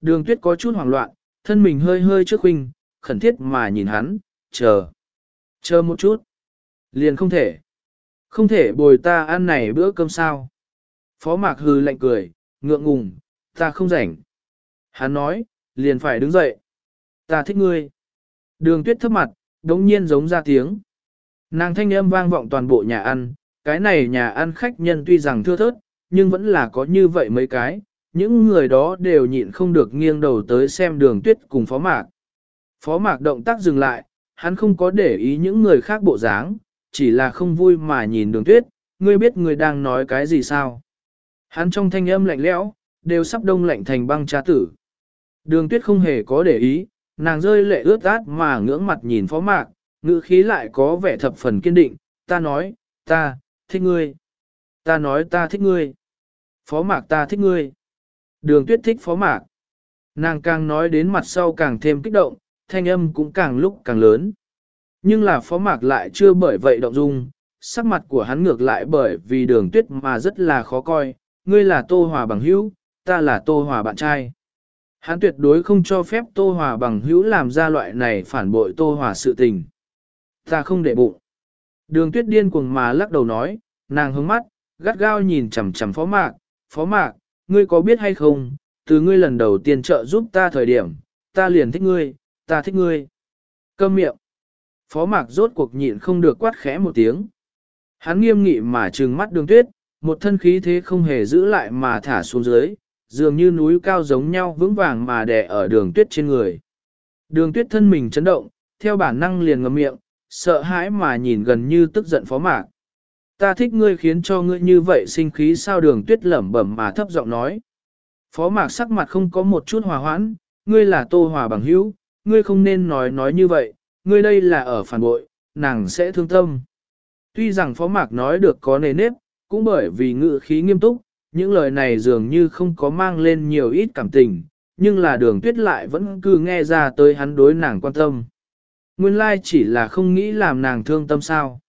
Đường tuyết có chút hoảng loạn, thân mình hơi hơi trước huynh, khẩn thiết mà nhìn hắn, chờ. Chờ một chút. Liền không thể. Không thể bồi ta ăn này bữa cơm sao. Phó mạc hư lạnh cười, ngượng ngùng, ta không rảnh. Hắn nói, liền phải đứng dậy. Ta thích ngươi. Đường tuyết thấp mặt, đống nhiên giống ra tiếng. Nàng thanh âm vang vọng toàn bộ nhà ăn, cái này nhà ăn khách nhân tuy rằng thưa thớt, nhưng vẫn là có như vậy mấy cái, những người đó đều nhịn không được nghiêng đầu tới xem đường tuyết cùng phó mạc. Phó mạc động tác dừng lại, hắn không có để ý những người khác bộ dáng, chỉ là không vui mà nhìn đường tuyết, ngươi biết người đang nói cái gì sao. Hắn trong thanh âm lạnh lẽo, đều sắp đông lạnh thành băng trá tử. Đường tuyết không hề có để ý, nàng rơi lệ ướt át mà ngưỡng mặt nhìn phó mạc, ngữ khí lại có vẻ thập phần kiên định, ta nói, ta, thích ngươi. Ta nói ta thích ngươi. Phó mạc ta thích ngươi. Đường tuyết thích phó mạc. Nàng càng nói đến mặt sau càng thêm kích động, thanh âm cũng càng lúc càng lớn. Nhưng là phó mạc lại chưa bởi vậy động dung, sắc mặt của hắn ngược lại bởi vì đường tuyết mà rất là khó coi, ngươi là tô hòa bằng hữu, ta là tô hòa bạn trai. Hắn tuyệt đối không cho phép tô hòa bằng hữu làm ra loại này phản bội tô hòa sự tình. Ta không để bụng. Đường tuyết điên cuồng mà lắc đầu nói, nàng hướng mắt, gắt gao nhìn chằm chằm phó mạc, phó mạc, ngươi có biết hay không, từ ngươi lần đầu tiên trợ giúp ta thời điểm, ta liền thích ngươi, ta thích ngươi. Câm miệng. Phó mạc rốt cuộc nhịn không được quát khẽ một tiếng. Hắn nghiêm nghị mà trừng mắt đường tuyết, một thân khí thế không hề giữ lại mà thả xuống dưới, dường như núi cao giống nhau vững vàng mà đè ở đường tuyết trên người. Đường tuyết thân mình chấn động, theo bản năng liền ngậm miệng, sợ hãi mà nhìn gần như tức giận phó mạc. Ta thích ngươi khiến cho ngươi như vậy sinh khí sao đường tuyết lẩm bẩm mà thấp giọng nói. Phó mạc sắc mặt không có một chút hòa hoãn, ngươi là tô hòa bằng hữu, ngươi không nên nói nói như vậy, ngươi đây là ở phản bội, nàng sẽ thương tâm. Tuy rằng phó mạc nói được có nề nếp, cũng bởi vì ngữ khí nghiêm túc, những lời này dường như không có mang lên nhiều ít cảm tình, nhưng là đường tuyết lại vẫn cứ nghe ra tới hắn đối nàng quan tâm. Nguyên lai chỉ là không nghĩ làm nàng thương tâm sao.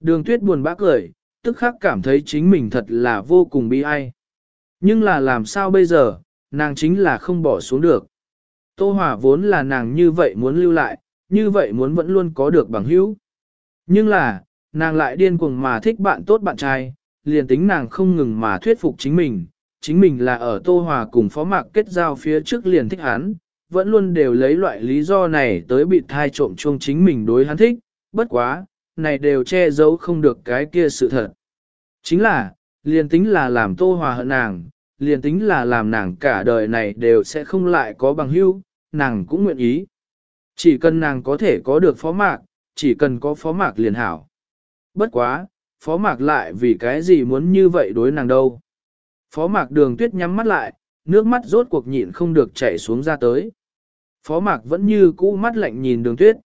Đường tuyết buồn bã cười, tức khắc cảm thấy chính mình thật là vô cùng bi ai. Nhưng là làm sao bây giờ, nàng chính là không bỏ xuống được. Tô Hòa vốn là nàng như vậy muốn lưu lại, như vậy muốn vẫn luôn có được bằng hữu. Nhưng là, nàng lại điên cuồng mà thích bạn tốt bạn trai, liền tính nàng không ngừng mà thuyết phục chính mình, chính mình là ở Tô Hòa cùng phó mạc kết giao phía trước liền thích hắn, vẫn luôn đều lấy loại lý do này tới bị thai trộm chuông chính mình đối hắn thích, bất quá, này đều che giấu không được cái kia sự thật. Chính là, liền tính là làm Tô Hòa hận nàng, liền tính là làm nàng cả đời này đều sẽ không lại có bằng hữu, nàng cũng nguyện ý. Chỉ cần nàng có thể có được phó mạc, chỉ cần có phó mạc liền hảo. Bất quá, phó mạc lại vì cái gì muốn như vậy đối nàng đâu. Phó mạc đường tuyết nhắm mắt lại, nước mắt rốt cuộc nhịn không được chảy xuống ra tới. Phó mạc vẫn như cũ mắt lạnh nhìn đường tuyết.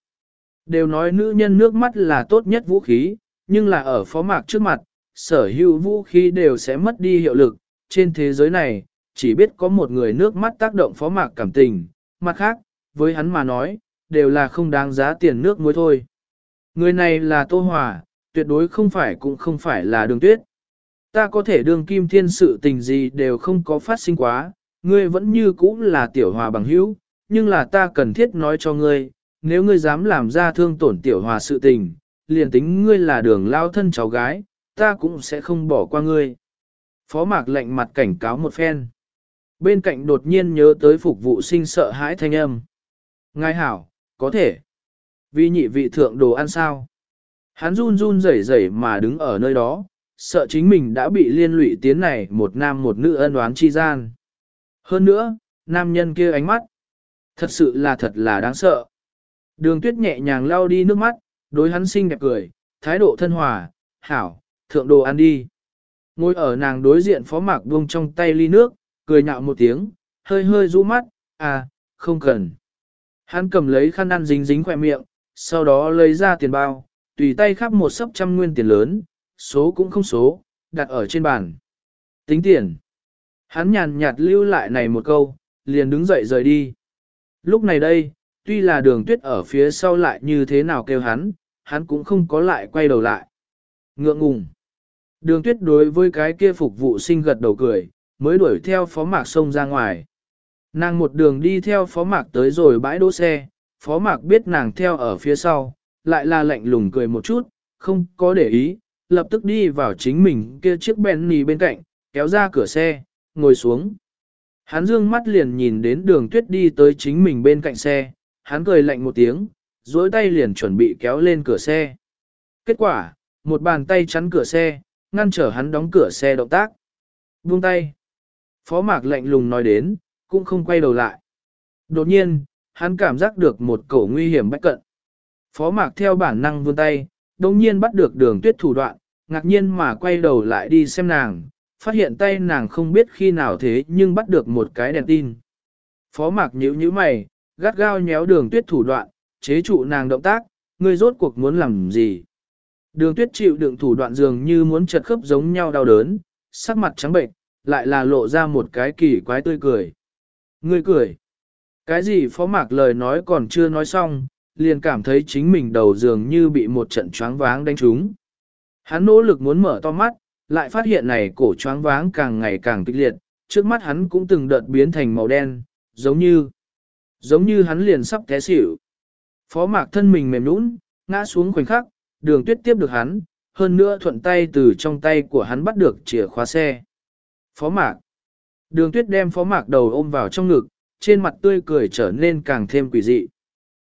Đều nói nữ nhân nước mắt là tốt nhất vũ khí, nhưng là ở phó mạc trước mặt, sở hữu vũ khí đều sẽ mất đi hiệu lực. Trên thế giới này, chỉ biết có một người nước mắt tác động phó mạc cảm tình, mặt khác, với hắn mà nói, đều là không đáng giá tiền nước muối thôi. Người này là Tô Hòa, tuyệt đối không phải cũng không phải là đường tuyết. Ta có thể đường kim thiên sự tình gì đều không có phát sinh quá, ngươi vẫn như cũ là tiểu hòa bằng hữu, nhưng là ta cần thiết nói cho ngươi, nếu ngươi dám làm ra thương tổn tiểu hòa sự tình, liền tính ngươi là đường lao thân cháu gái, ta cũng sẽ không bỏ qua ngươi. Phó mạc lạnh mặt cảnh cáo một phen. Bên cạnh đột nhiên nhớ tới phục vụ sinh sợ hãi thanh âm. Ngài hảo, có thể. Vì nhị vị thượng đồ ăn sao? Hắn run run rẩy rẩy mà đứng ở nơi đó, sợ chính mình đã bị liên lụy tiến này một nam một nữ ân oán chi gian. Hơn nữa, nam nhân kia ánh mắt, thật sự là thật là đáng sợ. Đường tuyết nhẹ nhàng lau đi nước mắt, đối hắn xinh đẹp cười, thái độ thân hòa, hảo, thượng đồ ăn đi. Ngồi ở nàng đối diện phó mạc buông trong tay ly nước, cười nhạo một tiếng, hơi hơi rũ mắt, à, không cần. Hắn cầm lấy khăn ăn dính dính khỏe miệng, sau đó lấy ra tiền bao, tùy tay khắp một sấp trăm nguyên tiền lớn, số cũng không số, đặt ở trên bàn. Tính tiền. Hắn nhàn nhạt lưu lại này một câu, liền đứng dậy rời đi. Lúc này đây, tuy là đường tuyết ở phía sau lại như thế nào kêu hắn, hắn cũng không có lại quay đầu lại. Ngượng ngùng. Đường tuyết đối với cái kia phục vụ sinh gật đầu cười, mới đuổi theo phó mạc sông ra ngoài. Nàng một đường đi theo phó mạc tới rồi bãi đỗ xe, phó mạc biết nàng theo ở phía sau, lại là lạnh lùng cười một chút, không có để ý, lập tức đi vào chính mình kia chiếc Bentley bên cạnh, kéo ra cửa xe, ngồi xuống. Hắn dương mắt liền nhìn đến đường tuyết đi tới chính mình bên cạnh xe, hắn cười lạnh một tiếng, duỗi tay liền chuẩn bị kéo lên cửa xe. Kết quả, một bàn tay chắn cửa xe, ngăn trở hắn đóng cửa xe động tác. Buông tay. Phó mạc lạnh lùng nói đến, cũng không quay đầu lại. Đột nhiên, hắn cảm giác được một cổ nguy hiểm bách cận. Phó mạc theo bản năng vươn tay, đồng nhiên bắt được đường tuyết thủ đoạn, ngạc nhiên mà quay đầu lại đi xem nàng, phát hiện tay nàng không biết khi nào thế nhưng bắt được một cái đèn tin. Phó mạc nhíu nhíu mày, gắt gao nhéo đường tuyết thủ đoạn, chế trụ nàng động tác, ngươi rốt cuộc muốn làm gì. Đường tuyết chịu đựng thủ đoạn dường như muốn chật khớp giống nhau đau đớn, sắc mặt trắng bệnh, lại là lộ ra một cái kỳ quái tươi cười. Ngươi cười. Cái gì phó mạc lời nói còn chưa nói xong, liền cảm thấy chính mình đầu dường như bị một trận choáng váng đánh trúng. Hắn nỗ lực muốn mở to mắt, lại phát hiện này cổ choáng váng càng ngày càng kịch liệt, trước mắt hắn cũng từng đợt biến thành màu đen, giống như, giống như hắn liền sắp té xỉu. Phó mạc thân mình mềm nũng, ngã xuống khoảnh khắc, đường tuyết tiếp được hắn, hơn nữa thuận tay từ trong tay của hắn bắt được chìa khóa xe. Phó mạc. Đường tuyết đem phó mạc đầu ôm vào trong ngực, trên mặt tươi cười trở nên càng thêm quỷ dị.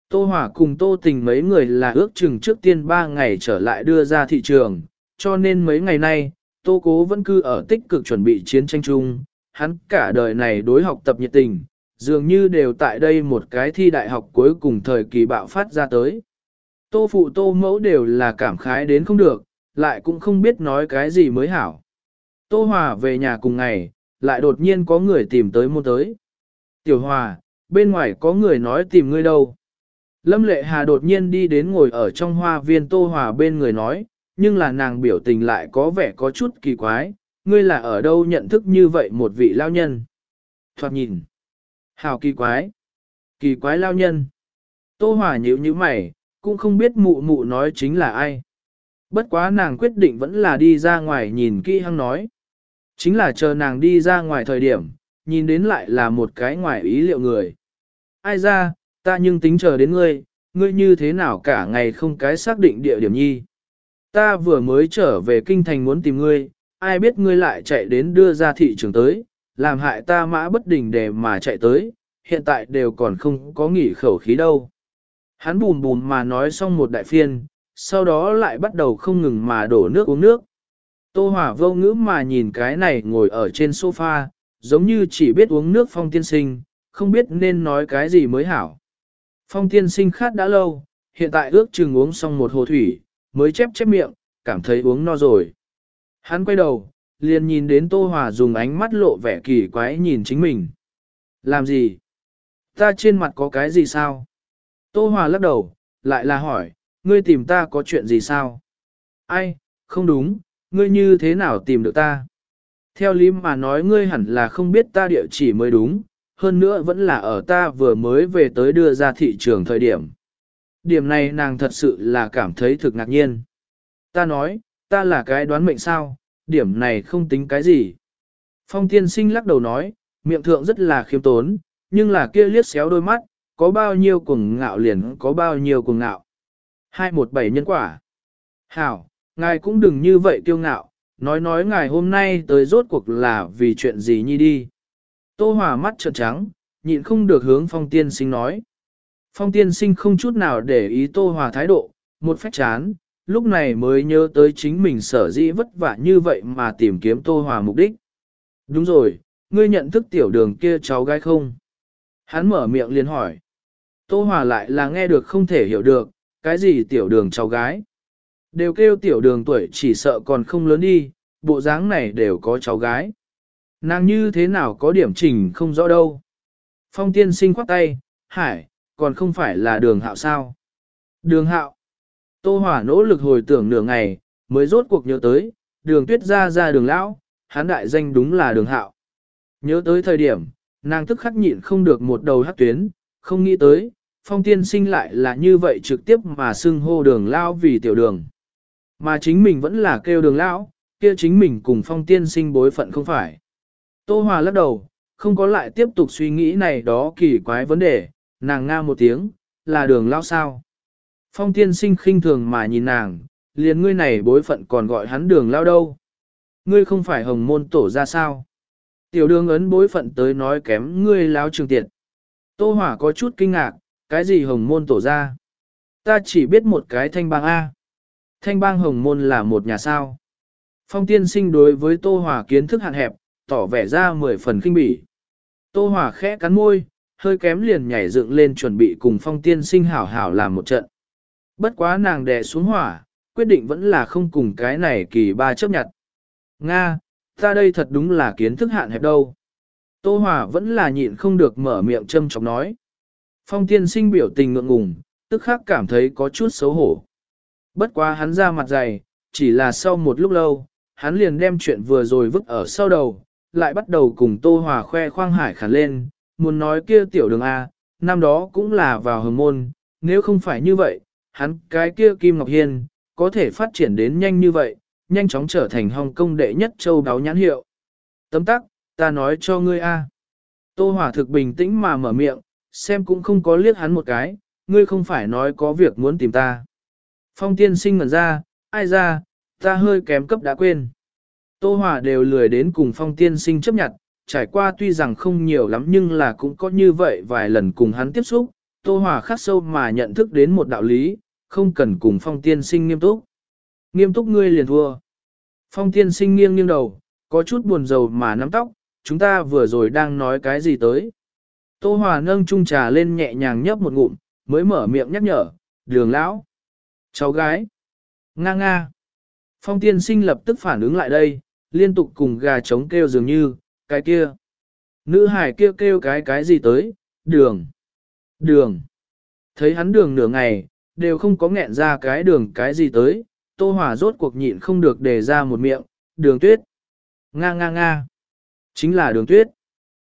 Tô Hỏa cùng Tô Tình mấy người là ước chừng trước tiên 3 ngày trở lại đưa ra thị trường, cho nên mấy ngày nay, Tô Cố vẫn cư ở tích cực chuẩn bị chiến tranh chung, hắn cả đời này đối học tập nhiệt tình, dường như đều tại đây một cái thi đại học cuối cùng thời kỳ bạo phát ra tới. Tô phụ tô mẫu đều là cảm khái đến không được, lại cũng không biết nói cái gì mới hảo. Tô Hòa về nhà cùng ngày, lại đột nhiên có người tìm tới mua tới. Tiểu Hòa, bên ngoài có người nói tìm ngươi đâu. Lâm Lệ Hà đột nhiên đi đến ngồi ở trong hoa viên Tô Hòa bên người nói, nhưng là nàng biểu tình lại có vẻ có chút kỳ quái, ngươi là ở đâu nhận thức như vậy một vị lao nhân. Thoạt nhìn. Hào kỳ quái. Kỳ quái lao nhân. Tô Hòa nhíu như mày, cũng không biết mụ mụ nói chính là ai. Bất quá nàng quyết định vẫn là đi ra ngoài nhìn kỹ hăng nói. Chính là chờ nàng đi ra ngoài thời điểm, nhìn đến lại là một cái ngoài ý liệu người. Ai ra, ta nhưng tính chờ đến ngươi, ngươi như thế nào cả ngày không cái xác định địa điểm nhi. Ta vừa mới trở về kinh thành muốn tìm ngươi, ai biết ngươi lại chạy đến đưa ra thị trường tới, làm hại ta mã bất đình để mà chạy tới, hiện tại đều còn không có nghỉ khẩu khí đâu. Hắn bùn bùn mà nói xong một đại phiên, sau đó lại bắt đầu không ngừng mà đổ nước uống nước. Tô Hỏa vô ngữ mà nhìn cái này ngồi ở trên sofa, giống như chỉ biết uống nước phong tiên sinh, không biết nên nói cái gì mới hảo. Phong tiên sinh khát đã lâu, hiện tại ước chừng uống xong một hồ thủy, mới chép chép miệng, cảm thấy uống no rồi. Hắn quay đầu, liền nhìn đến Tô Hòa dùng ánh mắt lộ vẻ kỳ quái nhìn chính mình. Làm gì? Ta trên mặt có cái gì sao? Tô Hòa lắc đầu, lại là hỏi, ngươi tìm ta có chuyện gì sao? Ai, không đúng, ngươi như thế nào tìm được ta? Theo lý mà nói ngươi hẳn là không biết ta địa chỉ mới đúng, hơn nữa vẫn là ở ta vừa mới về tới đưa ra thị trường thời điểm. Điểm này nàng thật sự là cảm thấy thực ngạc nhiên. Ta nói, ta là cái đoán mệnh sao, điểm này không tính cái gì. Phong tiên sinh lắc đầu nói, miệng thượng rất là khiêm tốn, nhưng là kia liếc xéo đôi mắt, có bao nhiêu cuồng ngạo liền có bao nhiêu cuồng ngạo. 217 nhân quả. Hảo, ngài cũng đừng như vậy kiêu ngạo, nói nói ngài hôm nay tới rốt cuộc là vì chuyện gì nhi đi. Tô Hòa mắt trợn trắng, nhịn không được hướng phong tiên sinh nói. Phong tiên sinh không chút nào để ý Tô Hòa thái độ, một phép chán, lúc này mới nhớ tới chính mình sở dĩ vất vả như vậy mà tìm kiếm Tô Hòa mục đích. Đúng rồi, ngươi nhận thức tiểu đường kia cháu gái không? Hắn mở miệng liền hỏi. Tô Hòa lại là nghe được không thể hiểu được, cái gì tiểu đường cháu gái. Đều kêu tiểu đường tuổi chỉ sợ còn không lớn đi, bộ dáng này đều có cháu gái. Nàng như thế nào có điểm chỉnh không rõ đâu. Phong tiên sinh khoát tay, hải, còn không phải là đường hạo sao. Đường hạo. Tô Hỏa nỗ lực hồi tưởng nửa ngày, mới rốt cuộc nhớ tới, đường tuyết ra ra đường lão, hán đại danh đúng là đường hạo. Nhớ tới thời điểm, nàng tức khắc nhịn không được một đầu hát tuyến, không nghĩ tới, phong tiên sinh lại là như vậy trực tiếp mà xưng hô đường lão vì tiểu đường. Mà chính mình vẫn là kêu đường lão, kia chính mình cùng phong tiên sinh bối phận không phải. Tô Hòa lắc đầu, không có lại tiếp tục suy nghĩ này đó kỳ quái vấn đề, nàng nga một tiếng, là đường lao sao. Phong tiên sinh khinh thường mà nhìn nàng, liền ngươi này bối phận còn gọi hắn đường lao đâu. Ngươi không phải hồng môn tổ ra sao. Tiểu đường ấn bối phận tới nói kém ngươi lao trường tiện. Tô hỏa có chút kinh ngạc, cái gì hồng môn tổ ra? Ta chỉ biết một cái thanh bang A. Thanh bang hồng môn là một nhà sao. Phong tiên sinh đối với Tô Hỏa kiến thức hạn hẹp, tỏ vẻ ra mười phần kinh bỉ. Tô Hỏa khẽ cắn môi, hơi kém liền nhảy dựng lên chuẩn bị cùng phong tiên sinh hảo hảo làm một trận. Bất quá nàng đè xuống hỏa, quyết định vẫn là không cùng cái này kỳ ba chấp nhận. Nga, ta đây thật đúng là kiến thức hạn hẹp đâu. Tô Hòa vẫn là nhịn không được mở miệng châm chọc nói. Phong tiên sinh biểu tình ngượng ngùng, tức khắc cảm thấy có chút xấu hổ. Bất quá hắn ra mặt dày, chỉ là sau một lúc lâu, hắn liền đem chuyện vừa rồi vứt ở sau đầu, lại bắt đầu cùng Tô Hòa khoe khoang hải khả lên, muốn nói kia tiểu đường A, năm đó cũng là vào hồng môn, nếu không phải như vậy, hắn cái kia Kim Ngọc Hiên, có thể phát triển đến nhanh như vậy, nhanh chóng trở thành Hồng Kông đệ nhất châu đáo nhãn hiệu. Tấm tắc, ta nói cho ngươi A. Tô Hòa thực bình tĩnh mà mở miệng, xem cũng không có liếc hắn một cái, ngươi không phải nói có việc muốn tìm ta. Phong tiên sinh ngẩn ra, ai ra, ta hơi kém cấp đã quên. Tô Hòa đều lười đến cùng phong tiên sinh chấp nhận, trải qua tuy rằng không nhiều lắm nhưng là cũng có như vậy vài lần cùng hắn tiếp xúc, Tô Hòa khắc sâu mà nhận thức đến một đạo lý, không cần cùng phong tiên sinh nghiêm túc. Nghiêm túc ngươi liền thua. Phong tiên sinh nghiêng nghiêng đầu, có chút buồn rầu mà nắm tóc, chúng ta vừa rồi đang nói cái gì tới. Tô Hòa nâng chung trà lên nhẹ nhàng nhấp một ngụm, mới mở miệng nhắc nhở, đường lão. Cháu gái. Nga nga. Phong tiên sinh lập tức phản ứng lại đây, liên tục cùng gà trống kêu dường như, cái kia. Nữ hải kêu kêu cái cái gì tới, đường. Đường. Thấy hắn đường nửa ngày, đều không có nghẹn ra cái đường cái gì tới, tô Hòa rốt cuộc nhịn không được đề ra một miệng, đường tuyết. Nga nga nga. Chính là đường tuyết.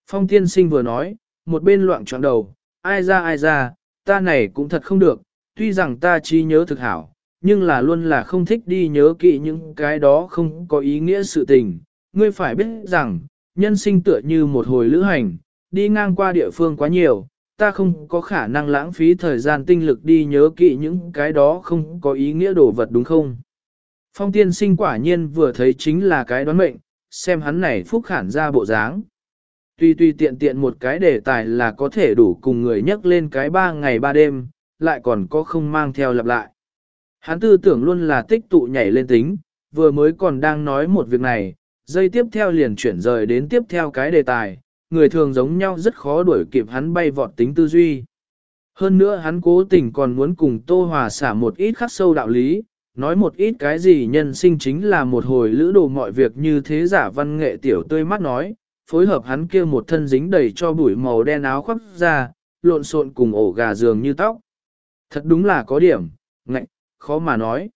Phong tiên sinh vừa nói, một bên loạn trọn đầu, ai ra ai ra, ta này cũng thật không được, tuy rằng ta trí nhớ thực hảo, nhưng là luôn là không thích đi nhớ kỹ những cái đó không có ý nghĩa sự tình. Ngươi phải biết rằng, nhân sinh tựa như một hồi lữ hành, đi ngang qua địa phương quá nhiều, ta không có khả năng lãng phí thời gian tinh lực đi nhớ kỹ những cái đó không có ý nghĩa đồ vật đúng không? Phong tiên sinh quả nhiên vừa thấy chính là cái đoán mệnh, xem hắn này phúc khản ra bộ dáng. Tuy tuy tiện tiện một cái đề tài là có thể đủ cùng người nhắc lên cái ba ngày ba đêm, lại còn có không mang theo lặp lại. Hắn tư tưởng luôn là tích tụ nhảy lên tính, vừa mới còn đang nói một việc này, dây tiếp theo liền chuyển rời đến tiếp theo cái đề tài, người thường giống nhau rất khó đuổi kịp hắn bay vọt tính tư duy. Hơn nữa hắn cố tình còn muốn cùng Tô Hòa xả một ít khắc sâu đạo lý, nói một ít cái gì nhân sinh chính là một hồi lữ đồ mọi việc như thế giả văn nghệ tiểu tươi mắt nói, phối hợp hắn kia một thân dính đầy cho bụi màu đen áo khoác ra, lộn xộn cùng ổ gà giường như tóc. Thật đúng là có điểm, ngạnh, khó mà nói.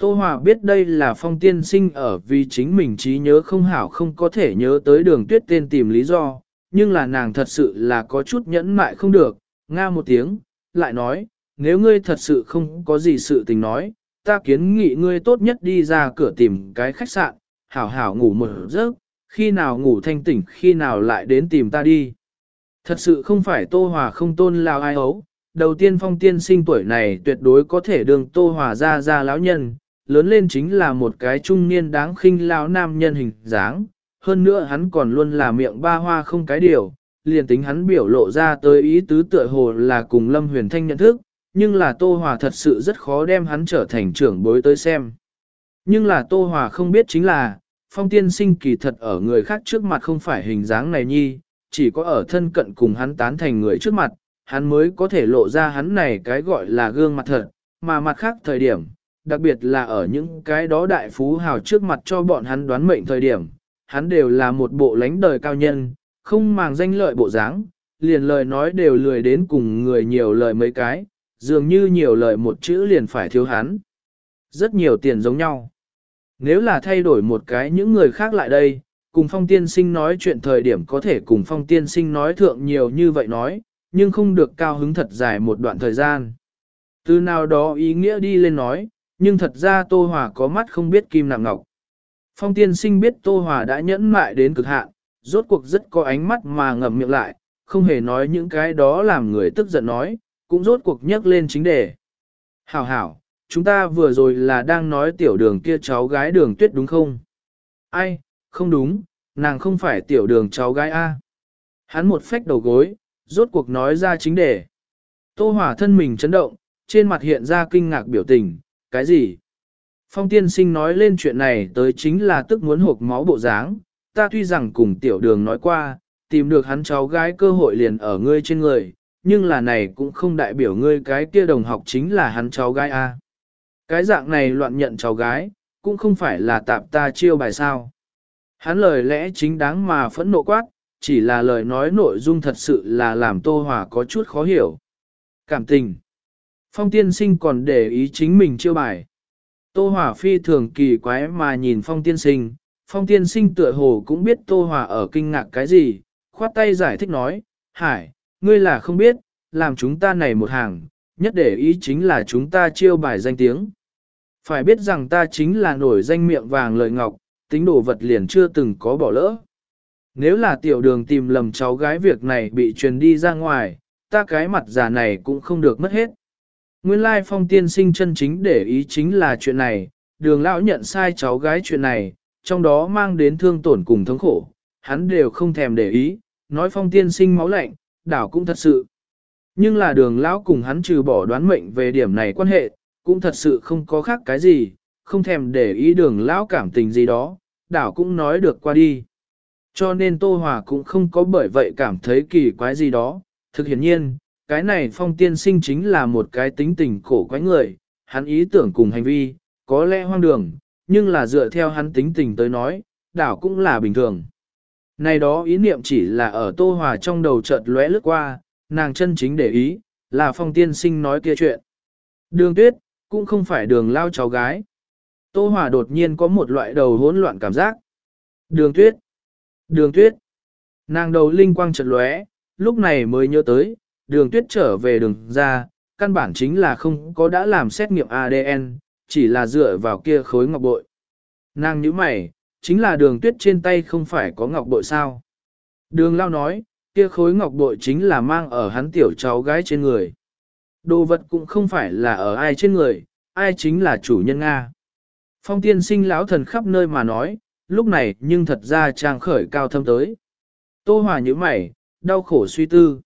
Tô Hòa biết đây là phong tiên sinh ở vì chính mình trí nhớ không hảo không có thể nhớ tới đường tuyết tên tìm lý do, nhưng là nàng thật sự là có chút nhẫn mại không được, nga một tiếng, lại nói, nếu ngươi thật sự không có gì sự tình nói, ta kiến nghị ngươi tốt nhất đi ra cửa tìm cái khách sạn, hảo hảo ngủ một giấc, khi nào ngủ thanh tỉnh khi nào lại đến tìm ta đi. Thật sự không phải Tô Hòa không tôn lao ai ấu, đầu tiên phong tiên sinh tuổi này tuyệt đối có thể đường Tô Hòa ra ra lão nhân, lớn lên chính là một cái trung niên đáng khinh lão nam nhân hình dáng, hơn nữa hắn còn luôn là miệng ba hoa không cái điều, liền tính hắn biểu lộ ra tới ý tứ tựa hồ là cùng Lâm Huyền Thanh nhận thức, nhưng là Tô Hòa thật sự rất khó đem hắn trở thành trưởng bối tới xem. Nhưng là Tô Hòa không biết chính là, phong tiên sinh kỳ thật ở người khác trước mặt không phải hình dáng này nhi, chỉ có ở thân cận cùng hắn tán thành người trước mặt, hắn mới có thể lộ ra hắn này cái gọi là gương mặt thật, mà mặt khác thời điểm, đặc biệt là ở những cái đó đại phú hào trước mặt cho bọn hắn đoán mệnh thời điểm, hắn đều là một bộ lãnh đời cao nhân, không màng danh lợi bộ dáng, liền lời nói đều lười đến cùng người nhiều lời mấy cái, dường như nhiều lời một chữ liền phải thiếu hắn. Rất nhiều tiền giống nhau. Nếu là thay đổi một cái những người khác lại đây, cùng phong tiên sinh nói chuyện thời điểm có thể cùng phong tiên sinh nói thượng nhiều như vậy nói, nhưng không được cao hứng thật dài một đoạn thời gian. Từ nào đó ý nghĩa đi lên nói, nhưng thật ra Tô Hòa có mắt không biết kim nạm ngọc. Phong tiên sinh biết Tô Hòa đã nhẫn mại đến cực hạn, rốt cuộc rất có ánh mắt mà ngậm miệng lại, không hề nói những cái đó làm người tức giận nói, cũng rốt cuộc nhắc lên chính đề. Hảo hảo, chúng ta vừa rồi là đang nói tiểu đường kia cháu gái đường tuyết đúng không? Ai, không đúng, nàng không phải tiểu đường cháu gái A. Hắn một phách đầu gối, rốt cuộc nói ra chính đề. Tô hỏa thân mình chấn động, trên mặt hiện ra kinh ngạc biểu tình, cái gì? Phong tiên sinh nói lên chuyện này tới chính là tức muốn hộp máu bộ dáng, ta tuy rằng cùng tiểu đường nói qua, tìm được hắn cháu gái cơ hội liền ở ngươi trên người, nhưng là này cũng không đại biểu ngươi cái kia đồng học chính là hắn cháu gái A. Cái dạng này loạn nhận cháu gái, cũng không phải là tạp ta chiêu bài sao. Hắn lời lẽ chính đáng mà phẫn nộ quát, chỉ là lời nói nội dung thật sự là làm Tô Hòa có chút khó hiểu. Cảm tình. Phong tiên sinh còn để ý chính mình chiêu bài. Tô Hòa phi thường kỳ quái mà nhìn phong tiên sinh, phong tiên sinh tựa hồ cũng biết Tô Hòa ở kinh ngạc cái gì, khoát tay giải thích nói, Hải, ngươi là không biết, làm chúng ta này một hàng, nhất để ý chính là chúng ta chiêu bài danh tiếng. Phải biết rằng ta chính là nổi danh miệng vàng lợi ngọc, tính đồ vật liền chưa từng có bỏ lỡ. Nếu là tiểu đường tìm lầm cháu gái việc này bị truyền đi ra ngoài, ta cái mặt già này cũng không được mất hết. Nguyên lai phong tiên sinh chân chính để ý chính là chuyện này, đường lão nhận sai cháu gái chuyện này, trong đó mang đến thương tổn cùng thống khổ, hắn đều không thèm để ý, nói phong tiên sinh máu lạnh, đảo cũng thật sự. Nhưng là đường lão cùng hắn trừ bỏ đoán mệnh về điểm này quan hệ, cũng thật sự không có khác cái gì, không thèm để ý đường lão cảm tình gì đó, đảo cũng nói được qua đi. Cho nên Tô Hòa cũng không có bởi vậy cảm thấy kỳ quái gì đó, thực hiển nhiên, cái này phong tiên sinh chính là một cái tính tình cổ quái người, hắn ý tưởng cùng hành vi, có lẽ hoang đường, nhưng là dựa theo hắn tính tình tới nói, đảo cũng là bình thường. Này đó ý niệm chỉ là ở Tô Hòa trong đầu chợt lóe lướt qua, nàng chân chính để ý, là phong tiên sinh nói kia chuyện. Đường tuyết, cũng không phải đường lao cháu gái. Tô Hòa đột nhiên có một loại đầu hỗn loạn cảm giác. Đường tuyết, đường tuyết. Nàng đầu linh quang chợt lóe, lúc này mới nhớ tới, đường tuyết trở về đường ra, căn bản chính là không có đã làm xét nghiệm ADN, chỉ là dựa vào kia khối ngọc bội. Nàng nhíu mày, chính là đường tuyết trên tay không phải có ngọc bội sao. Đường lao nói, kia khối ngọc bội chính là mang ở hắn tiểu cháu gái trên người. Đồ vật cũng không phải là ở ai trên người, ai chính là chủ nhân Nga. Phong tiên sinh lão thần khắp nơi mà nói, lúc này nhưng thật ra trang khởi cao thâm tới. Tô hòa như mày, đau khổ suy tư.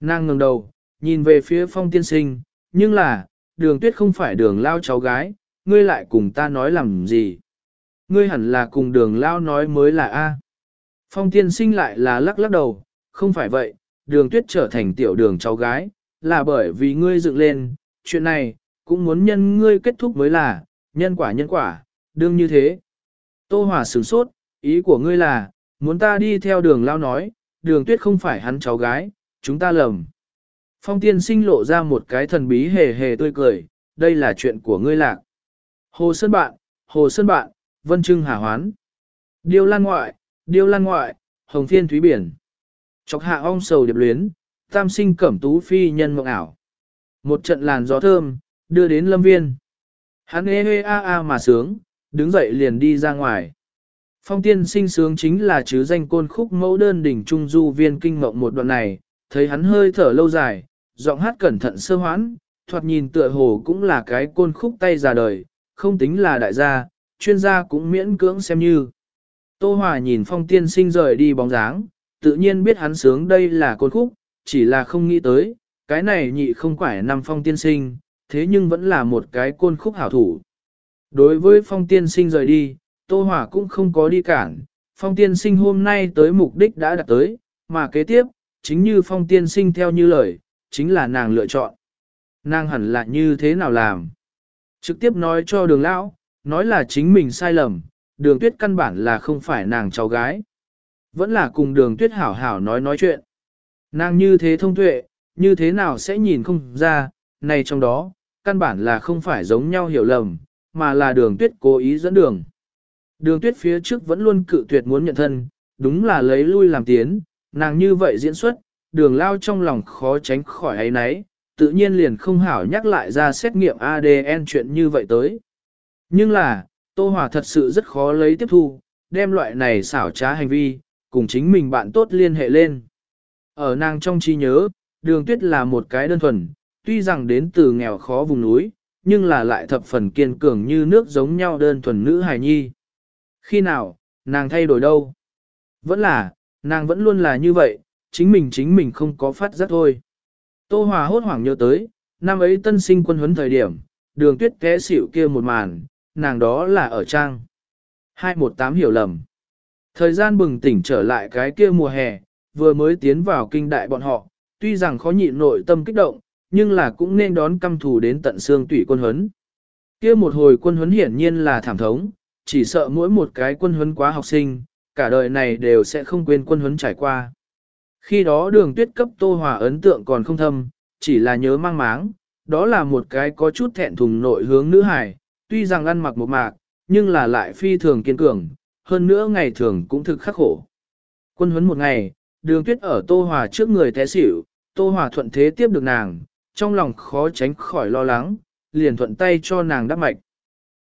Nàng ngừng đầu, nhìn về phía phong tiên sinh, nhưng là, đường tuyết không phải đường lao cháu gái, ngươi lại cùng ta nói làm gì. Ngươi hẳn là cùng đường lao nói mới là A. Phong tiên sinh lại là lắc lắc đầu, không phải vậy, đường tuyết trở thành tiểu đường cháu gái, là bởi vì ngươi dựng lên, chuyện này, cũng muốn nhân ngươi kết thúc mới là, nhân quả nhân quả, đương như thế. Tô Hòa sửng sốt, ý của ngươi là, muốn ta đi theo đường lao nói, đường tuyết không phải hắn cháu gái, chúng ta lầm. Phong tiên sinh lộ ra một cái thần bí hề hề tươi cười, đây là chuyện của ngươi lạc. Hồ Sơn Bạn, Hồ Sơn Bạn, Vân Trưng Hà Hoán. Điêu Lan Ngoại, Điêu Lan Ngoại, Hồng Thiên Thúy Biển. Chọc hạ ong sầu điệp luyến, tam sinh cẩm tú phi nhân mộng ảo. Một trận làn gió thơm, đưa đến lâm viên. Hắn ê ê a a mà sướng, đứng dậy liền đi ra ngoài. Phong tiên sinh sướng chính là chứ danh côn khúc mẫu đơn đỉnh trung du viên kinh mộng một đoạn này, thấy hắn hơi thở lâu dài, giọng hát cẩn thận sơ hoãn, thoạt nhìn tựa hồ cũng là cái côn khúc tay già đời, không tính là đại gia, chuyên gia cũng miễn cưỡng xem như. Tô Hòa nhìn phong tiên sinh rời đi bóng dáng, tự nhiên biết hắn sướng đây là côn khúc, chỉ là không nghĩ tới, cái này nhị không phải năm phong tiên sinh, thế nhưng vẫn là một cái côn khúc hảo thủ. Đối với phong tiên sinh rời đi, Tô Hòa cũng không có đi cản, phong tiên sinh hôm nay tới mục đích đã đạt tới, mà kế tiếp, chính như phong tiên sinh theo như lời, chính là nàng lựa chọn. Nàng hẳn là như thế nào làm? Trực tiếp nói cho đường lão, nói là chính mình sai lầm, đường tuyết căn bản là không phải nàng cháu gái. Vẫn là cùng đường tuyết hảo hảo nói nói chuyện. Nàng như thế thông tuệ, như thế nào sẽ nhìn không ra, này trong đó, căn bản là không phải giống nhau hiểu lầm, mà là đường tuyết cố ý dẫn đường. Đường tuyết phía trước vẫn luôn cự tuyệt muốn nhận thân, đúng là lấy lui làm tiến, nàng như vậy diễn xuất, đường lao trong lòng khó tránh khỏi ấy nấy, tự nhiên liền không hảo nhắc lại ra xét nghiệm ADN chuyện như vậy tới. Nhưng là, Tô Hòa thật sự rất khó lấy tiếp thu, đem loại này xảo trá hành vi, cùng chính mình bạn tốt liên hệ lên. Ở nàng trong trí nhớ, đường tuyết là một cái đơn thuần, tuy rằng đến từ nghèo khó vùng núi, nhưng là lại thập phần kiên cường như nước giống nhau đơn thuần nữ hài nhi. Khi nào, nàng thay đổi đâu? Vẫn là, nàng vẫn luôn là như vậy, chính mình chính mình không có phát giác thôi. Tô Hòa hốt hoảng nhớ tới, năm ấy tân sinh quân huấn thời điểm, đường tuyết té xỉu kia một màn, nàng đó là ở trang. 218 hiểu lầm. Thời gian bừng tỉnh trở lại cái kia mùa hè, vừa mới tiến vào kinh đại bọn họ, tuy rằng khó nhịn nội tâm kích động, nhưng là cũng nên đón căm thù đến tận xương tủy quân huấn. Kia một hồi quân huấn hiển nhiên là thảm thống, chỉ sợ mỗi một cái quân huấn quá học sinh, cả đời này đều sẽ không quên quân huấn trải qua. Khi đó đường tuyết cấp tô hòa ấn tượng còn không thâm, chỉ là nhớ mang máng, đó là một cái có chút thẹn thùng nội hướng nữ hải, tuy rằng ăn mặc một mạc, nhưng là lại phi thường kiên cường, hơn nữa ngày thường cũng thực khắc khổ. Quân huấn một ngày, đường tuyết ở Tô Hòa trước người té xỉu, Tô Hòa thuận thế tiếp được nàng, trong lòng khó tránh khỏi lo lắng, liền thuận tay cho nàng đắp mạch.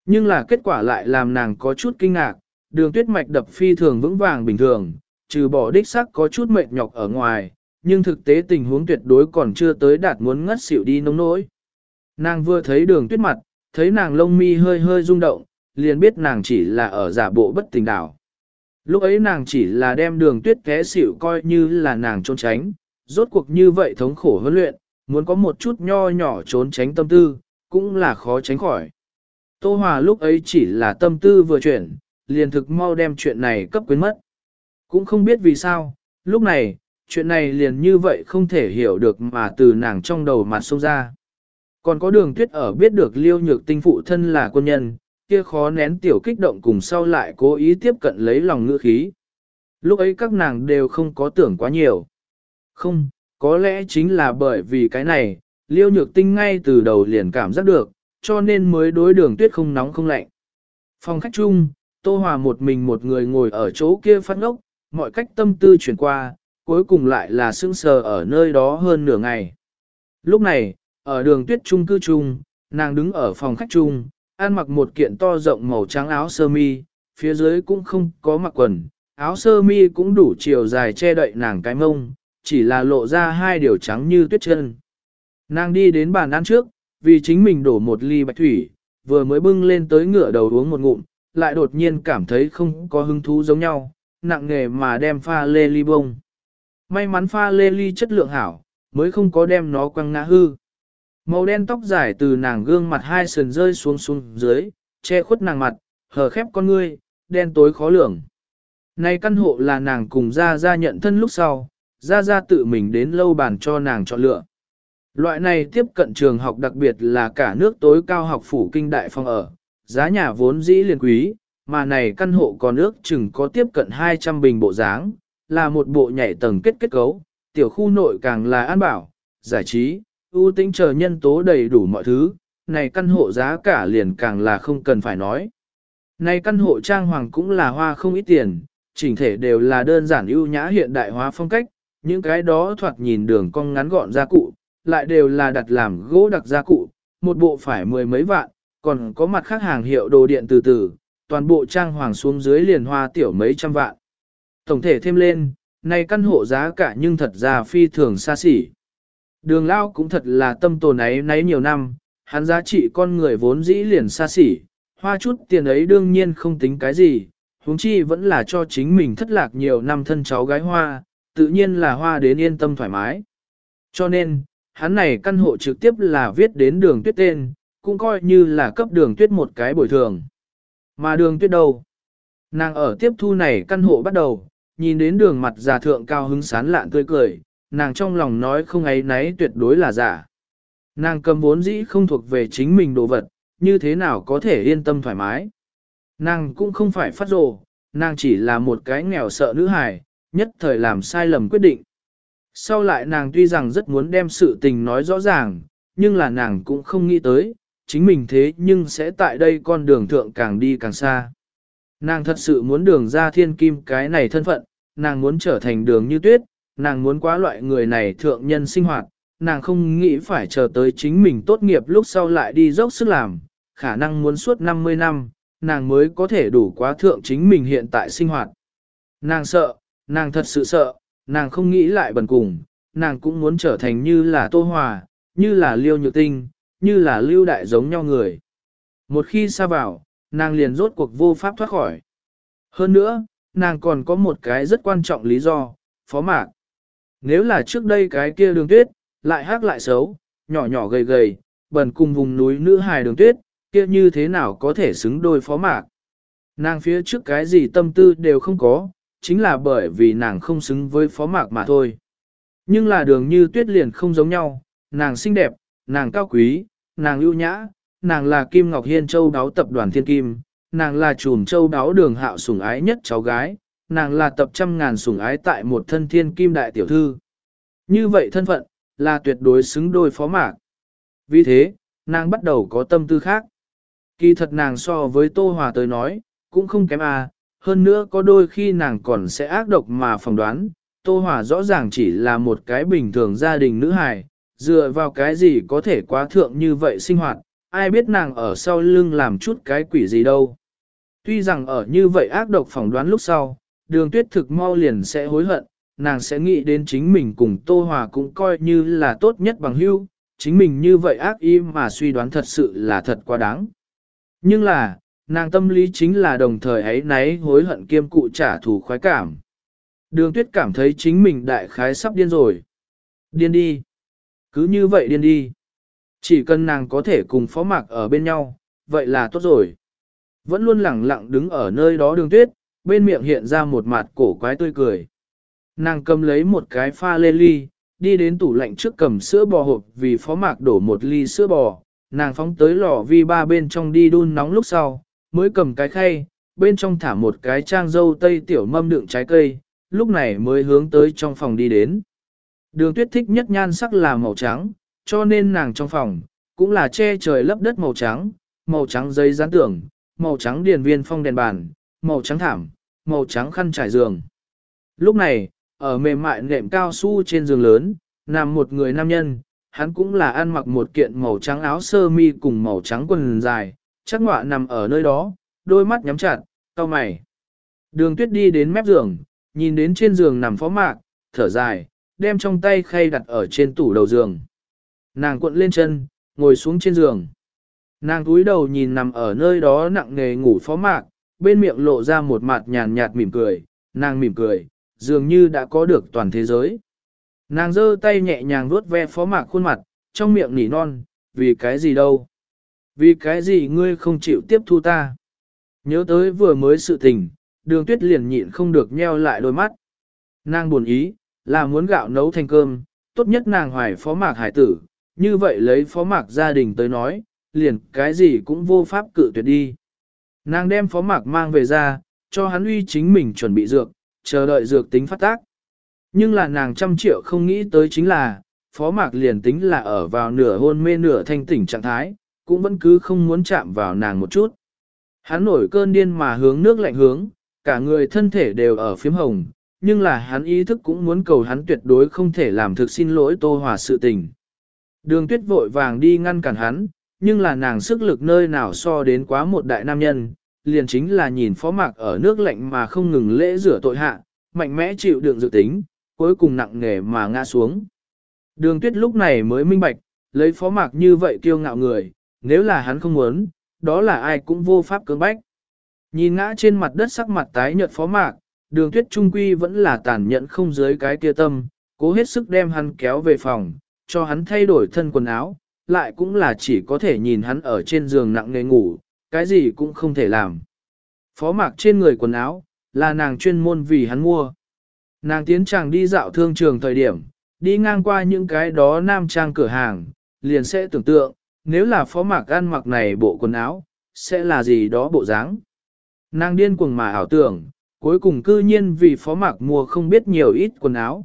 Nhưng là kết quả lại làm nàng có chút kinh ngạc, đường tuyết mạch đập phi thường vững vàng bình thường, trừ bỏ đích sắc có chút mệt nhọc ở ngoài, nhưng thực tế tình huống tuyệt đối còn chưa tới đạt muốn ngất xỉu đi nông nỗi. Nàng vừa thấy đường tuyết mặt, thấy nàng lông mi hơi hơi rung động, liền biết nàng chỉ là ở giả bộ bất tình đảo. Lúc ấy nàng chỉ là đem đường tuyết té xỉu coi như là nàng trốn tránh, rốt cuộc như vậy thống khổ huấn luyện, muốn có một chút nho nhỏ trốn tránh tâm tư, cũng là khó tránh khỏi. Tô Hòa lúc ấy chỉ là tâm tư vừa chuyển, liền thực mau đem chuyện này cấp quyến mất. Cũng không biết vì sao, lúc này, chuyện này liền như vậy không thể hiểu được mà từ nàng trong đầu mặt sâu ra. Còn có đường tuyết ở biết được liêu nhược tinh phụ thân là quân nhân, kia khó nén tiểu kích động cùng sau lại cố ý tiếp cận lấy lòng ngữ khí. Lúc ấy các nàng đều không có tưởng quá nhiều. Không, có lẽ chính là bởi vì cái này, liêu nhược tinh ngay từ đầu liền cảm giác được, cho nên mới đối đường tuyết không nóng không lạnh. Phòng khách chung, Tô Hòa một mình một người ngồi ở chỗ kia phát ngốc, mọi cách tâm tư chuyển qua, cuối cùng lại là sững sờ ở nơi đó hơn nửa ngày. Lúc này, ở đường tuyết trung cư trung, nàng đứng ở phòng khách trung, ăn mặc một kiện to rộng màu trắng áo sơ mi, phía dưới cũng không có mặc quần, áo sơ mi cũng đủ chiều dài che đậy nàng cái mông, chỉ là lộ ra hai điều trắng như tuyết chân. Nàng đi đến bàn ăn trước, vì chính mình đổ một ly bạch thủy, vừa mới bưng lên tới ngửa đầu uống một ngụm, lại đột nhiên cảm thấy không có hứng thú giống nhau, nặng nghề mà đem pha lê ly bông. May mắn pha lê ly chất lượng hảo, mới không có đem nó quăng ngã hư. Màu đen tóc dài từ nàng gương mặt hai sườn rơi xuống xuống dưới, che khuất nàng mặt, hờ khép con ngươi, đen tối khó lường. Này căn hộ là nàng cùng gia gia nhận thân lúc sau, gia gia tự mình đến lâu bàn cho nàng chọn lựa. Loại này tiếp cận trường học đặc biệt là cả nước tối cao học phủ kinh đại phong ở, giá nhà vốn dĩ liền quý, mà này căn hộ còn ước chừng có tiếp cận 200 bình bộ dáng, là một bộ nhảy tầng kết kết cấu, tiểu khu nội càng là an bảo, giải trí, ưu tính chờ nhân tố đầy đủ mọi thứ, này căn hộ giá cả liền càng là không cần phải nói. Này căn hộ trang hoàng cũng là hoa không ít tiền, chỉnh thể đều là đơn giản ưu nhã hiện đại hóa phong cách, những cái đó thoạt nhìn đường cong ngắn gọn gia cụ, lại đều là đặt làm gỗ đặc gia cụ, một bộ phải mười mấy vạn, còn có mặt khác hàng hiệu đồ điện từ từ, toàn bộ trang hoàng xuống dưới liền hoa tiểu mấy trăm vạn. Tổng thể thêm lên, này căn hộ giá cả nhưng thật ra phi thường xa xỉ. Đường lao cũng thật là tâm tồn ấy nấy nhiều năm, hắn giá trị con người vốn dĩ liền xa xỉ, hoa chút tiền ấy đương nhiên không tính cái gì, huống chi vẫn là cho chính mình thất lạc nhiều năm thân cháu gái hoa, tự nhiên là hoa đến yên tâm thoải mái. Cho nên, hắn này căn hộ trực tiếp là viết đến đường tuyết tên, cũng coi như là cấp đường tuyết một cái bồi thường. Mà đường tuyết đâu? Nàng ở tiếp thu này căn hộ bắt đầu, nhìn đến đường mặt già thượng cao hứng sán lạn tươi cười, nàng trong lòng nói không ấy nấy tuyệt đối là giả. Nàng cầm vốn dĩ không thuộc về chính mình đồ vật, như thế nào có thể yên tâm thoải mái. Nàng cũng không phải phát rồ, nàng chỉ là một cái nghèo sợ nữ hài, nhất thời làm sai lầm quyết định. Sau lại nàng tuy rằng rất muốn đem sự tình nói rõ ràng, nhưng là nàng cũng không nghĩ tới, chính mình thế nhưng sẽ tại đây con đường thượng càng đi càng xa. Nàng thật sự muốn đường ra thiên kim cái này thân phận, nàng muốn trở thành đường như tuyết, nàng muốn quá loại người này thượng nhân sinh hoạt, nàng không nghĩ phải chờ tới chính mình tốt nghiệp lúc sau lại đi dốc sức làm, khả năng muốn suốt 50 năm, nàng mới có thể đủ quá thượng chính mình hiện tại sinh hoạt. Nàng sợ, nàng thật sự sợ, nàng không nghĩ lại bần cùng, nàng cũng muốn trở thành như là Tô Hòa, như là Liêu Nhược Tinh, như là Lưu Đại giống nhau người. Một khi xa vào, nàng liền rốt cuộc vô pháp thoát khỏi. Hơn nữa, nàng còn có một cái rất quan trọng lý do, phó mạc. Nếu là trước đây cái kia đường tuyết, lại hát lại xấu, nhỏ nhỏ gầy gầy, bần cùng vùng núi nữ hài đường tuyết, kia như thế nào có thể xứng đôi phó mạc. Nàng phía trước cái gì tâm tư đều không có, chính là bởi vì nàng không xứng với phó mạc mà thôi. Nhưng là đường như tuyết liền không giống nhau, nàng xinh đẹp, nàng cao quý, nàng ưu nhã, nàng là Kim Ngọc Hiên Châu đáo tập đoàn Thiên Kim, nàng là chùm Châu đáo đường hạo sủng ái nhất cháu gái, nàng là tập trăm ngàn sủng ái tại một thân Thiên Kim đại tiểu thư. Như vậy thân phận, là tuyệt đối xứng đôi phó mạc. Vì thế, nàng bắt đầu có tâm tư khác. Kỳ thật nàng so với Tô Hòa tới nói, cũng không kém à, hơn nữa có đôi khi nàng còn sẽ ác độc mà phỏng đoán, Tô Hòa rõ ràng chỉ là một cái bình thường gia đình nữ hài, dựa vào cái gì có thể quá thượng như vậy sinh hoạt, ai biết nàng ở sau lưng làm chút cái quỷ gì đâu. Tuy rằng ở như vậy ác độc phỏng đoán lúc sau, đường tuyết thực mau liền sẽ hối hận, nàng sẽ nghĩ đến chính mình cùng Tô Hòa cũng coi như là tốt nhất bằng hữu, chính mình như vậy ác ý mà suy đoán thật sự là thật quá đáng. Nhưng là, nàng tâm lý chính là đồng thời ấy náy hối hận kiêm cụ trả thù khoái cảm. Đường tuyết cảm thấy chính mình đại khái sắp điên rồi. Điên đi. Cứ như vậy điên đi. Chỉ cần nàng có thể cùng phó mạc ở bên nhau, vậy là tốt rồi. Vẫn luôn lẳng lặng đứng ở nơi đó đường tuyết, bên miệng hiện ra một mặt cổ quái tươi cười. Nàng cầm lấy một cái pha lê ly, đi đến tủ lạnh trước cầm sữa bò hộp vì phó mạc đổ một ly sữa bò, nàng phóng tới lò vi ba bên trong đi đun nóng lúc sau, mới cầm cái khay, bên trong thả một cái trang dâu tây tiểu mâm đựng trái cây, lúc này mới hướng tới trong phòng đi đến. Đường tuyết thích nhất nhan sắc là màu trắng, cho nên nàng trong phòng, cũng là che trời lấp đất màu trắng, màu trắng giấy dán tường, màu trắng điền viên phong đèn bàn, màu trắng thảm, màu trắng khăn trải giường. Lúc này, ở mềm mại nệm cao su trên giường lớn, nằm một người nam nhân, hắn cũng là ăn mặc một kiện màu trắng áo sơ mi cùng màu trắng quần dài, chắc ngọa nằm ở nơi đó, đôi mắt nhắm chặt, cau mày. Đường tuyết đi đến mép giường, nhìn đến trên giường nằm phó mạc, thở dài, đem trong tay khay đặt ở trên tủ đầu giường. Nàng cuộn lên chân, ngồi xuống trên giường. Nàng túi đầu nhìn nằm ở nơi đó nặng nề ngủ phó mạc, bên miệng lộ ra một mặt nhàn nhạt mỉm cười, nàng mỉm cười, dường như đã có được toàn thế giới. Nàng giơ tay nhẹ nhàng vuốt ve phó mạc khuôn mặt, trong miệng nỉ non, vì cái gì đâu? Vì cái gì ngươi không chịu tiếp thu ta? Nhớ tới vừa mới sự tình, đường tuyết liền nhịn không được nheo lại đôi mắt. Nàng buồn ý, là muốn gạo nấu thành cơm, tốt nhất nàng hoài phó mạc hải tử, như vậy lấy phó mạc gia đình tới nói, liền cái gì cũng vô pháp cự tuyệt đi. Nàng đem phó mạc mang về ra, cho hắn uy chính mình chuẩn bị dược, chờ đợi dược tính phát tác. Nhưng là nàng trăm triệu không nghĩ tới chính là, phó mạc liền tính là ở vào nửa hôn mê nửa thanh tỉnh trạng thái, cũng vẫn cứ không muốn chạm vào nàng một chút. Hắn nổi cơn điên mà hướng nước lạnh hướng, cả người thân thể đều ở phím hồng, nhưng là hắn ý thức cũng muốn cầu hắn tuyệt đối không thể làm thực xin lỗi Tô Hòa sự tình. Đường tuyết vội vàng đi ngăn cản hắn, nhưng là nàng sức lực nơi nào so đến quá một đại nam nhân, liền chính là nhìn phó mạc ở nước lạnh mà không ngừng lễ rửa tội hạ, mạnh mẽ chịu đựng dự tính, cuối cùng nặng nề mà ngã xuống. Đường tuyết lúc này mới minh bạch, lấy phó mạc như vậy kiêu ngạo người, nếu là hắn không muốn, đó là ai cũng vô pháp cưỡng bách. Nhìn ngã trên mặt đất sắc mặt tái nhợt phó mạc, đường tuyết trung quy vẫn là tàn nhẫn không dưới cái kia tâm, cố hết sức đem hắn kéo về phòng, cho hắn thay đổi thân quần áo, lại cũng là chỉ có thể nhìn hắn ở trên giường nặng nề ngủ, cái gì cũng không thể làm. Phó mạc trên người quần áo, là nàng chuyên môn vì hắn mua. Nàng tiến chàng đi dạo thương trường thời điểm, đi ngang qua những cái đó nam trang cửa hàng, liền sẽ tưởng tượng, nếu là phó mạc ăn mặc này bộ quần áo, sẽ là gì đó bộ dáng. Nàng điên cuồng mà ảo tưởng, cuối cùng cư nhiên vì phó mạc mua không biết nhiều ít quần áo.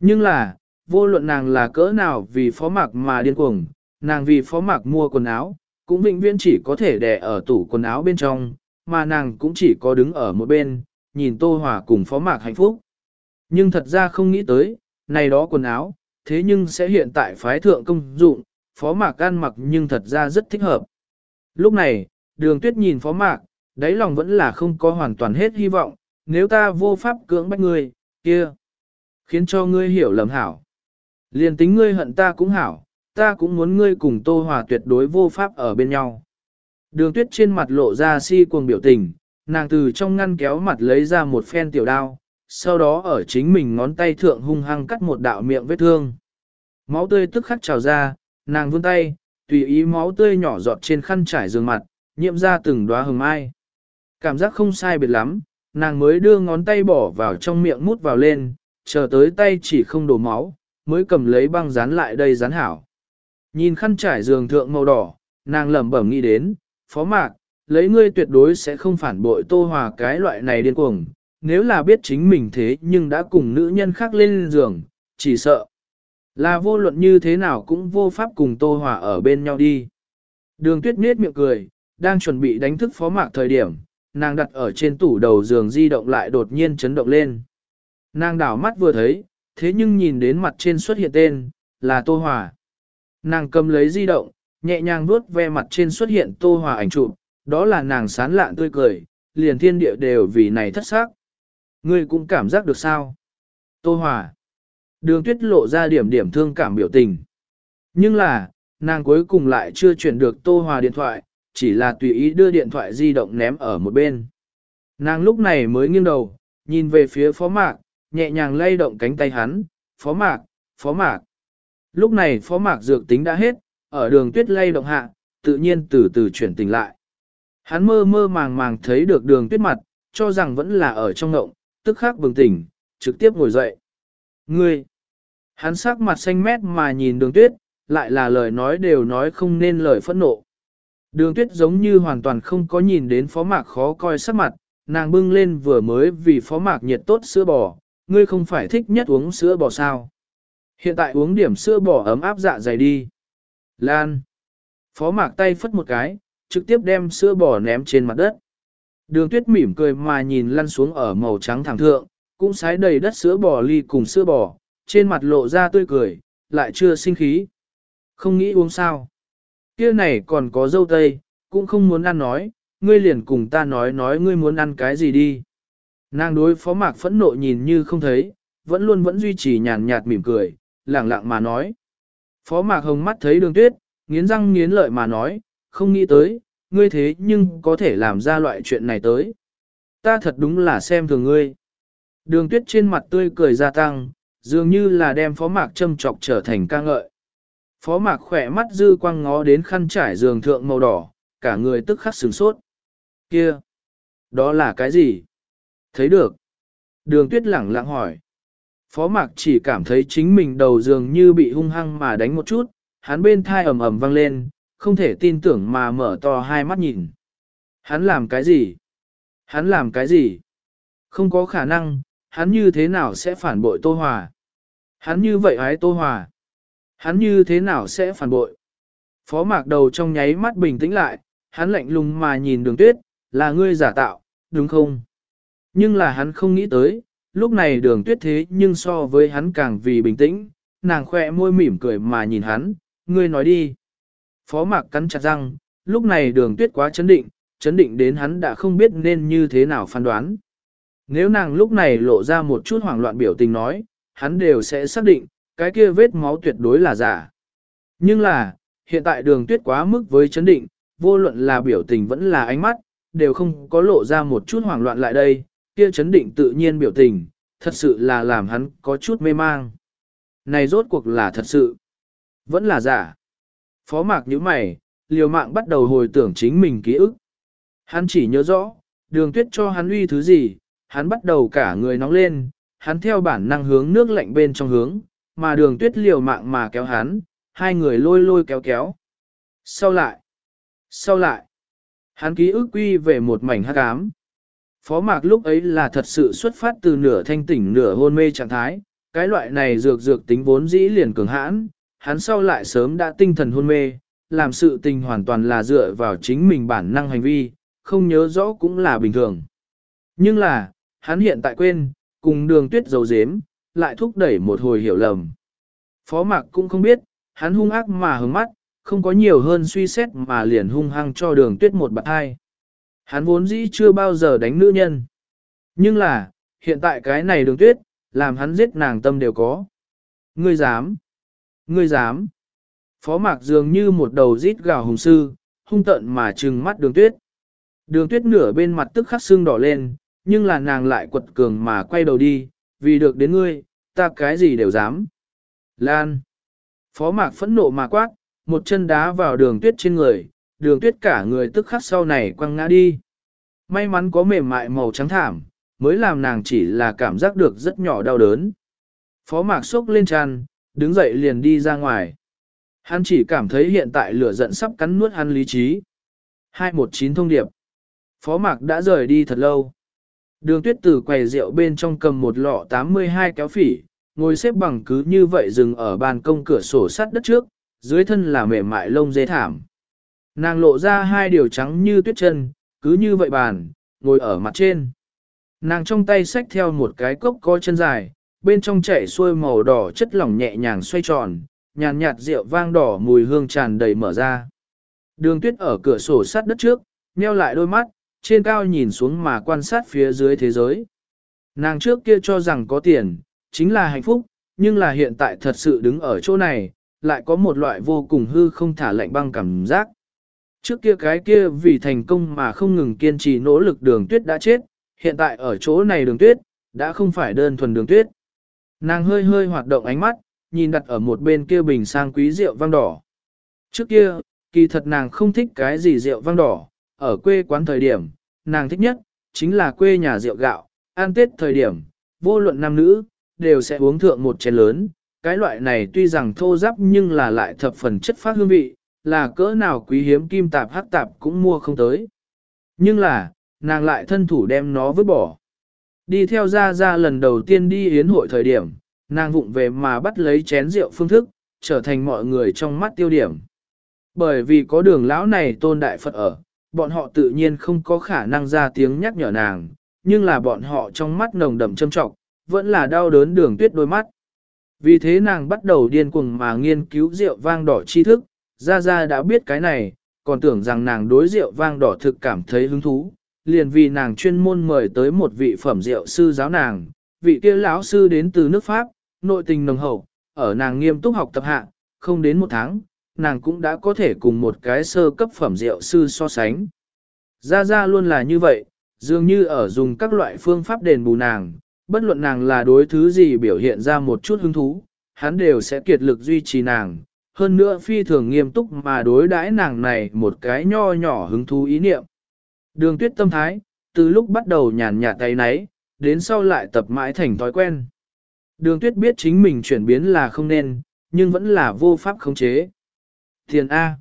Nhưng là, vô luận nàng là cỡ nào vì phó mạc mà điên cuồng, nàng vì phó mạc mua quần áo, cũng vĩnh viễn chỉ có thể đè ở tủ quần áo bên trong, mà nàng cũng chỉ có đứng ở một bên, nhìn Tô Hòa cùng phó mạc hạnh phúc. Nhưng thật ra không nghĩ tới, này đó quần áo, thế nhưng sẽ hiện tại phái thượng công dụng, phó mạc ăn mặc nhưng thật ra rất thích hợp. Lúc này, đường tuyết nhìn phó mạc, đáy lòng vẫn là không có hoàn toàn hết hy vọng, nếu ta vô pháp cưỡng bách ngươi, kia, khiến cho ngươi hiểu lầm hảo. Liền tính ngươi hận ta cũng hảo, ta cũng muốn ngươi cùng Tô Hòa tuyệt đối vô pháp ở bên nhau. Đường tuyết trên mặt lộ ra si cuồng biểu tình, nàng từ trong ngăn kéo mặt lấy ra một phen tiểu đao, sau đó ở chính mình ngón tay thượng hung hăng cắt một đạo miệng vết thương. Máu tươi tức khắc trào ra, nàng vươn tay, tùy ý máu tươi nhỏ giọt trên khăn trải giường mặt, nhiễm ra từng đóa hồng mai. Cảm giác không sai biệt lắm, nàng mới đưa ngón tay bỏ vào trong miệng mút vào lên, chờ tới tay chỉ không đổ máu, mới cầm lấy băng dán lại đây dán hảo. Nhìn khăn trải giường thượng màu đỏ, nàng lẩm bẩm nghĩ đến, phó mạc, lấy ngươi tuyệt đối sẽ không phản bội tô hòa cái loại này điên cuồng, nếu là biết chính mình thế nhưng đã cùng nữ nhân khác lên giường, chỉ sợ. Là vô luận như thế nào cũng vô pháp cùng tô hòa ở bên nhau đi. Đường tuyết nết miệng cười, đang chuẩn bị đánh thức phó mạc thời điểm, nàng đặt ở trên tủ đầu giường di động lại đột nhiên chấn động lên. Nàng đảo mắt vừa thấy, thế nhưng nhìn đến mặt trên xuất hiện tên, là Tô Hòa. Nàng cầm lấy di động, nhẹ nhàng vuốt ve mặt trên xuất hiện Tô Hòa ảnh chụp, đó là nàng sán lạn tươi cười, liền thiên địa đều vì này thất sắc. Ngươi cũng cảm giác được sao? Tô Hòa. Đường tuyết lộ ra điểm điểm thương cảm biểu tình. Nhưng là, nàng cuối cùng lại chưa chuyển được Tô Hòa điện thoại, chỉ là tùy ý đưa điện thoại di động ném ở một bên. Nàng lúc này mới nghiêng đầu, nhìn về phía phó mạc, nhẹ nhàng lay động cánh tay hắn, phó mạc, phó mạc. Lúc này phó mạc dược tính đã hết, ở đường tuyết lay động hạ, tự nhiên từ từ chuyển tình lại. Hắn mơ mơ màng màng thấy được đường tuyết mặt, cho rằng vẫn là ở trong ngộng, tức khắc bừng tỉnh, trực tiếp ngồi dậy. Ngươi! Hắn sắc mặt xanh mét mà nhìn đường tuyết, lại là lời nói đều nói không nên lời phẫn nộ. Đường tuyết giống như hoàn toàn không có nhìn đến phó mạc khó coi sắc mặt, nàng bưng lên vừa mới vì phó mạc nhiệt tốt sữa bò, ngươi không phải thích nhất uống sữa bò sao. Hiện tại uống điểm sữa bò ấm áp dạ dày đi. Lan. Phó mạc tay phất một cái, trực tiếp đem sữa bò ném trên mặt đất. Đường tuyết mỉm cười mà nhìn lăn xuống ở màu trắng thẳng thượng, cũng sái đầy đất sữa bò ly cùng sữa bò, trên mặt lộ ra tươi cười, lại chưa sinh khí. Không nghĩ uống sao. Kia này còn có dâu tây, cũng không muốn ăn nói, ngươi liền cùng ta nói nói ngươi muốn ăn cái gì đi. Nàng đối phó mạc phẫn nộ nhìn như không thấy, vẫn luôn vẫn duy trì nhàn nhạt mỉm cười, lẳng lặng mà nói. Phó mạc hồng mắt thấy đường tuyết, nghiến răng nghiến lợi mà nói, không nghĩ tới, ngươi thế nhưng có thể làm ra loại chuyện này tới. Ta thật đúng là xem thường ngươi. Đường tuyết trên mặt tươi cười gia tăng, dường như là đem phó mạc châm trọc trở thành ca ngợi. Phó mạc khỏe mắt dư quang ngó đến khăn trải giường thượng màu đỏ, cả người tức khắc sửng sốt. Kia! Đó là cái gì? Thấy được. Đường tuyết lẳng lặng hỏi. Phó mạc chỉ cảm thấy chính mình đầu giường như bị hung hăng mà đánh một chút, hắn bên thai ầm ầm vang lên, không thể tin tưởng mà mở to hai mắt nhìn. Hắn làm cái gì? Hắn làm cái gì? Không có khả năng, hắn như thế nào sẽ phản bội Tô Hòa? Hắn như vậy ái Tô Hòa? Hắn như thế nào sẽ phản bội? Phó mạc đầu trong nháy mắt bình tĩnh lại, hắn lạnh lùng mà nhìn đường tuyết, là ngươi giả tạo, đúng không? Nhưng là hắn không nghĩ tới, lúc này đường tuyết thế nhưng so với hắn càng vì bình tĩnh, nàng khỏe môi mỉm cười mà nhìn hắn, ngươi nói đi. Phó mạc cắn chặt răng, lúc này đường tuyết quá chấn định, chấn định đến hắn đã không biết nên như thế nào phán đoán. Nếu nàng lúc này lộ ra một chút hoảng loạn biểu tình nói, hắn đều sẽ xác định, cái kia vết máu tuyệt đối là giả. Nhưng là, hiện tại đường tuyết quá mức với chấn định, vô luận là biểu tình vẫn là ánh mắt, đều không có lộ ra một chút hoảng loạn lại đây, kia chấn định tự nhiên biểu tình, thật sự là làm hắn có chút mê mang. Này rốt cuộc là thật sự, vẫn là giả. Phó mạc như mày, liều mạng bắt đầu hồi tưởng chính mình ký ức. Hắn chỉ nhớ rõ, đường tuyết cho hắn uy thứ gì, hắn bắt đầu cả người nóng lên, hắn theo bản năng hướng nước lạnh bên trong hướng, mà đường tuyết liều mạng mà kéo hắn, hai người lôi lôi kéo kéo. Sau lại, sau lại, hắn ký ức quy về một mảnh hắc ám. Phó mạc lúc ấy là thật sự xuất phát từ nửa thanh tỉnh nửa hôn mê trạng thái, cái loại này dược dược tính vốn dĩ liền cường hãn, hắn sau lại sớm đã tinh thần hôn mê, làm sự tình hoàn toàn là dựa vào chính mình bản năng hành vi, không nhớ rõ cũng là bình thường. Nhưng là, hắn hiện tại quên, cùng đường tuyết dầu dếm, lại thúc đẩy một hồi hiểu lầm. Phó mạc cũng không biết, hắn hung ác mà hướng mắt, không có nhiều hơn suy xét mà liền hung hăng cho đường tuyết một bạn hai. Hắn vốn dĩ chưa bao giờ đánh nữ nhân. Nhưng là, hiện tại cái này đường tuyết, làm hắn giết nàng tâm đều có. Ngươi dám! Ngươi dám! Phó mạc dường như một đầu rít gào hùng sư, hung tận mà trừng mắt đường tuyết. Đường tuyết nửa bên mặt tức khắc xương đỏ lên, nhưng là nàng lại quật cường mà quay đầu đi, vì được đến ngươi, ta cái gì đều dám. Lan! Phó mạc phẫn nộ mà quát, một chân đá vào đường tuyết trên người, đường tuyết cả người tức khắc sau này quăng ngã đi. May mắn có mềm mại màu trắng thảm, mới làm nàng chỉ là cảm giác được rất nhỏ đau đớn. Phó mạc sốc lên tràn, đứng dậy liền đi ra ngoài. Hắn chỉ cảm thấy hiện tại lửa giận sắp cắn nuốt hắn lý trí. 219 thông điệp. Phó mạc đã rời đi thật lâu. Đường tuyết tử quầy rượu bên trong cầm một lọ 82 kéo phỉ, ngồi xếp bằng cứ như vậy dừng ở bàn công cửa sổ sắt đất trước, dưới thân là mềm mại lông dê thảm. Nàng lộ ra hai điều trắng như tuyết chân, cứ như vậy bàn, ngồi ở mặt trên. Nàng trong tay xách theo một cái cốc có chân dài, bên trong chảy xuôi màu đỏ chất lỏng nhẹ nhàng xoay tròn, nhàn nhạt rượu vang đỏ mùi hương tràn đầy mở ra. Đường tuyết ở cửa sổ sắt đất trước, nheo lại đôi mắt, trên cao nhìn xuống mà quan sát phía dưới thế giới. Nàng trước kia cho rằng có tiền, chính là hạnh phúc, nhưng là hiện tại thật sự đứng ở chỗ này, lại có một loại vô cùng hư không thả lạnh băng cảm giác. Trước kia cái kia vì thành công mà không ngừng kiên trì nỗ lực đường tuyết đã chết, hiện tại ở chỗ này đường tuyết, đã không phải đơn thuần đường tuyết. Nàng hơi hơi hoạt động ánh mắt, nhìn đặt ở một bên kia bình sang quý rượu vang đỏ. Trước kia, kỳ thật nàng không thích cái gì rượu vang đỏ, ở quê quán thời điểm, nàng thích nhất, chính là quê nhà rượu gạo, ăn tết thời điểm, vô luận nam nữ, đều sẽ uống thượng một chén lớn. Cái loại này tuy rằng thô giáp nhưng là lại thập phần chất phát hương vị, là cỡ nào quý hiếm kim tạp hắc tạp cũng mua không tới. Nhưng là, nàng lại thân thủ đem nó vứt bỏ. Đi theo ra ra lần đầu tiên đi yến hội thời điểm, nàng vụng về mà bắt lấy chén rượu phương thức, trở thành mọi người trong mắt tiêu điểm. Bởi vì có đường lão này tôn đại Phật ở, bọn họ tự nhiên không có khả năng ra tiếng nhắc nhở nàng, nhưng là bọn họ trong mắt nồng đậm châm trọng, vẫn là đau đớn đường tuyết đôi mắt. Vì thế nàng bắt đầu điên cuồng mà nghiên cứu rượu vang đỏ tri thức, ra ra đã biết cái này, còn tưởng rằng nàng đối rượu vang đỏ thực cảm thấy hứng thú, liền vì nàng chuyên môn mời tới một vị phẩm rượu sư giáo nàng, vị kia lão sư đến từ nước Pháp, nội tình nồng hậu, ở nàng nghiêm túc học tập hạ, không đến một tháng, nàng cũng đã có thể cùng một cái sơ cấp phẩm rượu sư so sánh. Ra ra luôn là như vậy, dường như ở dùng các loại phương pháp đền bù nàng, bất luận nàng là đối thứ gì biểu hiện ra một chút hứng thú, hắn đều sẽ kiệt lực duy trì nàng, hơn nữa phi thường nghiêm túc mà đối đãi nàng này một cái nho nhỏ hứng thú ý niệm. Đường tuyết tâm thái, từ lúc bắt đầu nhàn nhạt tay náy, đến sau lại tập mãi thành thói quen. Đường tuyết biết chính mình chuyển biến là không nên, nhưng vẫn là vô pháp khống chế. Tiền A.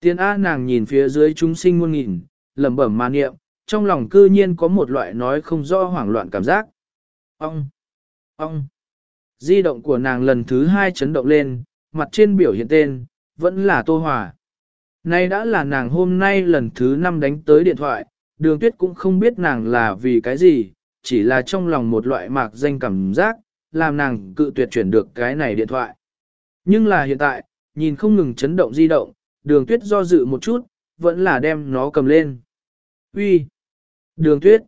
Tiền A nàng nhìn phía dưới chúng sinh muôn nghìn, lẩm bẩm mà niệm, trong lòng cư nhiên có một loại nói không rõ hoảng loạn cảm giác. Ông! Ông! Di động của nàng lần thứ hai chấn động lên, mặt trên biểu hiện tên, vẫn là Tô Hòa. Nay đã là nàng hôm nay lần thứ năm đánh tới điện thoại, đường tuyết cũng không biết nàng là vì cái gì, chỉ là trong lòng một loại mạc danh cảm giác, làm nàng cự tuyệt chuyển được cái này điện thoại. Nhưng là hiện tại, nhìn không ngừng chấn động di động, đường tuyết do dự một chút, vẫn là đem nó cầm lên. Uy, Đường tuyết!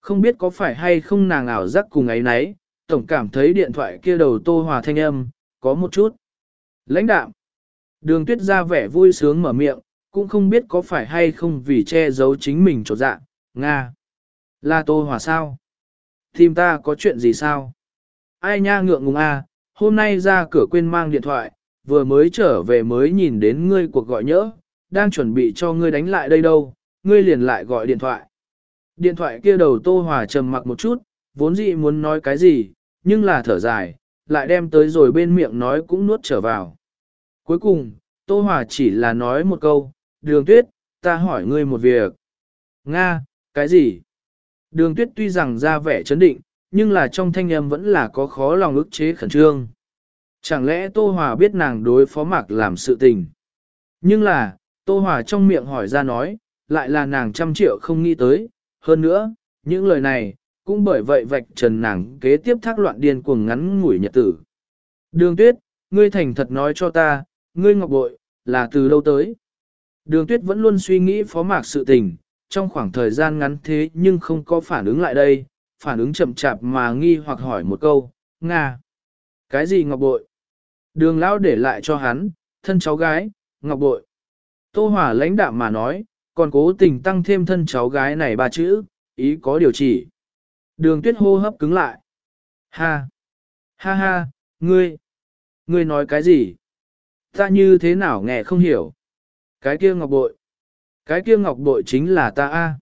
Không biết có phải hay không nàng ảo giác cùng ấy nấy, tổng cảm thấy điện thoại kia đầu tô hòa thanh âm, có một chút. Lãnh đạm! Đường tuyết ra vẻ vui sướng mở miệng, cũng không biết có phải hay không vì che giấu chính mình trột dạ. Nga! Là tô hòa sao? Tìm ta có chuyện gì sao? Ai nha ngượng ngùng a, à, hôm nay ra cửa quên mang điện thoại, vừa mới trở về mới nhìn đến ngươi cuộc gọi nhỡ, đang chuẩn bị cho ngươi đánh lại đây đâu, ngươi liền lại gọi điện thoại. Điện thoại kia đầu Tô Hòa trầm mặc một chút, vốn dĩ muốn nói cái gì, nhưng là thở dài, lại đem tới rồi bên miệng nói cũng nuốt trở vào. Cuối cùng, Tô Hòa chỉ là nói một câu, đường tuyết, ta hỏi ngươi một việc. Nga, cái gì? Đường tuyết tuy rằng ra vẻ chấn định, nhưng là trong thanh âm vẫn là có khó lòng ức chế khẩn trương. Chẳng lẽ Tô Hòa biết nàng đối phó mạc làm sự tình? Nhưng là, Tô Hòa trong miệng hỏi ra nói, lại là nàng trăm triệu không nghĩ tới. Hơn nữa, những lời này, cũng bởi vậy vạch trần nàng kế tiếp thác loạn điên cuồng ngắn ngủi nhật tử. Đường tuyết, ngươi thành thật nói cho ta, ngươi ngọc bội, là từ đâu tới? Đường tuyết vẫn luôn suy nghĩ phó mạc sự tình, trong khoảng thời gian ngắn thế nhưng không có phản ứng lại đây, phản ứng chậm chạp mà nghi hoặc hỏi một câu, Nga. Cái gì ngọc bội? Đường lão để lại cho hắn, thân cháu gái, ngọc bội. Tô Hòa lãnh đạm mà nói, còn cố tình tăng thêm thân cháu gái này ba chữ, ý có điều chỉ. Đường tuyết hô hấp cứng lại. Ha! Ha ha, ngươi! Ngươi nói cái gì? Ta như thế nào nghe không hiểu? Cái kia ngọc bội. Cái kia ngọc bội chính là ta a.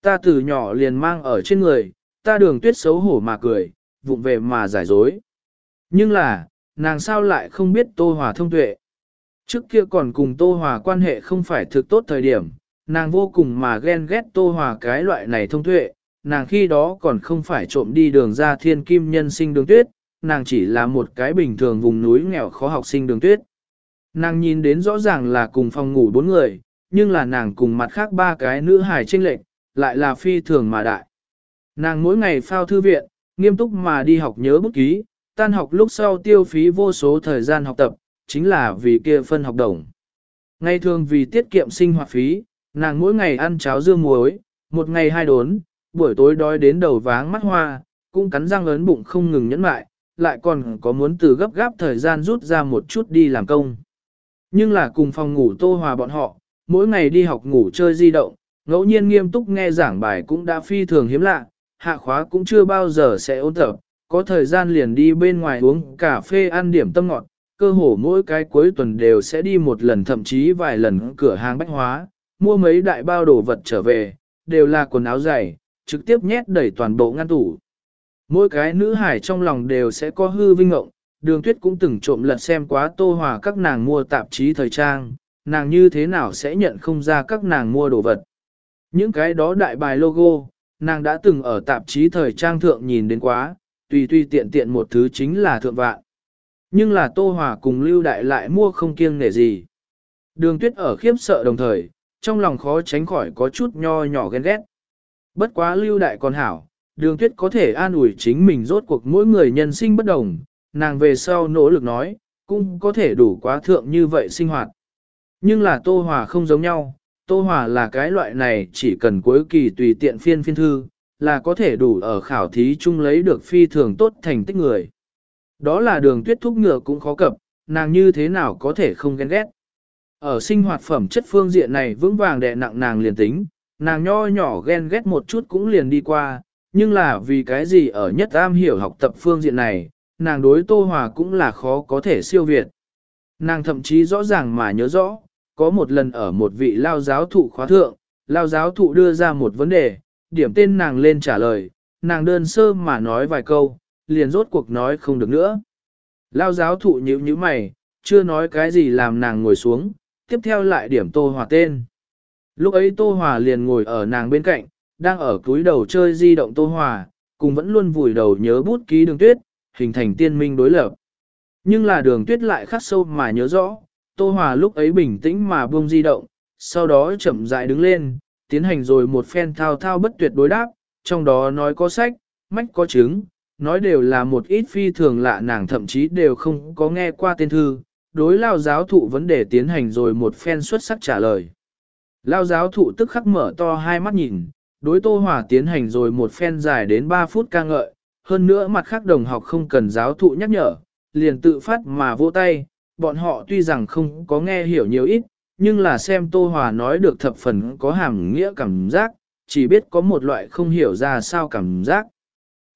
Ta từ nhỏ liền mang ở trên người, ta đường tuyết xấu hổ mà cười, vụng về mà giải dối. Nhưng là, nàng sao lại không biết Tô Hòa thông tuệ. Trước kia còn cùng Tô Hòa quan hệ không phải thực tốt thời điểm, nàng vô cùng mà ghen ghét Tô Hòa cái loại này thông tuệ, nàng khi đó còn không phải trộm đi đường ra thiên kim nhân sinh đường tuyết, nàng chỉ là một cái bình thường vùng núi nghèo khó học sinh đường tuyết. Nàng nhìn đến rõ ràng là cùng phòng ngủ bốn người, nhưng là nàng cùng mặt khác ba cái nữ hài tranh lệch, lại là phi thường mà đại. Nàng mỗi ngày phao thư viện, nghiêm túc mà đi học nhớ bút ký, tan học lúc sau tiêu phí vô số thời gian học tập, chính là vì kia phân học đồng. Ngày thường vì tiết kiệm sinh hoạt phí, nàng mỗi ngày ăn cháo dưa muối, một ngày hai đốn, buổi tối đói đến đầu váng mắt hoa, cũng cắn răng lớn bụng không ngừng nhẫn lại, lại còn có muốn từ gấp gáp thời gian rút ra một chút đi làm công. Nhưng là cùng phòng ngủ tô hòa bọn họ, mỗi ngày đi học ngủ chơi di động, ngẫu nhiên nghiêm túc nghe giảng bài cũng đã phi thường hiếm lạ, hạ khóa cũng chưa bao giờ sẽ ôn tập, có thời gian liền đi bên ngoài uống cà phê ăn điểm tâm ngọt, cơ hồ mỗi cái cuối tuần đều sẽ đi một lần thậm chí vài lần cửa hàng bách hóa, mua mấy đại bao đồ vật trở về, đều là quần áo dày, trực tiếp nhét đẩy toàn bộ ngăn tủ. Mỗi cái nữ hải trong lòng đều sẽ có hư vinh ngộng, đường tuyết cũng từng trộm lật xem quá tô hòa các nàng mua tạp chí thời trang, nàng như thế nào sẽ nhận không ra các nàng mua đồ vật. Những cái đó đại bài logo, nàng đã từng ở tạp chí thời trang thượng nhìn đến quá, tùy tùy tiện tiện một thứ chính là thượng vạn. Nhưng là Tô Hòa cùng Lưu Đại lại mua không kiêng nể gì. Đường tuyết ở khiếp sợ đồng thời, trong lòng khó tránh khỏi có chút nho nhỏ ghen ghét. Bất quá Lưu Đại còn hảo, đường tuyết có thể an ủi chính mình rốt cuộc mỗi người nhân sinh bất đồng, nàng về sau nỗ lực nói, cũng có thể đủ quá thượng như vậy sinh hoạt. Nhưng là Tô Hòa không giống nhau, Tô Hòa là cái loại này chỉ cần cuối kỳ tùy tiện phiên phiên thư, là có thể đủ ở khảo thí chung lấy được phi thường tốt thành tích người. Đó là đường tuyết thúc ngựa cũng khó cập, nàng như thế nào có thể không ghen ghét. Ở sinh hoạt phẩm chất phương diện này vững vàng đè nặng nàng liền tính, nàng nho nhỏ ghen ghét một chút cũng liền đi qua, nhưng là vì cái gì ở nhất am hiểu học tập phương diện này, nàng đối Tô Hòa cũng là khó có thể siêu việt. Nàng thậm chí rõ ràng mà nhớ rõ, có một lần ở một vị lao giáo thụ khóa thượng, lao giáo thụ đưa ra một vấn đề, điểm tên nàng lên trả lời, nàng đơn sơ mà nói vài câu, liền rốt cuộc nói không được nữa. Lao giáo thụ nhíu nhíu mày, chưa nói cái gì làm nàng ngồi xuống, tiếp theo lại điểm Tô Hòa tên. Lúc ấy Tô Hòa liền ngồi ở nàng bên cạnh, đang ở túi đầu chơi di động Tô Hòa, cùng vẫn luôn vùi đầu nhớ bút ký đường tuyết, hình thành tiên minh đối lập. Nhưng là đường tuyết lại khắc sâu mà nhớ rõ, Tô Hòa lúc ấy bình tĩnh mà buông di động, sau đó chậm rãi đứng lên, tiến hành rồi một phen thao thao bất tuyệt đối đáp, trong đó nói có sách, mách có chứng, nói đều là một ít phi thường lạ nàng thậm chí đều không có nghe qua tên thư, đối lao giáo thụ vấn đề tiến hành rồi một phen xuất sắc trả lời. Lao giáo thụ tức khắc mở to hai mắt nhìn, đối Tô hỏa tiến hành rồi một phen dài đến 3 phút ca ngợi, hơn nữa mặt khác đồng học không cần giáo thụ nhắc nhở, liền tự phát mà vỗ tay, bọn họ tuy rằng không có nghe hiểu nhiều ít, nhưng là xem Tô Hòa nói được thập phần có hàm nghĩa cảm giác, chỉ biết có một loại không hiểu ra sao cảm giác.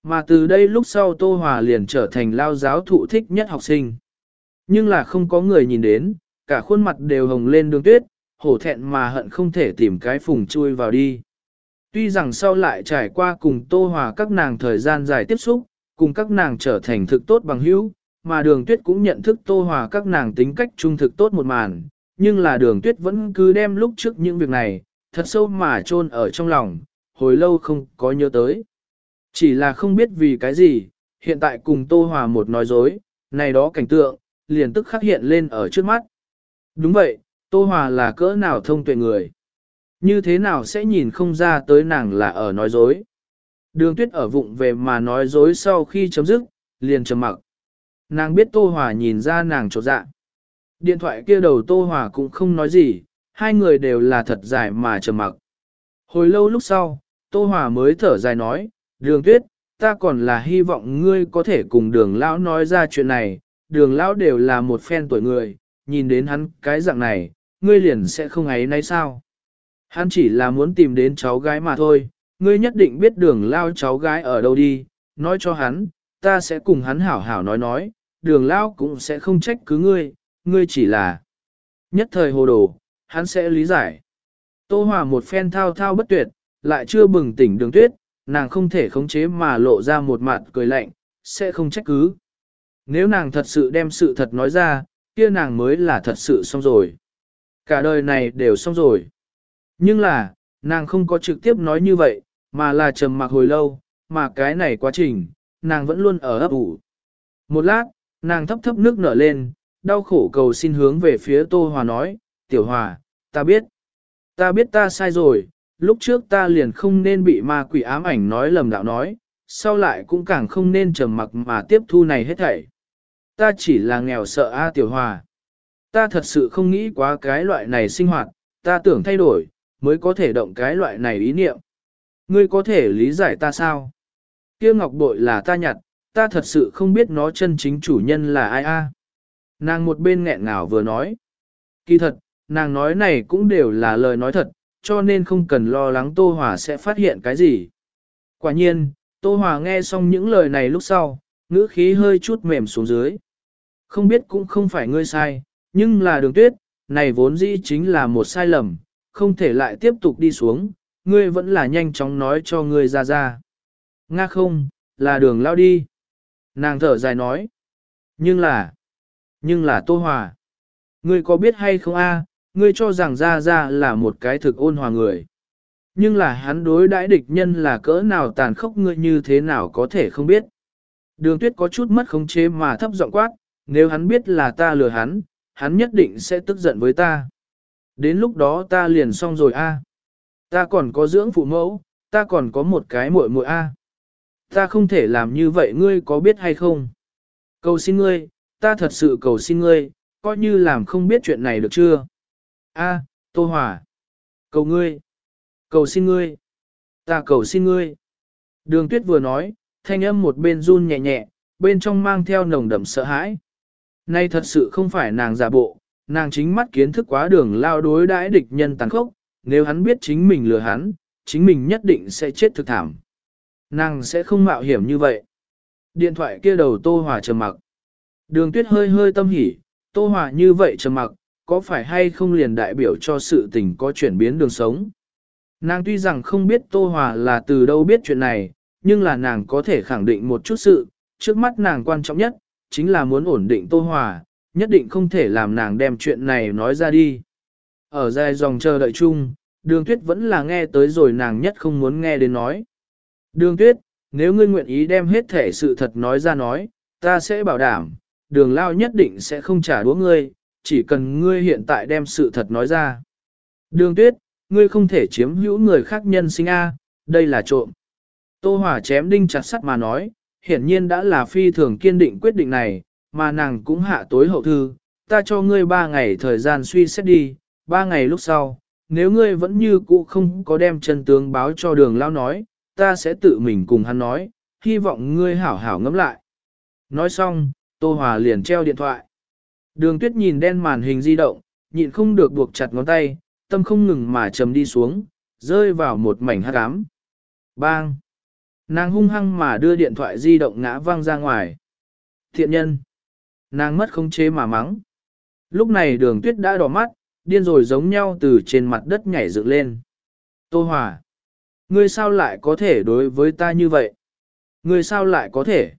Mà từ đây lúc sau Tô Hòa liền trở thành lao giáo thụ thích nhất học sinh. Nhưng là không có người nhìn đến, cả khuôn mặt đều hồng lên đường tuyết, hổ thẹn mà hận không thể tìm cái phùng chui vào đi. Tuy rằng sau lại trải qua cùng Tô Hòa các nàng thời gian dài tiếp xúc, cùng các nàng trở thành thực tốt bằng hữu, mà đường tuyết cũng nhận thức Tô Hòa các nàng tính cách trung thực tốt một màn, nhưng là đường tuyết vẫn cứ đem lúc trước những việc này, thật sâu mà chôn ở trong lòng, hồi lâu không có nhớ tới. Chỉ là không biết vì cái gì, hiện tại cùng Tô Hòa một nói dối, này đó cảnh tượng, liền tức khắc hiện lên ở trước mắt. Đúng vậy, Tô Hòa là cỡ nào thông tuệ người. Như thế nào sẽ nhìn không ra tới nàng là ở nói dối. Đường tuyết ở vụng về mà nói dối sau khi chấm dứt, liền trầm mặc. Nàng biết Tô Hòa nhìn ra nàng trột dạ. Điện thoại kia đầu Tô Hòa cũng không nói gì, hai người đều là thật dài mà trầm mặc. Hồi lâu lúc sau, Tô Hòa mới thở dài nói, Đường Tuyết, ta còn là hy vọng ngươi có thể cùng đường lão nói ra chuyện này, đường lão đều là một phen tuổi người, nhìn đến hắn cái dạng này, ngươi liền sẽ không ấy nấy sao. Hắn chỉ là muốn tìm đến cháu gái mà thôi, ngươi nhất định biết đường lao cháu gái ở đâu đi, nói cho hắn, ta sẽ cùng hắn hảo hảo nói nói, đường lao cũng sẽ không trách cứ ngươi, ngươi chỉ là nhất thời hồ đồ, hắn sẽ lý giải. Tô Hòa một phen thao thao bất tuyệt, lại chưa bừng tỉnh đường tuyết, nàng không thể khống chế mà lộ ra một mặt cười lạnh, sẽ không trách cứ. Nếu nàng thật sự đem sự thật nói ra, kia nàng mới là thật sự xong rồi. Cả đời này đều xong rồi. Nhưng là, nàng không có trực tiếp nói như vậy, mà là trầm mặc hồi lâu, mà cái này quá trình, nàng vẫn luôn ở ấp ủ. Một lát, nàng thấp thấp nước nở lên, đau khổ cầu xin hướng về phía Tô Hòa nói, Tiểu Hòa, ta biết, ta biết ta sai rồi, lúc trước ta liền không nên bị ma quỷ ám ảnh nói lầm đạo nói, sau lại cũng càng không nên trầm mặc mà tiếp thu này hết thảy. Ta chỉ là nghèo sợ A Tiểu Hòa. Ta thật sự không nghĩ quá cái loại này sinh hoạt, ta tưởng thay đổi, mới có thể động cái loại này ý niệm. Ngươi có thể lý giải ta sao? Kia ngọc bội là ta nhặt, ta thật sự không biết nó chân chính chủ nhân là ai a. Nàng một bên nghẹn ngào vừa nói. Kỳ thật, nàng nói này cũng đều là lời nói thật, cho nên không cần lo lắng Tô Hòa sẽ phát hiện cái gì. Quả nhiên, Tô Hòa nghe xong những lời này lúc sau, ngữ khí hơi chút mềm xuống dưới. Không biết cũng không phải ngươi sai, nhưng là đường tuyết, này vốn dĩ chính là một sai lầm, không thể lại tiếp tục đi xuống, ngươi vẫn là nhanh chóng nói cho ngươi ra ra. Nga không, là đường lao đi. Nàng thở dài nói. Nhưng là, nhưng là Tô Hòa. Ngươi có biết hay không a? ngươi cho rằng gia gia là một cái thực ôn hòa người. Nhưng là hắn đối đãi địch nhân là cỡ nào tàn khốc ngươi như thế nào có thể không biết. Đường tuyết có chút mất khống chế mà thấp giọng quát, nếu hắn biết là ta lừa hắn, hắn nhất định sẽ tức giận với ta. Đến lúc đó ta liền xong rồi a. Ta còn có dưỡng phụ mẫu, ta còn có một cái muội muội a. Ta không thể làm như vậy ngươi có biết hay không? Cầu xin ngươi, ta thật sự cầu xin ngươi, coi như làm không biết chuyện này được chưa? A, Tô Hòa. Cầu ngươi. Cầu xin ngươi. Ta cầu xin ngươi. Đường tuyết vừa nói, thanh âm một bên run nhẹ nhẹ, bên trong mang theo nồng đậm sợ hãi. Nay thật sự không phải nàng giả bộ, nàng chính mắt kiến thức quá đường lao đối đãi địch nhân tàn khốc, nếu hắn biết chính mình lừa hắn, chính mình nhất định sẽ chết thực thảm. Nàng sẽ không mạo hiểm như vậy. Điện thoại kia đầu Tô Hòa trầm mặc. Đường tuyết hơi hơi tâm hỉ, Tô Hòa như vậy trầm mặc, có phải hay không liền đại biểu cho sự tình có chuyển biến đường sống. Nàng tuy rằng không biết Tô Hòa là từ đâu biết chuyện này, nhưng là nàng có thể khẳng định một chút sự, trước mắt nàng quan trọng nhất, chính là muốn ổn định Tô Hòa, nhất định không thể làm nàng đem chuyện này nói ra đi. Ở dài dòng chờ đợi chung, đường tuyết vẫn là nghe tới rồi nàng nhất không muốn nghe đến nói. Đường tuyết, nếu ngươi nguyện ý đem hết thể sự thật nói ra nói, ta sẽ bảo đảm, đường lao nhất định sẽ không trả đũa ngươi, chỉ cần ngươi hiện tại đem sự thật nói ra. Đường tuyết, ngươi không thể chiếm hữu người khác nhân sinh A, đây là trộm. Tô Hòa chém đinh chặt sắt mà nói, hiển nhiên đã là phi thường kiên định quyết định này, mà nàng cũng hạ tối hậu thư, ta cho ngươi ba ngày thời gian suy xét đi, ba ngày lúc sau, nếu ngươi vẫn như cũ không có đem chân tướng báo cho đường lao nói, ta sẽ tự mình cùng hắn nói, hy vọng ngươi hảo hảo ngẫm lại. Nói xong, Tô Hòa liền treo điện thoại. Đường tuyết nhìn đen màn hình di động, nhịn không được buộc chặt ngón tay, tâm không ngừng mà trầm đi xuống, rơi vào một mảnh hát ám. Bang! Nàng hung hăng mà đưa điện thoại di động ngã văng ra ngoài. Thiện nhân! Nàng mất không chế mà mắng. Lúc này đường tuyết đã đỏ mắt, điên rồi giống nhau từ trên mặt đất nhảy dựng lên. Tô Hòa! Ngươi sao lại có thể đối với ta như vậy? Ngươi sao lại có thể?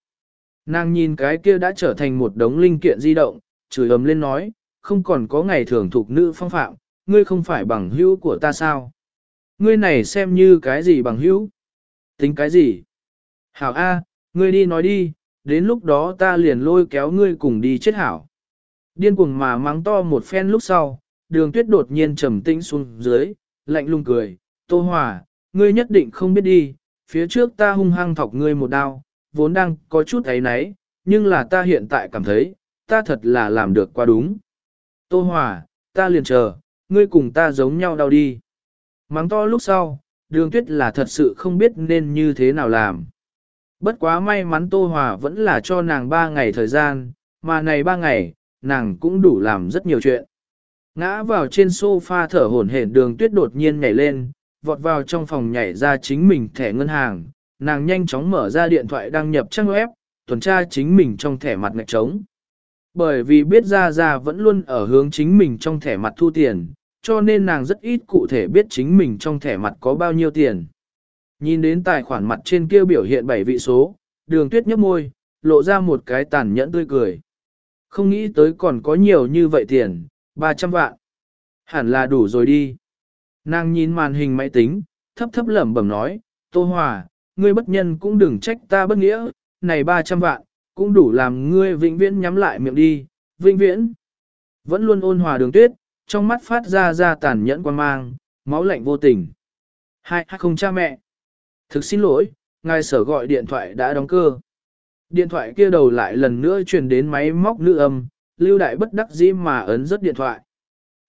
Nàng nhìn cái kia đã trở thành một đống linh kiện di động, chửi ấm lên nói, không còn có ngày thường thuộc nữ phong phạm, ngươi không phải bằng hữu của ta sao? Ngươi này xem như cái gì bằng hữu? Tính cái gì? Hảo A, ngươi đi nói đi, đến lúc đó ta liền lôi kéo ngươi cùng đi chết hảo. Điên cuồng mà mắng to một phen lúc sau, đường tuyết đột nhiên trầm tĩnh xuống dưới, lạnh lùng cười, tô hòa, ngươi nhất định không biết đi, phía trước ta hung hăng thọc ngươi một đao, vốn đang có chút ấy náy, nhưng là ta hiện tại cảm thấy, ta thật là làm được quá đúng. Tô Hòa, ta liền chờ, ngươi cùng ta giống nhau đau đi. Mắng to lúc sau, đường tuyết là thật sự không biết nên như thế nào làm. Bất quá may mắn Tô Hòa vẫn là cho nàng ba ngày thời gian, mà này ba ngày, nàng cũng đủ làm rất nhiều chuyện. Ngã vào trên sofa thở hổn hển đường tuyết đột nhiên nhảy lên, vọt vào trong phòng nhảy ra chính mình thẻ ngân hàng, nàng nhanh chóng mở ra điện thoại đăng nhập trang web, tuần tra chính mình trong thẻ mặt ngạch trống. Bởi vì biết ra ra vẫn luôn ở hướng chính mình trong thẻ mặt thu tiền, cho nên nàng rất ít cụ thể biết chính mình trong thẻ mặt có bao nhiêu tiền. Nhìn đến tài khoản mặt trên kia biểu hiện 7 vị số, đường tuyết nhấp môi, lộ ra một cái tàn nhẫn tươi cười. Không nghĩ tới còn có nhiều như vậy tiền, 300 vạn. Hẳn là đủ rồi đi. Nàng nhìn màn hình máy tính, thấp thấp lẩm bẩm nói, Tô Hòa, ngươi bất nhân cũng đừng trách ta bất nghĩa, này 300 vạn, cũng đủ làm ngươi vĩnh viễn nhắm lại miệng đi, vĩnh viễn. Vẫn luôn ôn hòa đường tuyết, trong mắt phát ra ra tàn nhẫn quan mang, máu lạnh vô tình. Hai, không cha mẹ. Thực xin lỗi, ngài sở gọi điện thoại đã đóng cơ. Điện thoại kia đầu lại lần nữa truyền đến máy móc nữ âm, lưu đại bất đắc dĩ mà ấn rất điện thoại.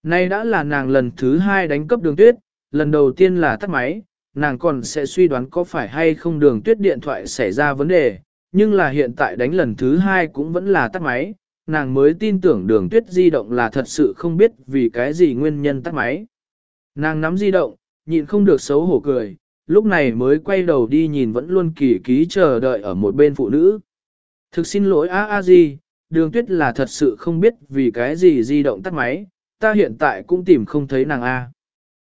Nay đã là nàng lần thứ hai đánh cấp đường tuyết, lần đầu tiên là tắt máy, nàng còn sẽ suy đoán có phải hay không đường tuyết điện thoại xảy ra vấn đề, nhưng là hiện tại đánh lần thứ hai cũng vẫn là tắt máy, nàng mới tin tưởng đường tuyết di động là thật sự không biết vì cái gì nguyên nhân tắt máy. Nàng nắm di động, nhịn không được xấu hổ cười, lúc này mới quay đầu đi nhìn vẫn luôn kỳ ký chờ đợi ở một bên phụ nữ. Thực xin lỗi a a di, đường tuyết là thật sự không biết vì cái gì di động tắt máy, ta hiện tại cũng tìm không thấy nàng a.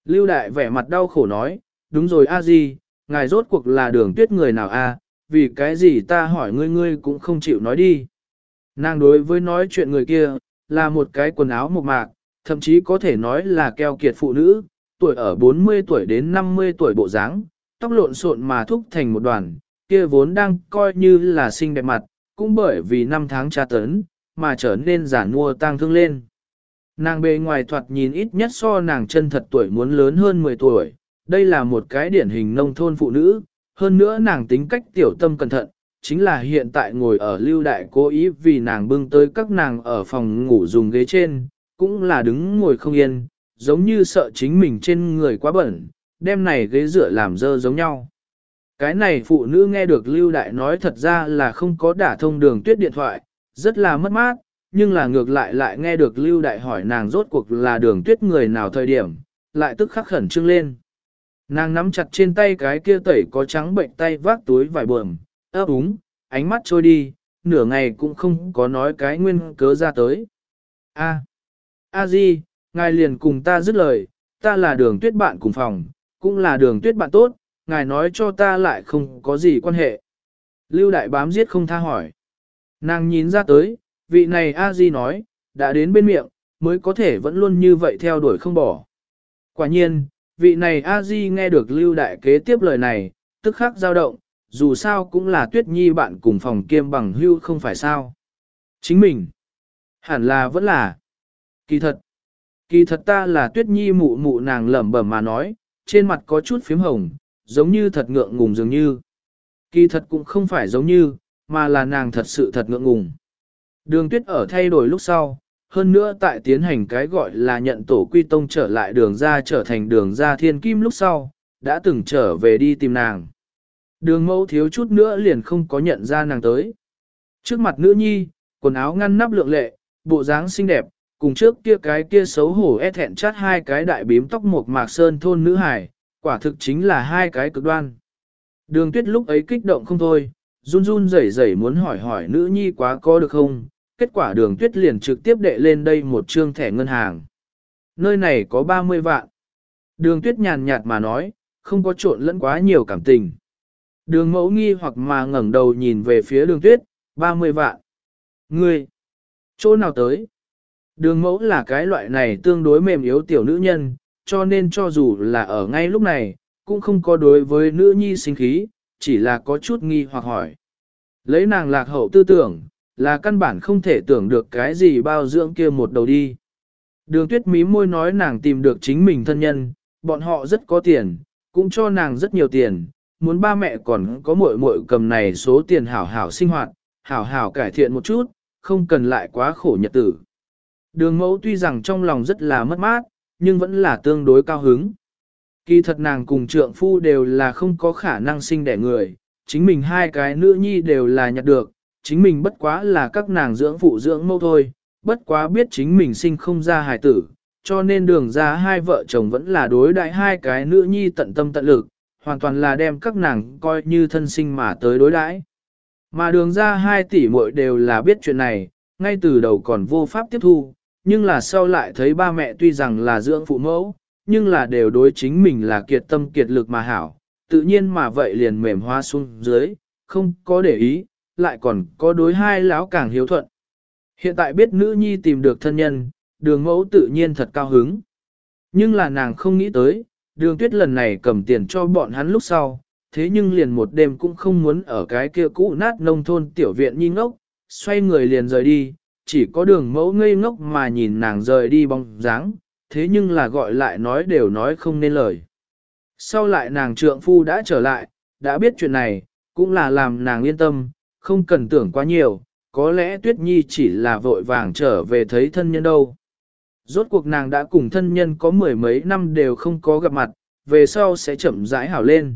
Lưu đại vẻ mặt đau khổ nói, đúng rồi a di, ngài rốt cuộc là đường tuyết người nào a, vì cái gì ta hỏi ngươi ngươi cũng không chịu nói đi. Nàng đối với nói chuyện người kia, là một cái quần áo mộc mạc, thậm chí có thể nói là keo kiệt phụ nữ, tuổi ở 40 tuổi đến 50 tuổi bộ dáng, tóc lộn xộn mà thúc thành một đoàn, kia vốn đang coi như là xinh đẹp mặt, cũng bởi vì năm tháng tra tấn, mà trở nên giả mua tang thương lên. Nàng bề ngoài thoạt nhìn ít nhất so nàng chân thật tuổi muốn lớn hơn 10 tuổi, đây là một cái điển hình nông thôn phụ nữ, hơn nữa nàng tính cách tiểu tâm cẩn thận, chính là hiện tại ngồi ở lưu đại cố ý vì nàng bưng tới các nàng ở phòng ngủ dùng ghế trên, cũng là đứng ngồi không yên, giống như sợ chính mình trên người quá bẩn, đem này ghế rửa làm dơ giống nhau. Cái này phụ nữ nghe được lưu đại nói thật ra là không có đả thông đường tuyết điện thoại, rất là mất mát, nhưng là ngược lại lại nghe được lưu đại hỏi nàng rốt cuộc là đường tuyết người nào thời điểm, lại tức khắc khẩn trương lên. Nàng nắm chặt trên tay cái kia tẩy có trắng bệnh tay vác túi vải bờm, ấp úng, ánh mắt trôi đi, nửa ngày cũng không có nói cái nguyên cớ ra tới. A, A Di, ngài liền cùng ta dứt lời, ta là đường tuyết bạn cùng phòng, cũng là đường tuyết bạn tốt, ngài nói cho ta lại không có gì quan hệ. Lưu đại bám giết không tha hỏi. Nàng nhìn ra tới, vị này A Di nói, đã đến bên miệng, mới có thể vẫn luôn như vậy theo đuổi không bỏ. Quả nhiên, vị này A Di nghe được lưu đại kế tiếp lời này, tức khắc dao động, dù sao cũng là tuyết nhi bạn cùng phòng kiêm bằng hưu không phải sao. Chính mình, hẳn là vẫn là, kỳ thật, kỳ thật ta là tuyết nhi mụ mụ nàng lẩm bẩm mà nói, trên mặt có chút phím hồng, giống như thật ngượng ngùng dường như. Kỳ thật cũng không phải giống như, mà là nàng thật sự thật ngượng ngùng. Đường tuyết ở thay đổi lúc sau, hơn nữa tại tiến hành cái gọi là nhận tổ quy tông trở lại đường ra trở thành đường ra thiên kim lúc sau, đã từng trở về đi tìm nàng. Đường mẫu thiếu chút nữa liền không có nhận ra nàng tới. Trước mặt nữ nhi, quần áo ngăn nắp lượng lệ, bộ dáng xinh đẹp, cùng trước kia cái kia xấu hổ e thẹn chát hai cái đại bím tóc một mạc sơn thôn nữ hải, quả thực chính là hai cái cực đoan. Đường tuyết lúc ấy kích động không thôi, run run rẩy rẩy muốn hỏi hỏi nữ nhi quá có được không, kết quả đường tuyết liền trực tiếp đệ lên đây một trương thẻ ngân hàng. Nơi này có 30 vạn. Đường tuyết nhàn nhạt mà nói, không có trộn lẫn quá nhiều cảm tình. Đường mẫu nghi hoặc mà ngẩng đầu nhìn về phía đường tuyết, 30 vạn. Ngươi, chỗ nào tới? Đường mẫu là cái loại này tương đối mềm yếu tiểu nữ nhân, cho nên cho dù là ở ngay lúc này, cũng không có đối với nữ nhi sinh khí, chỉ là có chút nghi hoặc hỏi. Lấy nàng lạc hậu tư tưởng, là căn bản không thể tưởng được cái gì bao dưỡng kia một đầu đi. Đường tuyết mí môi nói nàng tìm được chính mình thân nhân, bọn họ rất có tiền, cũng cho nàng rất nhiều tiền, muốn ba mẹ còn có muội muội cầm này số tiền hảo hảo sinh hoạt, hảo hảo cải thiện một chút, không cần lại quá khổ nhật tử. Đường mẫu tuy rằng trong lòng rất là mất mát, nhưng vẫn là tương đối cao hứng. Kỳ thật nàng cùng trượng phu đều là không có khả năng sinh đẻ người, chính mình hai cái nữ nhi đều là nhặt được, chính mình bất quá là các nàng dưỡng phụ dưỡng mâu thôi, bất quá biết chính mình sinh không ra hài tử, cho nên đường ra hai vợ chồng vẫn là đối đại hai cái nữ nhi tận tâm tận lực, hoàn toàn là đem các nàng coi như thân sinh mà tới đối đãi. Mà đường ra hai tỷ muội đều là biết chuyện này, ngay từ đầu còn vô pháp tiếp thu, nhưng là sau lại thấy ba mẹ tuy rằng là dưỡng phụ mẫu, nhưng là đều đối chính mình là kiệt tâm kiệt lực mà hảo, tự nhiên mà vậy liền mềm hoa xuống dưới, không có để ý, lại còn có đối hai lão càng hiếu thuận. Hiện tại biết nữ nhi tìm được thân nhân, đường mẫu tự nhiên thật cao hứng. Nhưng là nàng không nghĩ tới, đường tuyết lần này cầm tiền cho bọn hắn lúc sau, thế nhưng liền một đêm cũng không muốn ở cái kia cũ nát nông thôn tiểu viện nhi ngốc, xoay người liền rời đi, chỉ có đường mẫu ngây ngốc mà nhìn nàng rời đi bóng dáng, thế nhưng là gọi lại nói đều nói không nên lời. Sau lại nàng trượng phu đã trở lại, đã biết chuyện này, cũng là làm nàng yên tâm, không cần tưởng quá nhiều, có lẽ Tuyết Nhi chỉ là vội vàng trở về thấy thân nhân đâu. Rốt cuộc nàng đã cùng thân nhân có mười mấy năm đều không có gặp mặt, về sau sẽ chậm rãi hảo lên.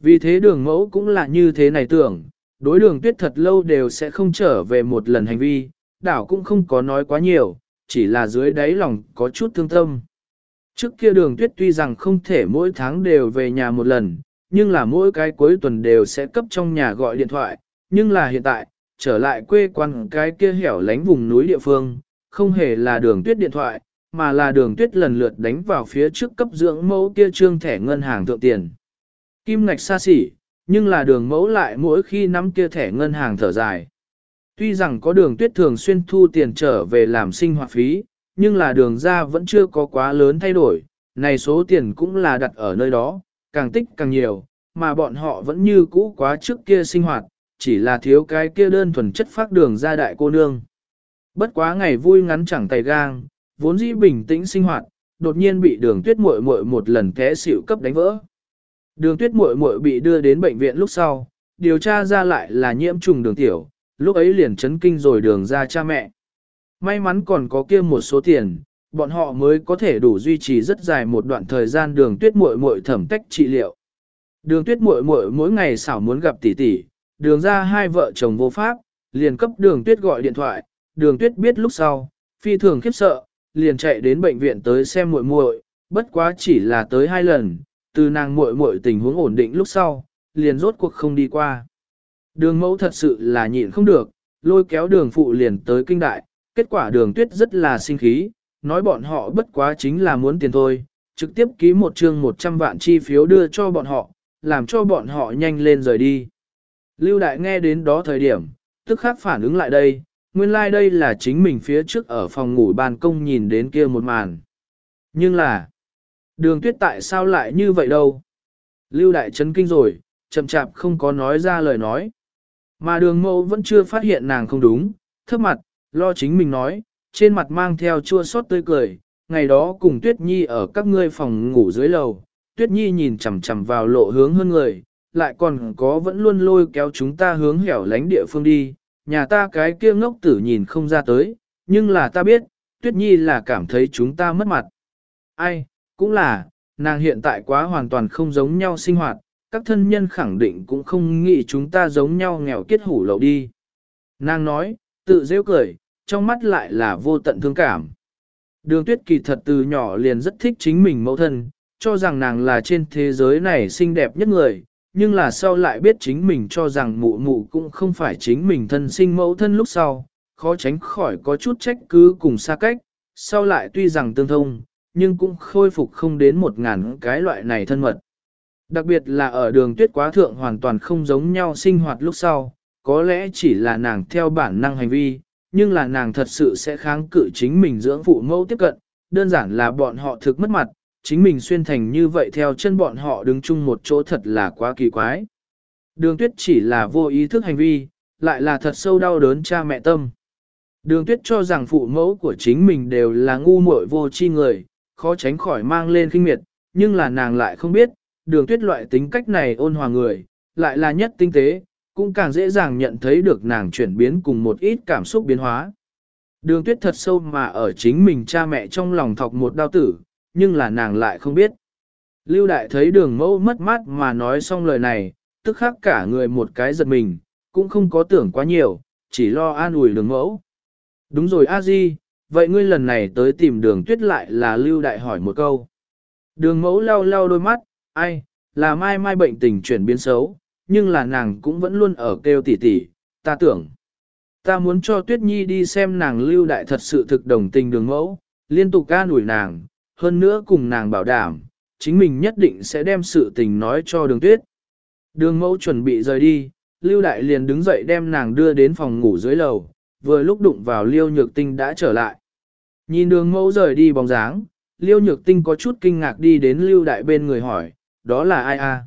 Vì thế đường mẫu cũng là như thế này tưởng, đối đường tuyết thật lâu đều sẽ không trở về một lần hành vi, đảo cũng không có nói quá nhiều, chỉ là dưới đáy lòng có chút thương tâm. Trước kia đường tuyết tuy rằng không thể mỗi tháng đều về nhà một lần, nhưng là mỗi cái cuối tuần đều sẽ cấp trong nhà gọi điện thoại, nhưng là hiện tại, trở lại quê quan cái kia hẻo lánh vùng núi địa phương, không hề là đường tuyết điện thoại, mà là đường tuyết lần lượt đánh vào phía trước cấp dưỡng mẫu kia trương thẻ ngân hàng thượng tiền. Kim ngạch xa xỉ, nhưng là đường mẫu lại mỗi khi nắm kia thẻ ngân hàng thở dài. Tuy rằng có đường tuyết thường xuyên thu tiền trở về làm sinh hoạt phí, nhưng là đường ra vẫn chưa có quá lớn thay đổi, này số tiền cũng là đặt ở nơi đó, càng tích càng nhiều, mà bọn họ vẫn như cũ quá trước kia sinh hoạt, chỉ là thiếu cái kia đơn thuần chất phát đường ra đại cô nương. Bất quá ngày vui ngắn chẳng tay gang, vốn dĩ bình tĩnh sinh hoạt, đột nhiên bị đường tuyết muội muội một lần té xỉu cấp đánh vỡ. Đường tuyết muội muội bị đưa đến bệnh viện lúc sau, điều tra ra lại là nhiễm trùng đường tiểu, lúc ấy liền chấn kinh rồi đường ra cha mẹ. May mắn còn có kia một số tiền, bọn họ mới có thể đủ duy trì rất dài một đoạn thời gian đường tuyết muội muội thẩm tách trị liệu. Đường tuyết muội muội mỗi ngày xảo muốn gặp tỷ tỷ, đường ra hai vợ chồng vô pháp, liền cấp đường tuyết gọi điện thoại, đường tuyết biết lúc sau, phi thường khiếp sợ, liền chạy đến bệnh viện tới xem muội muội, bất quá chỉ là tới hai lần, từ nàng muội muội tình huống ổn định lúc sau, liền rốt cuộc không đi qua. Đường mẫu thật sự là nhịn không được, lôi kéo đường phụ liền tới kinh đại, kết quả đường tuyết rất là sinh khí, nói bọn họ bất quá chính là muốn tiền thôi, trực tiếp ký một chương 100 vạn chi phiếu đưa cho bọn họ, làm cho bọn họ nhanh lên rời đi. Lưu Đại nghe đến đó thời điểm, tức khắc phản ứng lại đây, nguyên lai like đây là chính mình phía trước ở phòng ngủ ban công nhìn đến kia một màn. Nhưng là, đường tuyết tại sao lại như vậy đâu? Lưu Đại chấn kinh rồi, chậm chạp không có nói ra lời nói. Mà đường mẫu vẫn chưa phát hiện nàng không đúng, thấp mặt, lo chính mình nói, trên mặt mang theo chua xót tươi cười, ngày đó cùng Tuyết Nhi ở các ngươi phòng ngủ dưới lầu, Tuyết Nhi nhìn chằm chằm vào lộ hướng hơn người, lại còn có vẫn luôn lôi kéo chúng ta hướng hẻo lánh địa phương đi, nhà ta cái kia ngốc tử nhìn không ra tới, nhưng là ta biết, Tuyết Nhi là cảm thấy chúng ta mất mặt. Ai, cũng là, nàng hiện tại quá hoàn toàn không giống nhau sinh hoạt, các thân nhân khẳng định cũng không nghĩ chúng ta giống nhau nghèo kiết hủ lậu đi. Nàng nói, tự rêu cười, trong mắt lại là vô tận thương cảm. Đường tuyết kỳ thật từ nhỏ liền rất thích chính mình mẫu thân, cho rằng nàng là trên thế giới này xinh đẹp nhất người, nhưng là sau lại biết chính mình cho rằng mụ mụ cũng không phải chính mình thân sinh mẫu thân lúc sau, khó tránh khỏi có chút trách cứ cùng xa cách, sau lại tuy rằng tương thông, nhưng cũng khôi phục không đến một ngàn cái loại này thân mật. Đặc biệt là ở đường tuyết quá thượng hoàn toàn không giống nhau sinh hoạt lúc sau, có lẽ chỉ là nàng theo bản năng hành vi, nhưng là nàng thật sự sẽ kháng cự chính mình dưỡng phụ mẫu tiếp cận, đơn giản là bọn họ thực mất mặt, chính mình xuyên thành như vậy theo chân bọn họ đứng chung một chỗ thật là quá kỳ quái. Đường tuyết chỉ là vô ý thức hành vi, lại là thật sâu đau đớn cha mẹ tâm. Đường tuyết cho rằng phụ mẫu của chính mình đều là ngu muội vô tri người, khó tránh khỏi mang lên khinh miệt, nhưng là nàng lại không biết, đường tuyết loại tính cách này ôn hòa người, lại là nhất tinh tế, cũng càng dễ dàng nhận thấy được nàng chuyển biến cùng một ít cảm xúc biến hóa. Đường tuyết thật sâu mà ở chính mình cha mẹ trong lòng thọc một đau tử, nhưng là nàng lại không biết. Lưu đại thấy đường mẫu mất mát mà nói xong lời này, tức khắc cả người một cái giật mình, cũng không có tưởng quá nhiều, chỉ lo an ủi đường mẫu. Đúng rồi a di, vậy ngươi lần này tới tìm đường tuyết lại là lưu đại hỏi một câu. Đường mẫu lau lau đôi mắt, ai, là mai mai bệnh tình chuyển biến xấu, nhưng là nàng cũng vẫn luôn ở kêu tỉ tỉ, ta tưởng. Ta muốn cho Tuyết Nhi đi xem nàng lưu đại thật sự thực đồng tình đường mẫu, liên tục ca nủi nàng, hơn nữa cùng nàng bảo đảm, chính mình nhất định sẽ đem sự tình nói cho đường tuyết. Đường mẫu chuẩn bị rời đi, lưu đại liền đứng dậy đem nàng đưa đến phòng ngủ dưới lầu, vừa lúc đụng vào liêu nhược tinh đã trở lại. Nhìn đường mẫu rời đi bóng dáng, liêu nhược tinh có chút kinh ngạc đi đến lưu đại bên người hỏi, đó là ai a?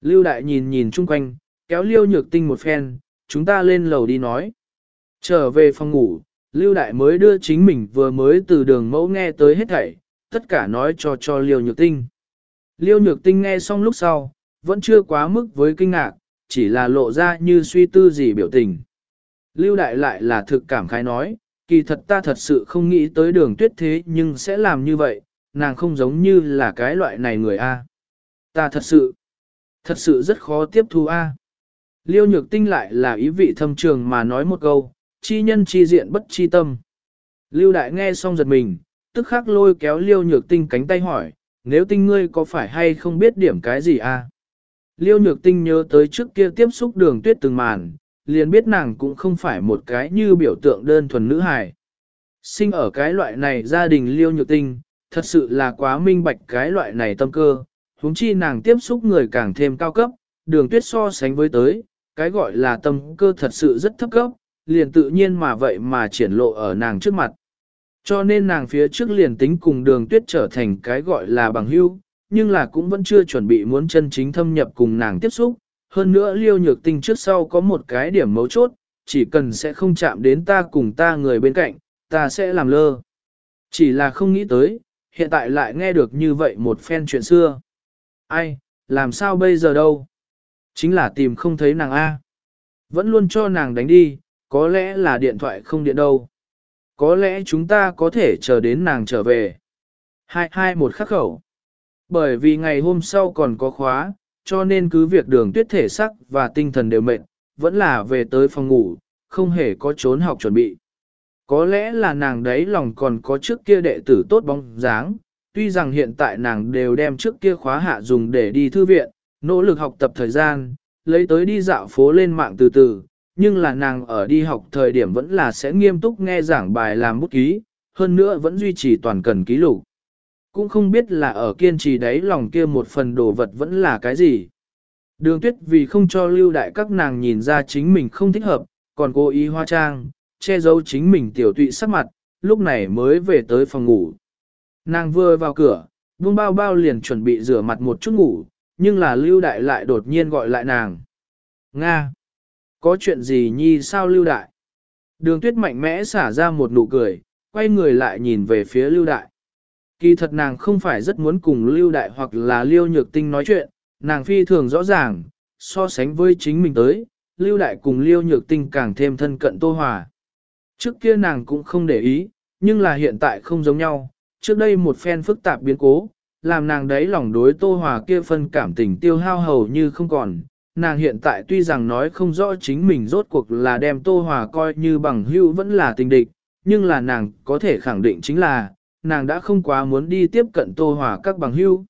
Lưu đại nhìn nhìn chung quanh, kéo liêu nhược tinh một phen, chúng ta lên lầu đi nói. Trở về phòng ngủ, lưu đại mới đưa chính mình vừa mới từ đường mẫu nghe tới hết thảy, tất cả nói cho cho liêu nhược tinh. Liêu nhược tinh nghe xong lúc sau, vẫn chưa quá mức với kinh ngạc, chỉ là lộ ra như suy tư gì biểu tình. Lưu đại lại là thực cảm khái nói, kỳ thật ta thật sự không nghĩ tới đường tuyết thế nhưng sẽ làm như vậy, nàng không giống như là cái loại này người A. Ta thật sự, thật sự rất khó tiếp thu A. Liêu nhược tinh lại là ý vị thâm trường mà nói một câu, chi nhân chi diện bất chi tâm. Lưu đại nghe xong giật mình, tức khắc lôi kéo liêu nhược tinh cánh tay hỏi, nếu tinh ngươi có phải hay không biết điểm cái gì a? Liêu nhược tinh nhớ tới trước kia tiếp xúc đường tuyết từng màn, liền biết nàng cũng không phải một cái như biểu tượng đơn thuần nữ hài. Sinh ở cái loại này gia đình liêu nhược tinh, thật sự là quá minh bạch cái loại này tâm cơ, huống chi nàng tiếp xúc người càng thêm cao cấp, đường tuyết so sánh với tới, cái gọi là tâm cơ thật sự rất thấp cấp, liền tự nhiên mà vậy mà triển lộ ở nàng trước mặt. Cho nên nàng phía trước liền tính cùng đường tuyết trở thành cái gọi là bằng hữu, nhưng là cũng vẫn chưa chuẩn bị muốn chân chính thâm nhập cùng nàng tiếp xúc. Hơn nữa liêu nhược tinh trước sau có một cái điểm mấu chốt, chỉ cần sẽ không chạm đến ta cùng ta người bên cạnh, ta sẽ làm lơ. Chỉ là không nghĩ tới, hiện tại lại nghe được như vậy một phen chuyện xưa. Ai, làm sao bây giờ đâu? Chính là tìm không thấy nàng A. Vẫn luôn cho nàng đánh đi, có lẽ là điện thoại không điện đâu. Có lẽ chúng ta có thể chờ đến nàng trở về. Hai hai một khắc khẩu. Bởi vì ngày hôm sau còn có khóa, cho nên cứ việc đường tuyết thể sắc và tinh thần đều mệt, vẫn là về tới phòng ngủ, không hề có trốn học chuẩn bị. Có lẽ là nàng đấy lòng còn có trước kia đệ tử tốt bóng dáng, tuy rằng hiện tại nàng đều đem trước kia khóa hạ dùng để đi thư viện, nỗ lực học tập thời gian, lấy tới đi dạo phố lên mạng từ từ, nhưng là nàng ở đi học thời điểm vẫn là sẽ nghiêm túc nghe giảng bài làm bút ký, hơn nữa vẫn duy trì toàn cần ký lục. Cũng không biết là ở kiên trì đấy lòng kia một phần đồ vật vẫn là cái gì. Đường tuyết vì không cho lưu đại các nàng nhìn ra chính mình không thích hợp, còn cố ý hoa trang, che giấu chính mình tiểu tụy sắc mặt, lúc này mới về tới phòng ngủ. Nàng vừa vào cửa, buông bao bao liền chuẩn bị rửa mặt một chút ngủ, nhưng là lưu đại lại đột nhiên gọi lại nàng. Nga! Có chuyện gì nhi sao lưu đại? Đường tuyết mạnh mẽ xả ra một nụ cười, quay người lại nhìn về phía lưu đại. Kỳ thật nàng không phải rất muốn cùng lưu đại hoặc là lưu nhược tinh nói chuyện, nàng phi thường rõ ràng, so sánh với chính mình tới, lưu đại cùng lưu nhược tinh càng thêm thân cận tô hòa. Trước kia nàng cũng không để ý, nhưng là hiện tại không giống nhau, trước đây một phen phức tạp biến cố, làm nàng đấy lòng đối tô hòa kia phân cảm tình tiêu hao hầu như không còn, nàng hiện tại tuy rằng nói không rõ chính mình rốt cuộc là đem Tô Hòa coi như bằng hữu vẫn là tình địch, nhưng là nàng có thể khẳng định chính là, nàng đã không quá muốn đi tiếp cận Tô Hòa các bằng hữu.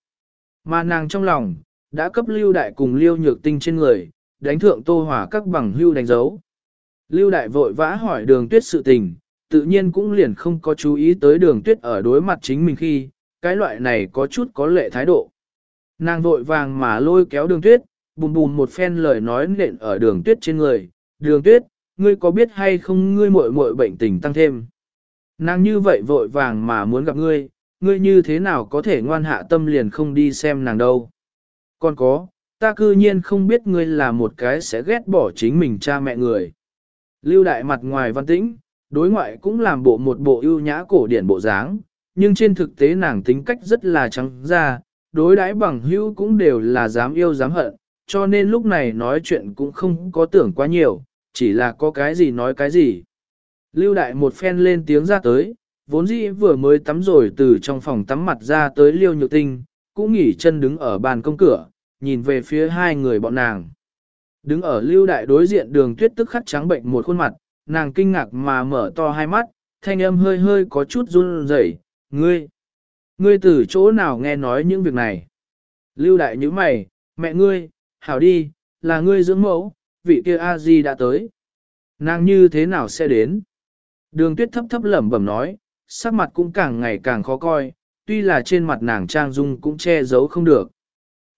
Mà nàng trong lòng, đã cấp lưu đại cùng lưu nhược tinh trên người, đánh thượng Tô Hòa các bằng hữu đánh dấu. Lưu đại vội vã hỏi đường tuyết sự tình, tự nhiên cũng liền không có chú ý tới đường tuyết ở đối mặt chính mình khi, cái loại này có chút có lệ thái độ. Nàng vội vàng mà lôi kéo đường tuyết, bùm bùm một phen lời nói nện ở đường tuyết trên người, đường tuyết, ngươi có biết hay không ngươi muội muội bệnh tình tăng thêm. Nàng như vậy vội vàng mà muốn gặp ngươi, ngươi như thế nào có thể ngoan hạ tâm liền không đi xem nàng đâu. Còn có, ta cư nhiên không biết ngươi là một cái sẽ ghét bỏ chính mình cha mẹ người. Lưu đại mặt ngoài văn tĩnh, đối ngoại cũng làm bộ một bộ ưu nhã cổ điển bộ dáng, nhưng trên thực tế nàng tính cách rất là trắng ra, đối đãi bằng hữu cũng đều là dám yêu dám hận, cho nên lúc này nói chuyện cũng không có tưởng quá nhiều, chỉ là có cái gì nói cái gì. Lưu đại một phen lên tiếng ra tới, vốn dĩ vừa mới tắm rồi từ trong phòng tắm mặt ra tới liêu nhược tinh, cũng nghỉ chân đứng ở bàn công cửa, nhìn về phía hai người bọn nàng. Đứng ở lưu đại đối diện đường tuyết tức khắc trắng bệnh một khuôn mặt, nàng kinh ngạc mà mở to hai mắt, thanh âm hơi hơi có chút run rẩy. ngươi, ngươi từ chỗ nào nghe nói những việc này? Lưu đại như mày, mẹ ngươi, hảo đi, là ngươi dưỡng mẫu, vị kia A-di đã tới. Nàng như thế nào sẽ đến? Đường tuyết thấp thấp lẩm bẩm nói, sắc mặt cũng càng ngày càng khó coi, tuy là trên mặt nàng trang dung cũng che giấu không được.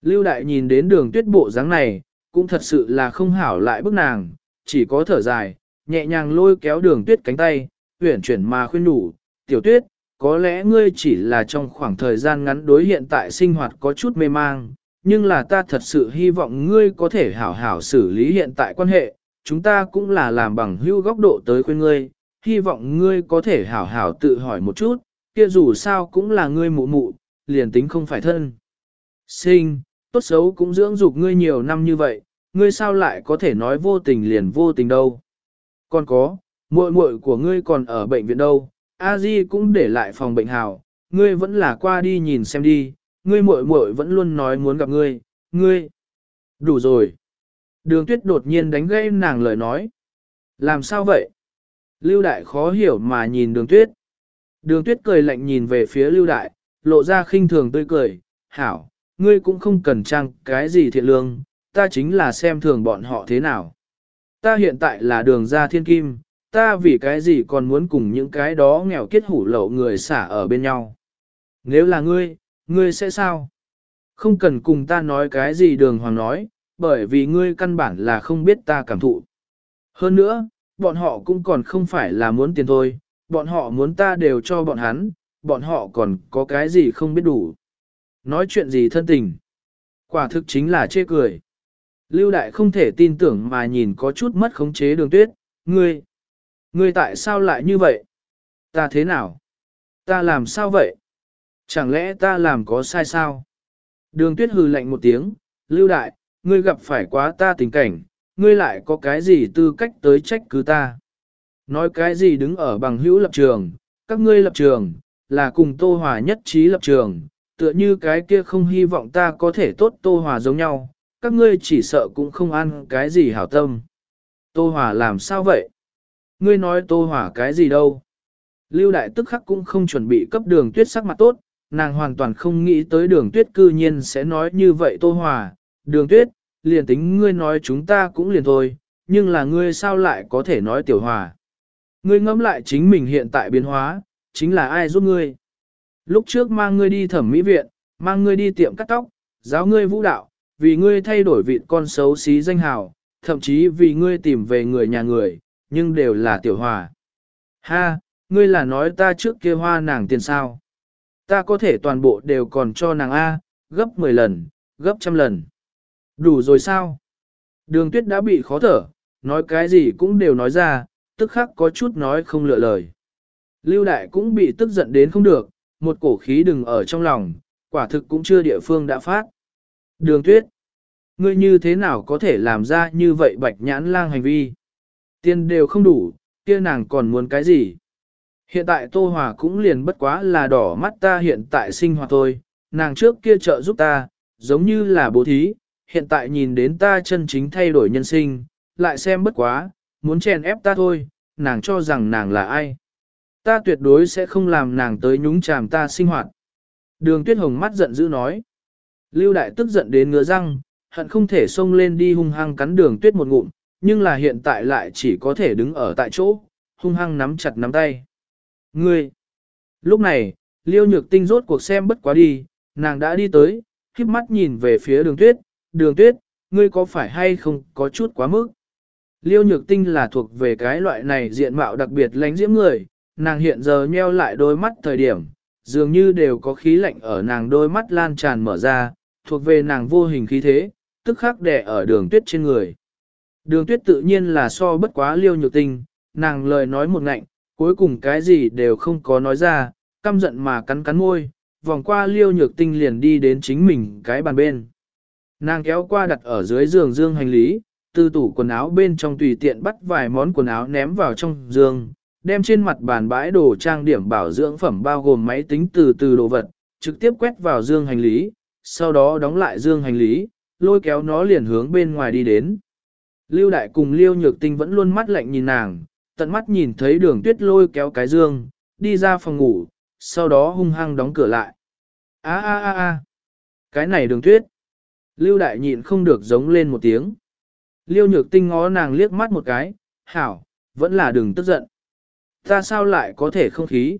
Lưu đại nhìn đến đường tuyết bộ dáng này, cũng thật sự là không hảo lại bức nàng, chỉ có thở dài, nhẹ nhàng lôi kéo đường tuyết cánh tay, huyển chuyển mà khuyên đủ, tiểu tuyết, có lẽ ngươi chỉ là trong khoảng thời gian ngắn đối hiện tại sinh hoạt có chút mê mang, nhưng là ta thật sự hy vọng ngươi có thể hảo hảo xử lý hiện tại quan hệ, chúng ta cũng là làm bằng hữu góc độ tới khuyên ngươi, hy vọng ngươi có thể hảo hảo tự hỏi một chút, kia dù sao cũng là ngươi mụ mụ, liền tính không phải thân. Sinh, tốt xấu cũng dưỡng dục ngươi nhiều năm như vậy, ngươi sao lại có thể nói vô tình liền vô tình đâu. Còn có, muội muội của ngươi còn ở bệnh viện đâu, a di cũng để lại phòng bệnh hào, ngươi vẫn là qua đi nhìn xem đi, ngươi muội muội vẫn luôn nói muốn gặp ngươi, ngươi. Đủ rồi. Đường tuyết đột nhiên đánh gây nàng lời nói. Làm sao vậy? Lưu đại khó hiểu mà nhìn đường tuyết. Đường tuyết cười lạnh nhìn về phía lưu đại, lộ ra khinh thường tươi cười, hảo, ngươi cũng không cần trang cái gì thiện lương, ta chính là xem thường bọn họ thế nào. Ta hiện tại là đường ra thiên kim, ta vì cái gì còn muốn cùng những cái đó nghèo kết hủ lậu người xả ở bên nhau. Nếu là ngươi, ngươi sẽ sao? Không cần cùng ta nói cái gì đường hoàng nói, bởi vì ngươi căn bản là không biết ta cảm thụ. Hơn nữa, bọn họ cũng còn không phải là muốn tiền thôi, bọn họ muốn ta đều cho bọn hắn, bọn họ còn có cái gì không biết đủ. Nói chuyện gì thân tình. Quả thực chính là chê cười. Lưu đại không thể tin tưởng mà nhìn có chút mất khống chế đường tuyết, ngươi, ngươi tại sao lại như vậy? Ta thế nào? Ta làm sao vậy? Chẳng lẽ ta làm có sai sao? Đường tuyết hừ lạnh một tiếng, lưu đại, ngươi gặp phải quá ta tình cảnh, ngươi lại có cái gì tư cách tới trách cứ ta? Nói cái gì đứng ở bằng hữu lập trường, các ngươi lập trường, là cùng Tô Hòa nhất trí lập trường, tựa như cái kia không hy vọng ta có thể tốt Tô Hòa giống nhau, các ngươi chỉ sợ cũng không ăn cái gì hảo tâm. Tô Hòa làm sao vậy? Ngươi nói Tô Hòa cái gì đâu? Lưu Đại tức khắc cũng không chuẩn bị cấp đường tuyết sắc mặt tốt, nàng hoàn toàn không nghĩ tới đường tuyết cư nhiên sẽ nói như vậy Tô Hòa. Đường tuyết, liền tính ngươi nói chúng ta cũng liền thôi, nhưng là ngươi sao lại có thể nói tiểu hòa? Ngươi ngẫm lại chính mình hiện tại biến hóa, chính là ai giúp ngươi? Lúc trước mang ngươi đi thẩm mỹ viện, mang ngươi đi tiệm cắt tóc, giáo ngươi vũ đạo, vì ngươi thay đổi vị con xấu xí danh hào, thậm chí vì ngươi tìm về người nhà người, nhưng đều là tiểu hòa. Ha, ngươi là nói ta trước kia hoa nàng tiền sao? Ta có thể toàn bộ đều còn cho nàng A, gấp 10 lần, gấp trăm lần. Đủ rồi sao? Đường tuyết đã bị khó thở, nói cái gì cũng đều nói ra, tức khắc có chút nói không lựa lời. Lưu đại cũng bị tức giận đến không được, một cổ khí đừng ở trong lòng, quả thực cũng chưa địa phương đã phát. Đường tuyết, ngươi như thế nào có thể làm ra như vậy bạch nhãn lang hành vi? Tiền đều không đủ, kia nàng còn muốn cái gì? Hiện tại Tô Hòa cũng liền bất quá là đỏ mắt ta hiện tại sinh hoạt thôi, nàng trước kia trợ giúp ta, giống như là bố thí, hiện tại nhìn đến ta chân chính thay đổi nhân sinh, lại xem bất quá, muốn chèn ép ta thôi, nàng cho rằng nàng là ai. Ta tuyệt đối sẽ không làm nàng tới nhúng chàm ta sinh hoạt. Đường tuyết hồng mắt giận dữ nói. Lưu đại tức giận đến ngứa răng, hận không thể xông lên đi hung hăng cắn đường tuyết một ngụm, nhưng là hiện tại lại chỉ có thể đứng ở tại chỗ, hung hăng nắm chặt nắm tay. Ngươi! Lúc này, liêu nhược tinh rốt cuộc xem bất quá đi, nàng đã đi tới, khiếp mắt nhìn về phía đường tuyết, đường tuyết, ngươi có phải hay không có chút quá mức? Liêu nhược tinh là thuộc về cái loại này diện mạo đặc biệt lánh diễm người, nàng hiện giờ nheo lại đôi mắt thời điểm, dường như đều có khí lạnh ở nàng đôi mắt lan tràn mở ra, thuộc về nàng vô hình khí thế, tức khắc đè ở đường tuyết trên người. Đường tuyết tự nhiên là so bất quá liêu nhược tinh, nàng lời nói một ngạnh, cuối cùng cái gì đều không có nói ra, căm giận mà cắn cắn môi, vòng qua liêu nhược tinh liền đi đến chính mình cái bàn bên. Nàng kéo qua đặt ở dưới giường dương hành lý, từ tủ quần áo bên trong tùy tiện bắt vài món quần áo ném vào trong giường, đem trên mặt bàn bãi đồ trang điểm bảo dưỡng phẩm bao gồm máy tính từ từ đồ vật, trực tiếp quét vào dương hành lý, sau đó đóng lại dương hành lý, lôi kéo nó liền hướng bên ngoài đi đến. Lưu đại cùng Liêu nhược tinh vẫn luôn mắt lạnh nhìn nàng, tận mắt nhìn thấy đường tuyết lôi kéo cái dương, đi ra phòng ngủ, sau đó hung hăng đóng cửa lại. a a a a cái này đường tuyết. Lưu đại nhịn không được giống lên một tiếng. Liêu nhược tinh ngó nàng liếc mắt một cái, hảo, vẫn là đừng tức giận. Ta sao lại có thể không khí?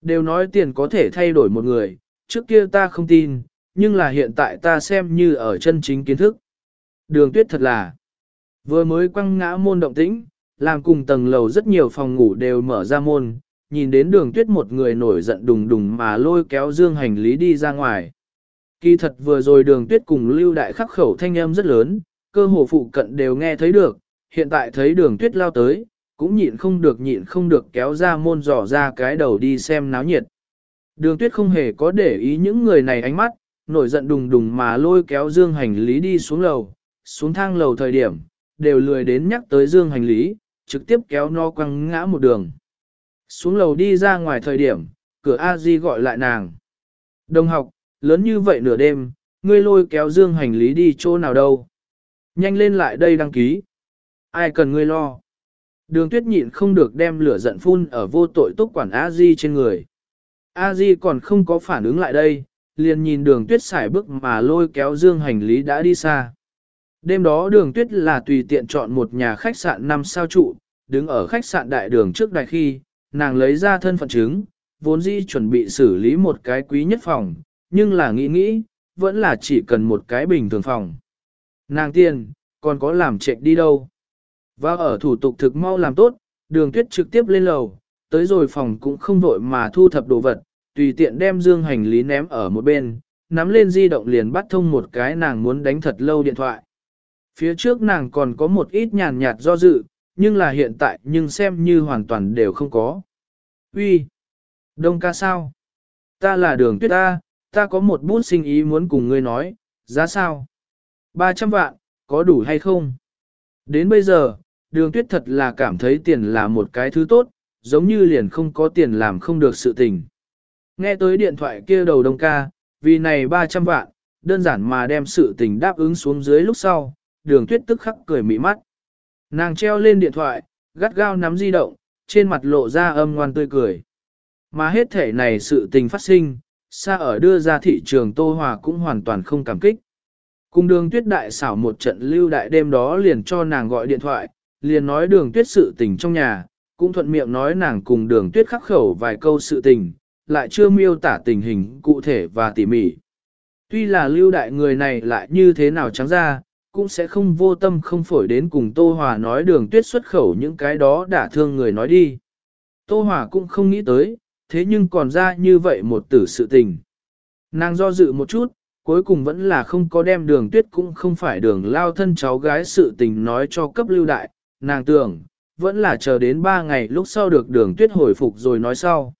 Đều nói tiền có thể thay đổi một người, trước kia ta không tin, nhưng là hiện tại ta xem như ở chân chính kiến thức. Đường tuyết thật là, vừa mới quăng ngã môn động tĩnh, làm cùng tầng lầu rất nhiều phòng ngủ đều mở ra môn, nhìn đến đường tuyết một người nổi giận đùng đùng mà lôi kéo dương hành lý đi ra ngoài. Kỳ thật vừa rồi đường tuyết cùng lưu đại khắc khẩu thanh âm rất lớn, cơ hồ phụ cận đều nghe thấy được, hiện tại thấy đường tuyết lao tới, cũng nhịn không được nhịn không được kéo ra môn dò ra cái đầu đi xem náo nhiệt. Đường tuyết không hề có để ý những người này ánh mắt, nổi giận đùng đùng mà lôi kéo dương hành lý đi xuống lầu, xuống thang lầu thời điểm, đều lười đến nhắc tới dương hành lý, trực tiếp kéo no quăng ngã một đường. Xuống lầu đi ra ngoài thời điểm, cửa A Di gọi lại nàng. Đồng học, lớn như vậy nửa đêm, ngươi lôi kéo dương hành lý đi chỗ nào đâu. Nhanh lên lại đây đăng ký. Ai cần ngươi lo. Đường tuyết nhịn không được đem lửa giận phun ở vô tội túc quản A Di trên người. A Di còn không có phản ứng lại đây, liền nhìn đường tuyết xài bước mà lôi kéo dương hành lý đã đi xa. Đêm đó đường tuyết là tùy tiện chọn một nhà khách sạn năm sao trụ, đứng ở khách sạn đại đường trước đại khi, nàng lấy ra thân phận chứng, vốn dĩ chuẩn bị xử lý một cái quý nhất phòng, nhưng là nghĩ nghĩ, vẫn là chỉ cần một cái bình thường phòng. Nàng tiền, còn có làm chạy đi đâu. Và ở thủ tục thực mau làm tốt, đường tuyết trực tiếp lên lầu, tới rồi phòng cũng không vội mà thu thập đồ vật, tùy tiện đem dương hành lý ném ở một bên, nắm lên di động liền bắt thông một cái nàng muốn đánh thật lâu điện thoại. Phía trước nàng còn có một ít nhàn nhạt do dự, nhưng là hiện tại nhưng xem như hoàn toàn đều không có. Uy, Đông ca sao? Ta là đường tuyết ta, ta có một bút sinh ý muốn cùng ngươi nói, giá sao? 300 vạn, có đủ hay không? Đến bây giờ, đường tuyết thật là cảm thấy tiền là một cái thứ tốt, giống như liền không có tiền làm không được sự tình. Nghe tới điện thoại kia đầu đông ca, vì này 300 vạn, đơn giản mà đem sự tình đáp ứng xuống dưới lúc sau, đường tuyết tức khắc cười mị mắt. Nàng treo lên điện thoại, gắt gao nắm di động, trên mặt lộ ra âm ngoan tươi cười. Mà hết thể này sự tình phát sinh, xa ở đưa ra thị trường Tô Hòa cũng hoàn toàn không cảm kích. Cùng đường tuyết đại xảo một trận lưu đại đêm đó liền cho nàng gọi điện thoại, liền nói đường tuyết sự tình trong nhà, cũng thuận miệng nói nàng cùng đường tuyết khắc khẩu vài câu sự tình, lại chưa miêu tả tình hình cụ thể và tỉ mỉ. Tuy là lưu đại người này lại như thế nào trắng ra, cũng sẽ không vô tâm không phổi đến cùng Tô Hòa nói đường tuyết xuất khẩu những cái đó đã thương người nói đi. Tô Hòa cũng không nghĩ tới, thế nhưng còn ra như vậy một tử sự tình. Nàng do dự một chút, cuối cùng vẫn là không có đem đường tuyết cũng không phải đường lao thân cháu gái sự tình nói cho cấp lưu đại, nàng tưởng, vẫn là chờ đến ba ngày lúc sau được đường tuyết hồi phục rồi nói sau.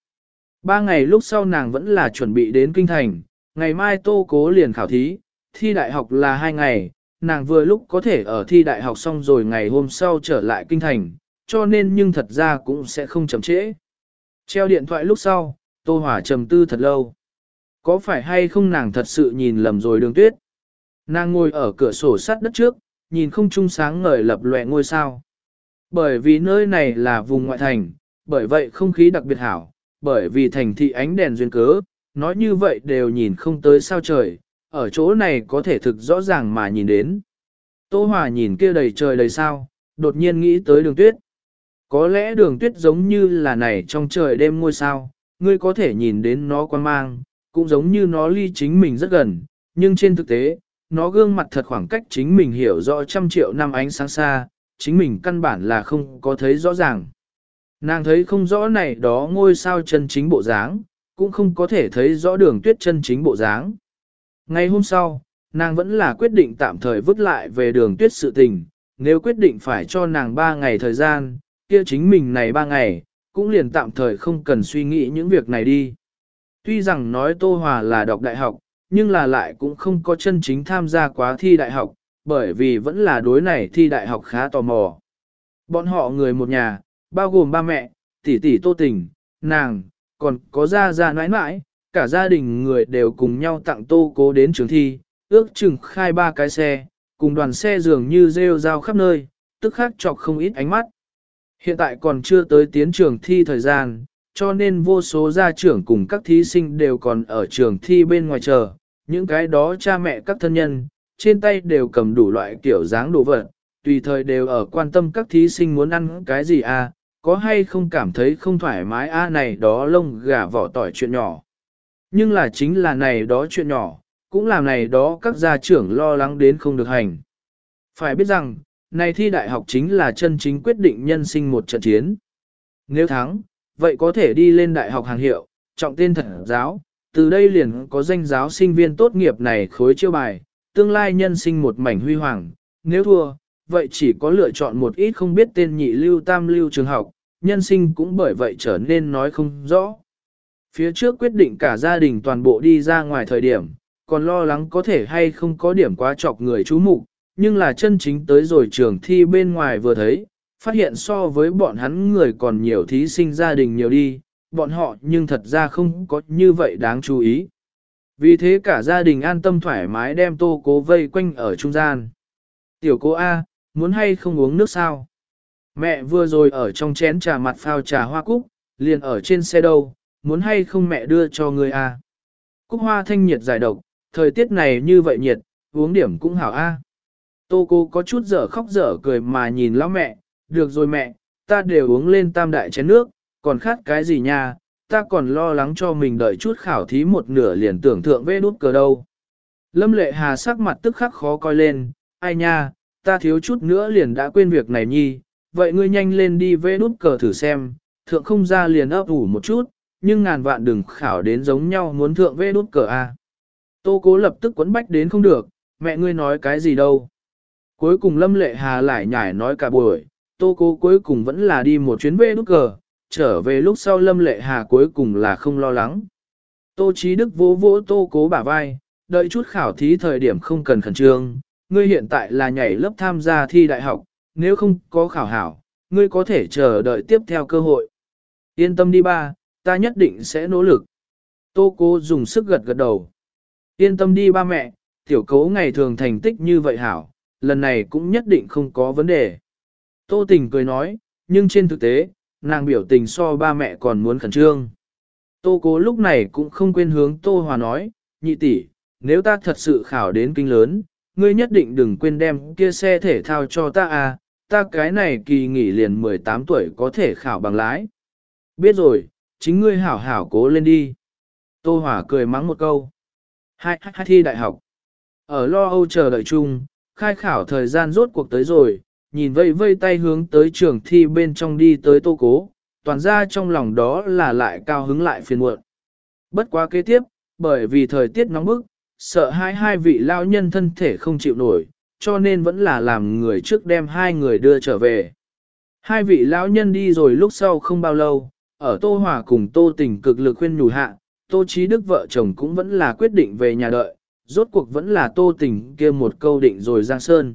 Ba ngày lúc sau nàng vẫn là chuẩn bị đến kinh thành, ngày mai tô cố liền khảo thí, thi đại học là hai ngày, nàng vừa lúc có thể ở thi đại học xong rồi ngày hôm sau trở lại kinh thành, cho nên nhưng thật ra cũng sẽ không chậm trễ. Treo điện thoại lúc sau, Tô Hỏa trầm tư thật lâu. Có phải hay không nàng thật sự nhìn lầm rồi đường tuyết? Nàng ngồi ở cửa sổ sắt đất trước, nhìn không trung sáng ngời lập lòe ngôi sao. Bởi vì nơi này là vùng ngoại thành, bởi vậy không khí đặc biệt hảo, bởi vì thành thị ánh đèn duyên cớ, nói như vậy đều nhìn không tới sao trời, ở chỗ này có thể thực rõ ràng mà nhìn đến. Tô Hòa nhìn kia đầy trời đầy sao, đột nhiên nghĩ tới đường tuyết. Có lẽ đường tuyết giống như là này trong trời đêm ngôi sao, ngươi có thể nhìn đến nó quan mang, cũng giống như nó ly chính mình rất gần, nhưng trên thực tế, nó gương mặt thật khoảng cách chính mình hiểu rõ trăm triệu năm ánh sáng xa, chính mình căn bản là không có thấy rõ ràng. Nàng thấy không rõ này đó ngôi sao chân chính bộ dáng, cũng không có thể thấy rõ đường tuyết chân chính bộ dáng. Ngày hôm sau, nàng vẫn là quyết định tạm thời vứt lại về đường tuyết sự tình, nếu quyết định phải cho nàng 3 ngày thời gian, kia chính mình này 3 ngày, cũng liền tạm thời không cần suy nghĩ những việc này đi. Tuy rằng nói Tô Hòa là đọc đại học, nhưng là lại cũng không có chân chính tham gia quá thi đại học, bởi vì vẫn là đối này thi đại học khá tò mò. Bọn họ người một nhà, bao gồm ba mẹ, tỷ tỷ Tô Tình, nàng, còn có gia gia nãi nãi, cả gia đình người đều cùng nhau tặng Tô Cố đến trường thi, ước chừng khai ba cái xe, Cùng đoàn xe dường như rêu rao khắp nơi, tức khắc chọc không ít ánh mắt. Hiện tại còn chưa tới tiến trường thi thời gian, cho nên vô số gia trưởng cùng các thí sinh đều còn ở trường thi bên ngoài chờ. Những cái đó cha mẹ các thân nhân, trên tay đều cầm đủ loại kiểu dáng đồ vật, tùy thời đều ở quan tâm các thí sinh muốn ăn cái gì à, có hay không cảm thấy không thoải mái a à này đó lông gà vỏ tỏi chuyện nhỏ. Nhưng là chính là này đó chuyện nhỏ, cũng làm này đó các gia trưởng lo lắng đến không được hành. Phải biết rằng, này thi đại học chính là chân chính quyết định nhân sinh một trận chiến. Nếu thắng, vậy có thể đi lên đại học hàng hiệu, trọng tên thật giáo, từ đây liền có danh giáo sinh viên tốt nghiệp này khối chiêu bài, tương lai nhân sinh một mảnh huy hoàng. Nếu thua, vậy chỉ có lựa chọn một ít không biết tên nhị lưu tam lưu trường học, nhân sinh cũng bởi vậy trở nên nói không rõ. Phía trước quyết định cả gia đình toàn bộ đi ra ngoài thời điểm, còn lo lắng có thể hay không có điểm quá chọc người chú mục, nhưng là chân chính tới rồi trường thi bên ngoài vừa thấy, phát hiện so với bọn hắn người còn nhiều thí sinh gia đình nhiều đi, bọn họ nhưng thật ra không có như vậy đáng chú ý. Vì thế cả gia đình an tâm thoải mái đem tô cố vây quanh ở trung gian. Tiểu cô A, muốn hay không uống nước sao? Mẹ vừa rồi ở trong chén trà mặt phao trà hoa cúc, liền ở trên xe đâu, muốn hay không mẹ đưa cho ngươi A. Cúc hoa thanh nhiệt giải độc, thời tiết này như vậy nhiệt, uống điểm cũng hảo A. Tô cô có chút dở khóc dở cười mà nhìn lão mẹ, được rồi mẹ, ta đều uống lên tam đại chén nước, còn khát cái gì nha, ta còn lo lắng cho mình đợi chút khảo thí một nửa liền tưởng thượng vê đút cờ đâu. Lâm lệ hà sắc mặt tức khắc khó coi lên, ai nha, ta thiếu chút nữa liền đã quên việc này nhi, vậy ngươi nhanh lên đi vê đút cờ thử xem, thượng không ra liền ấp ủ một chút, nhưng ngàn vạn đừng khảo đến giống nhau muốn thượng vê đút cờ a. Tô cố lập tức quấn bách đến không được, mẹ ngươi nói cái gì đâu. Cuối cùng Lâm Lệ Hà lại nhải nói cả buổi, Tô Cố cuối cùng vẫn là đi một chuyến vê nút cờ, trở về lúc sau Lâm Lệ Hà cuối cùng là không lo lắng. Tô Chí Đức vỗ vỗ Tô Cố bả vai, đợi chút khảo thí thời điểm không cần khẩn trương, ngươi hiện tại là nhảy lớp tham gia thi đại học, nếu không có khảo hảo, ngươi có thể chờ đợi tiếp theo cơ hội. Yên tâm đi ba, ta nhất định sẽ nỗ lực. Tô Cố dùng sức gật gật đầu. Yên tâm đi ba mẹ, tiểu cố ngày thường thành tích như vậy hảo, lần này cũng nhất định không có vấn đề. Tô tình cười nói, nhưng trên thực tế, nàng biểu tình so ba mẹ còn muốn khẩn trương. Tô cố lúc này cũng không quên hướng Tô Hòa nói, nhị tỷ, nếu ta thật sự khảo đến kinh lớn, ngươi nhất định đừng quên đem kia xe thể thao cho ta à, ta cái này kỳ nghỉ liền 18 tuổi có thể khảo bằng lái. Biết rồi, chính ngươi hảo hảo cố lên đi. Tô Hòa cười mắng một câu. Hai, hai thi đại học. Ở lo âu chờ đợi chung, khai khảo thời gian rốt cuộc tới rồi, nhìn vây vây tay hướng tới trường thi bên trong đi tới tô cố, toàn ra trong lòng đó là lại cao hứng lại phiền muộn. Bất quá kế tiếp, bởi vì thời tiết nóng bức, sợ hai hai vị lao nhân thân thể không chịu nổi, cho nên vẫn là làm người trước đem hai người đưa trở về. Hai vị lão nhân đi rồi lúc sau không bao lâu, ở Tô Hòa cùng Tô Tình cực lực khuyên nhủ hạ, Tô Chí Đức vợ chồng cũng vẫn là quyết định về nhà đợi, rốt cuộc vẫn là tô tình kia một câu định rồi Giang Sơn.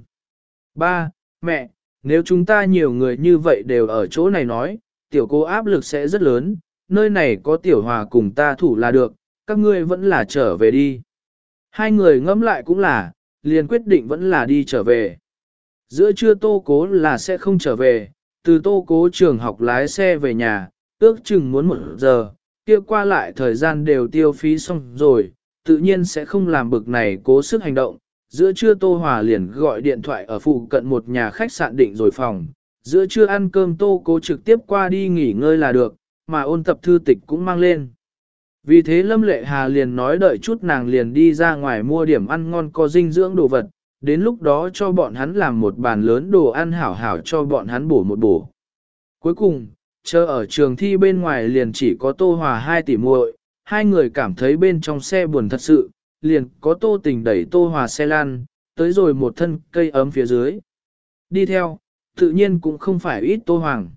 Ba, mẹ, nếu chúng ta nhiều người như vậy đều ở chỗ này nói, tiểu cô áp lực sẽ rất lớn, nơi này có tiểu hòa cùng ta thủ là được, các ngươi vẫn là trở về đi. Hai người ngẫm lại cũng là, liền quyết định vẫn là đi trở về. Giữa trưa tô cố là sẽ không trở về, từ tô cố trường học lái xe về nhà, ước chừng muốn một giờ, kia qua lại thời gian đều tiêu phí xong rồi, tự nhiên sẽ không làm bực này cố sức hành động. Giữa trưa Tô Hòa liền gọi điện thoại ở phụ cận một nhà khách sạn định rồi phòng. Giữa trưa ăn cơm Tô cố trực tiếp qua đi nghỉ ngơi là được, mà ôn tập thư tịch cũng mang lên. Vì thế Lâm Lệ Hà liền nói đợi chút nàng liền đi ra ngoài mua điểm ăn ngon có dinh dưỡng đồ vật, đến lúc đó cho bọn hắn làm một bàn lớn đồ ăn hảo hảo cho bọn hắn bổ một bổ. Cuối cùng, chờ ở trường thi bên ngoài liền chỉ có Tô Hòa hai tỷ muội, hai người cảm thấy bên trong xe buồn thật sự, liền có tô tình đẩy tô hòa xe lan, tới rồi một thân cây ấm phía dưới. Đi theo, tự nhiên cũng không phải ít tô hoàng.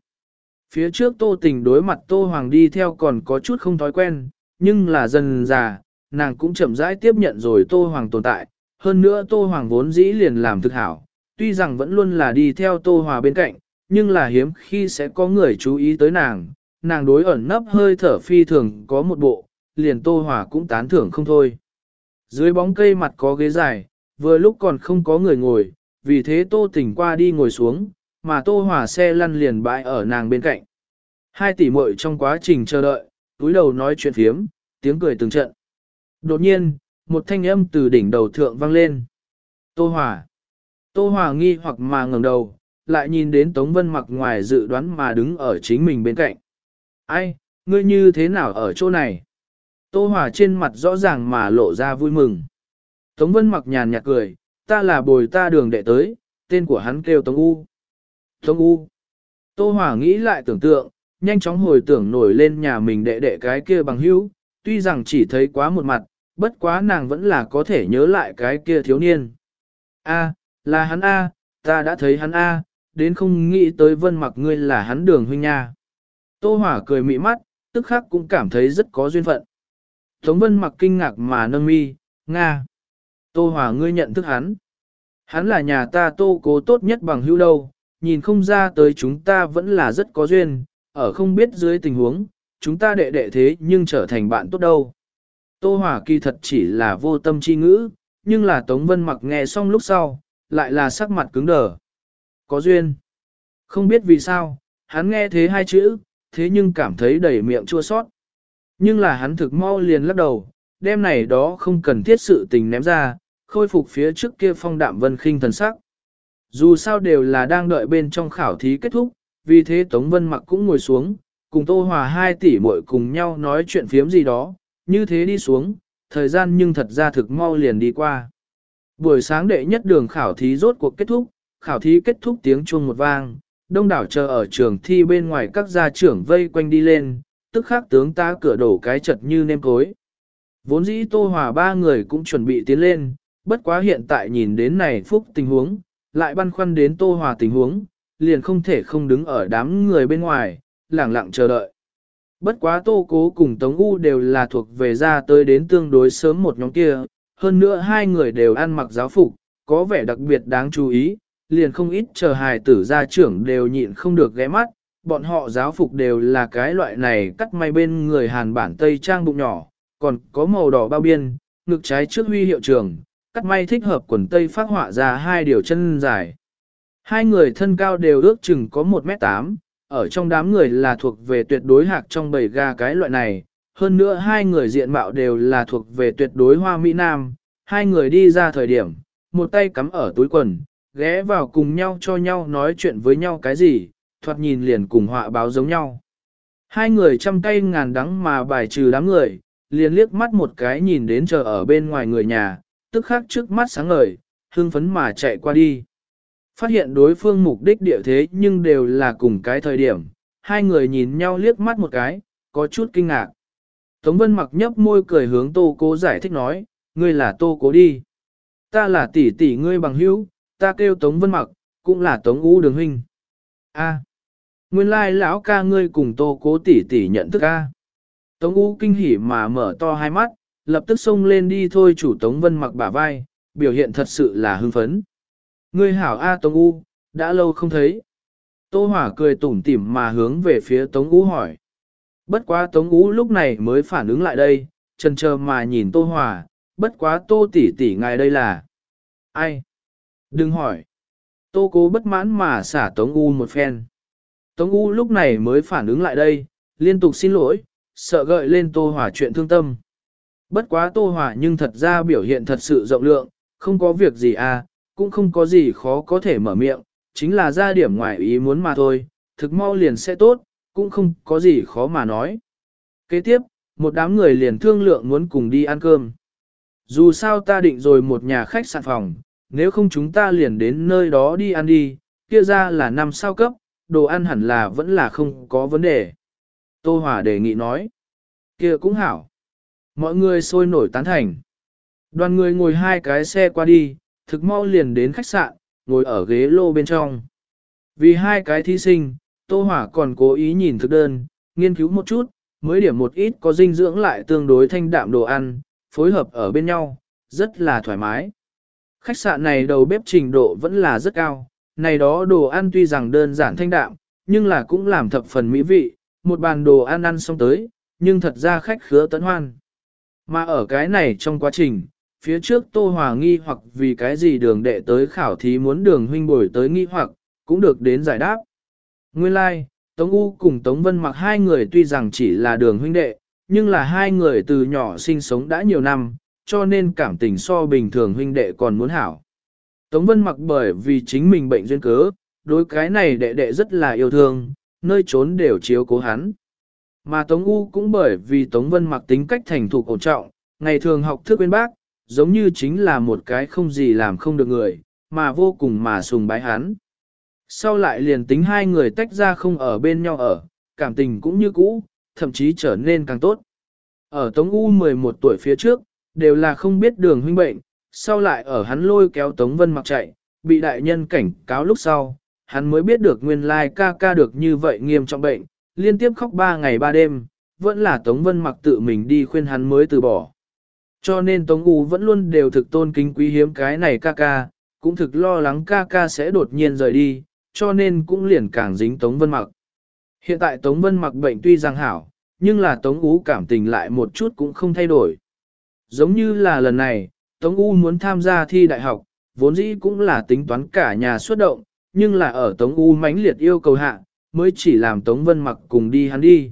Phía trước tô tình đối mặt tô hoàng đi theo còn có chút không thói quen, nhưng là dần già, nàng cũng chậm rãi tiếp nhận rồi tô hoàng tồn tại. Hơn nữa tô hoàng vốn dĩ liền làm thực hảo, tuy rằng vẫn luôn là đi theo tô hòa bên cạnh, nhưng là hiếm khi sẽ có người chú ý tới nàng, nàng đối ẩn nấp hơi thở phi thường có một bộ, liền Tô Hòa cũng tán thưởng không thôi. Dưới bóng cây mặt có ghế dài, vừa lúc còn không có người ngồi, vì thế tô Tỉnh qua đi ngồi xuống, mà tô hòa xe lăn liền bãi ở nàng bên cạnh. Hai tỷ muội trong quá trình chờ đợi, túi đầu nói chuyện phiếm, tiếng cười từng trận. Đột nhiên, một thanh âm từ đỉnh đầu thượng vang lên. Tô Hòa. Tô Hòa nghi hoặc mà ngẩng đầu, lại nhìn đến Tống Vân mặc ngoài dự đoán mà đứng ở chính mình bên cạnh. Ai, ngươi như thế nào ở chỗ này? Tô Hòa trên mặt rõ ràng mà lộ ra vui mừng. Tống Vân mặc nhàn nhạt cười, ta là bồi ta đường đệ tới, tên của hắn kêu Tống U. Tống U. Tô Hòa nghĩ lại tưởng tượng, nhanh chóng hồi tưởng nổi lên nhà mình đệ đệ cái kia bằng hữu, tuy rằng chỉ thấy quá một mặt, bất quá nàng vẫn là có thể nhớ lại cái kia thiếu niên. A, là hắn A, ta đã thấy hắn A, đến không nghĩ tới vân mặc ngươi là hắn đường huynh nha. Tô Hỏa cười mị mắt, tức khắc cũng cảm thấy rất có duyên phận. Tống vân mặc kinh ngạc mà nâng mi, Nga. Tô Hỏa ngươi nhận thức hắn. Hắn là nhà ta tô cố tốt nhất bằng hữu đâu, nhìn không ra tới chúng ta vẫn là rất có duyên, ở không biết dưới tình huống, chúng ta đệ đệ thế nhưng trở thành bạn tốt đâu. Tô Hỏa kỳ thật chỉ là vô tâm chi ngữ, nhưng là Tống Vân mặc nghe xong lúc sau, lại là sắc mặt cứng đờ. Có duyên. Không biết vì sao, hắn nghe thế hai chữ, thế nhưng cảm thấy đầy miệng chua sót. Nhưng là hắn thực mau liền lắc đầu, đêm này đó không cần thiết sự tình ném ra, khôi phục phía trước kia phong đạm vân khinh thần sắc. Dù sao đều là đang đợi bên trong khảo thí kết thúc, vì thế Tống Vân mặc cũng ngồi xuống, cùng Tô Hòa hai tỷ muội cùng nhau nói chuyện phiếm gì đó, như thế đi xuống, thời gian nhưng thật ra thực mau liền đi qua. Buổi sáng đệ nhất đường khảo thí rốt cuộc kết thúc, khảo thí kết thúc tiếng chuông một vang, đông đảo chờ ở trường thi bên ngoài các gia trưởng vây quanh đi lên, tức khắc tướng ta cửa đổ cái chật như nêm cối. Vốn dĩ Tô Hòa ba người cũng chuẩn bị tiến lên, bất quá hiện tại nhìn đến này phúc tình huống, lại băn khoăn đến Tô Hòa tình huống, liền không thể không đứng ở đám người bên ngoài, lẳng lặng chờ đợi. Bất quá Tô Cố cùng Tống U đều là thuộc về ra tới đến tương đối sớm một nhóm kia, hơn nữa hai người đều ăn mặc giáo phục, có vẻ đặc biệt đáng chú ý, liền không ít chờ hài tử gia trưởng đều nhịn không được ghé mắt, bọn họ giáo phục đều là cái loại này cắt may bên người Hàn bản Tây trang bụng nhỏ, còn có màu đỏ bao biên, ngực trái trước huy hiệu trường, cắt may thích hợp quần Tây phát họa ra hai điều chân dài. Hai người thân cao đều ước chừng có 1m8, ở trong đám người là thuộc về tuyệt đối hạc trong bầy ga cái loại này, hơn nữa hai người diện mạo đều là thuộc về tuyệt đối hoa Mỹ Nam, hai người đi ra thời điểm, một tay cắm ở túi quần, ghé vào cùng nhau cho nhau nói chuyện với nhau cái gì, thoạt nhìn liền cùng họa báo giống nhau. Hai người trăm tay ngàn đắng mà bài trừ đám người, liền liếc mắt một cái nhìn đến chờ ở bên ngoài người nhà, tức khắc trước mắt sáng ngời, hưng phấn mà chạy qua đi. Phát hiện đối phương mục đích địa thế nhưng đều là cùng cái thời điểm, hai người nhìn nhau liếc mắt một cái, có chút kinh ngạc. Tống Vân mặc nhấp môi cười hướng Tô Cố giải thích nói, ngươi là Tô Cố đi. Ta là tỷ tỷ ngươi bằng hữu, ta kêu Tống Vân mặc, cũng là Tống Ú Đường Huynh. A, nguyên lai lão ca ngươi cùng Tô Cố tỷ tỷ nhận thức A. Tống Ú kinh hỉ mà mở to hai mắt, lập tức xông lên đi thôi chủ Tống Vân mặc bả vai, biểu hiện thật sự là hưng phấn. Ngươi hảo A Tống U, đã lâu không thấy. Tô Hỏa cười tủm tỉm mà hướng về phía Tống U hỏi. Bất quá Tống U lúc này mới phản ứng lại đây, chần chờ mà nhìn Tô Hỏa, bất quá Tô tỷ tỷ ngài đây là... Ai? Đừng hỏi. Tô cố bất mãn mà xả Tống U một phen. Tống U lúc này mới phản ứng lại đây, liên tục xin lỗi, sợ gợi lên Tô Hỏa chuyện thương tâm. Bất quá Tô Hỏa nhưng thật ra biểu hiện thật sự rộng lượng, không có việc gì à, cũng không có gì khó có thể mở miệng, chính là ra điểm ngoài ý muốn mà thôi, thực mau liền sẽ tốt, cũng không có gì khó mà nói. Kế tiếp, một đám người liền thương lượng muốn cùng đi ăn cơm. Dù sao ta định rồi một nhà khách sạn phòng, nếu không chúng ta liền đến nơi đó đi ăn đi, kia ra là năm sao cấp, đồ ăn hẳn là vẫn là không có vấn đề. Tô Hòa đề nghị nói, kia cũng hảo. Mọi người sôi nổi tán thành. Đoàn người ngồi hai cái xe qua đi, thực mau liền đến khách sạn, ngồi ở ghế lô bên trong. Vì hai cái thí sinh, Tô Hỏa còn cố ý nhìn thực đơn, nghiên cứu một chút, mới điểm một ít có dinh dưỡng lại tương đối thanh đạm đồ ăn, phối hợp ở bên nhau, rất là thoải mái. Khách sạn này đầu bếp trình độ vẫn là rất cao, này đó đồ ăn tuy rằng đơn giản thanh đạm, nhưng là cũng làm thập phần mỹ vị, một bàn đồ ăn ăn xong tới, nhưng thật ra khách khứa tấn hoan. Mà ở cái này trong quá trình, Phía trước Tô Hòa nghi hoặc vì cái gì đường đệ tới khảo thí muốn đường huynh bồi tới nghi hoặc, cũng được đến giải đáp. Nguyên lai, like, Tống U cùng Tống Vân mặc hai người tuy rằng chỉ là đường huynh đệ, nhưng là hai người từ nhỏ sinh sống đã nhiều năm, cho nên cảm tình so bình thường huynh đệ còn muốn hảo. Tống Vân mặc bởi vì chính mình bệnh duyên cớ, đối cái này đệ đệ rất là yêu thương, nơi trốn đều chiếu cố hắn. Mà Tống U cũng bởi vì Tống Vân mặc tính cách thành thục ổn trọng, ngày thường học thức bên bác, giống như chính là một cái không gì làm không được người, mà vô cùng mà sùng bái hắn. Sau lại liền tính hai người tách ra không ở bên nhau ở, cảm tình cũng như cũ, thậm chí trở nên càng tốt. Ở Tống U 11 tuổi phía trước, đều là không biết đường huynh bệnh, sau lại ở hắn lôi kéo Tống Vân mặc chạy, bị đại nhân cảnh cáo lúc sau, hắn mới biết được nguyên lai ca ca được như vậy nghiêm trọng bệnh, liên tiếp khóc 3 ngày 3 đêm, vẫn là Tống Vân mặc tự mình đi khuyên hắn mới từ bỏ. Cho nên Tống U vẫn luôn đều thực tôn kính quý hiếm cái này ca ca, cũng thực lo lắng ca ca sẽ đột nhiên rời đi, cho nên cũng liền càng dính Tống Vân mặc. Hiện tại Tống Vân mặc bệnh tuy rằng hảo, nhưng là Tống ú cảm tình lại một chút cũng không thay đổi. Giống như là lần này, Tống U muốn tham gia thi đại học, vốn dĩ cũng là tính toán cả nhà xuất động, nhưng là ở Tống U mãnh liệt yêu cầu hạ, mới chỉ làm Tống Vân mặc cùng đi hắn đi.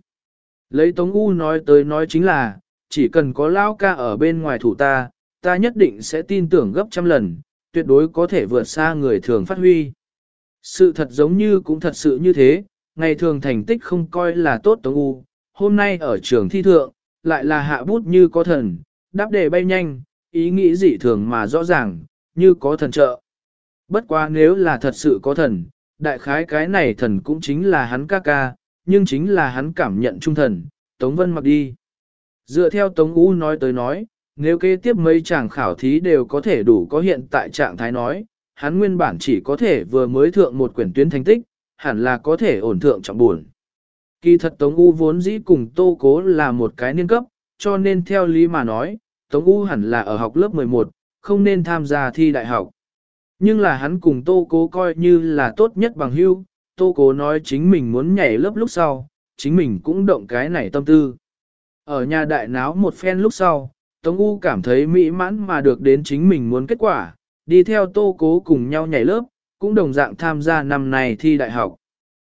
Lấy Tống U nói tới nói chính là, chỉ cần có lao ca ở bên ngoài thủ ta, ta nhất định sẽ tin tưởng gấp trăm lần, tuyệt đối có thể vượt xa người thường phát huy. Sự thật giống như cũng thật sự như thế, ngày thường thành tích không coi là tốt Tống U, hôm nay ở trường thi thượng, lại là hạ bút như có thần, đáp đề bay nhanh, ý nghĩ dị thường mà rõ ràng, như có thần trợ. Bất quá nếu là thật sự có thần, đại khái cái này thần cũng chính là hắn ca ca, nhưng chính là hắn cảm nhận trung thần, Tống Vân mặc đi. Dựa theo Tống U nói tới nói, nếu kế tiếp mấy chàng khảo thí đều có thể đủ có hiện tại trạng thái nói, hắn nguyên bản chỉ có thể vừa mới thượng một quyển tuyến thành tích, hẳn là có thể ổn thượng trọng buồn. Kỳ thật Tống U vốn dĩ cùng Tô Cố là một cái niên cấp, cho nên theo lý mà nói, Tống U hẳn là ở học lớp 11, không nên tham gia thi đại học. Nhưng là hắn cùng Tô Cố coi như là tốt nhất bằng hưu, Tô Cố nói chính mình muốn nhảy lớp lúc sau, chính mình cũng động cái này tâm tư. Ở nhà đại náo một phen lúc sau, Tống U cảm thấy mỹ mãn mà được đến chính mình muốn kết quả, đi theo Tô Cố cùng nhau nhảy lớp, cũng đồng dạng tham gia năm này thi đại học.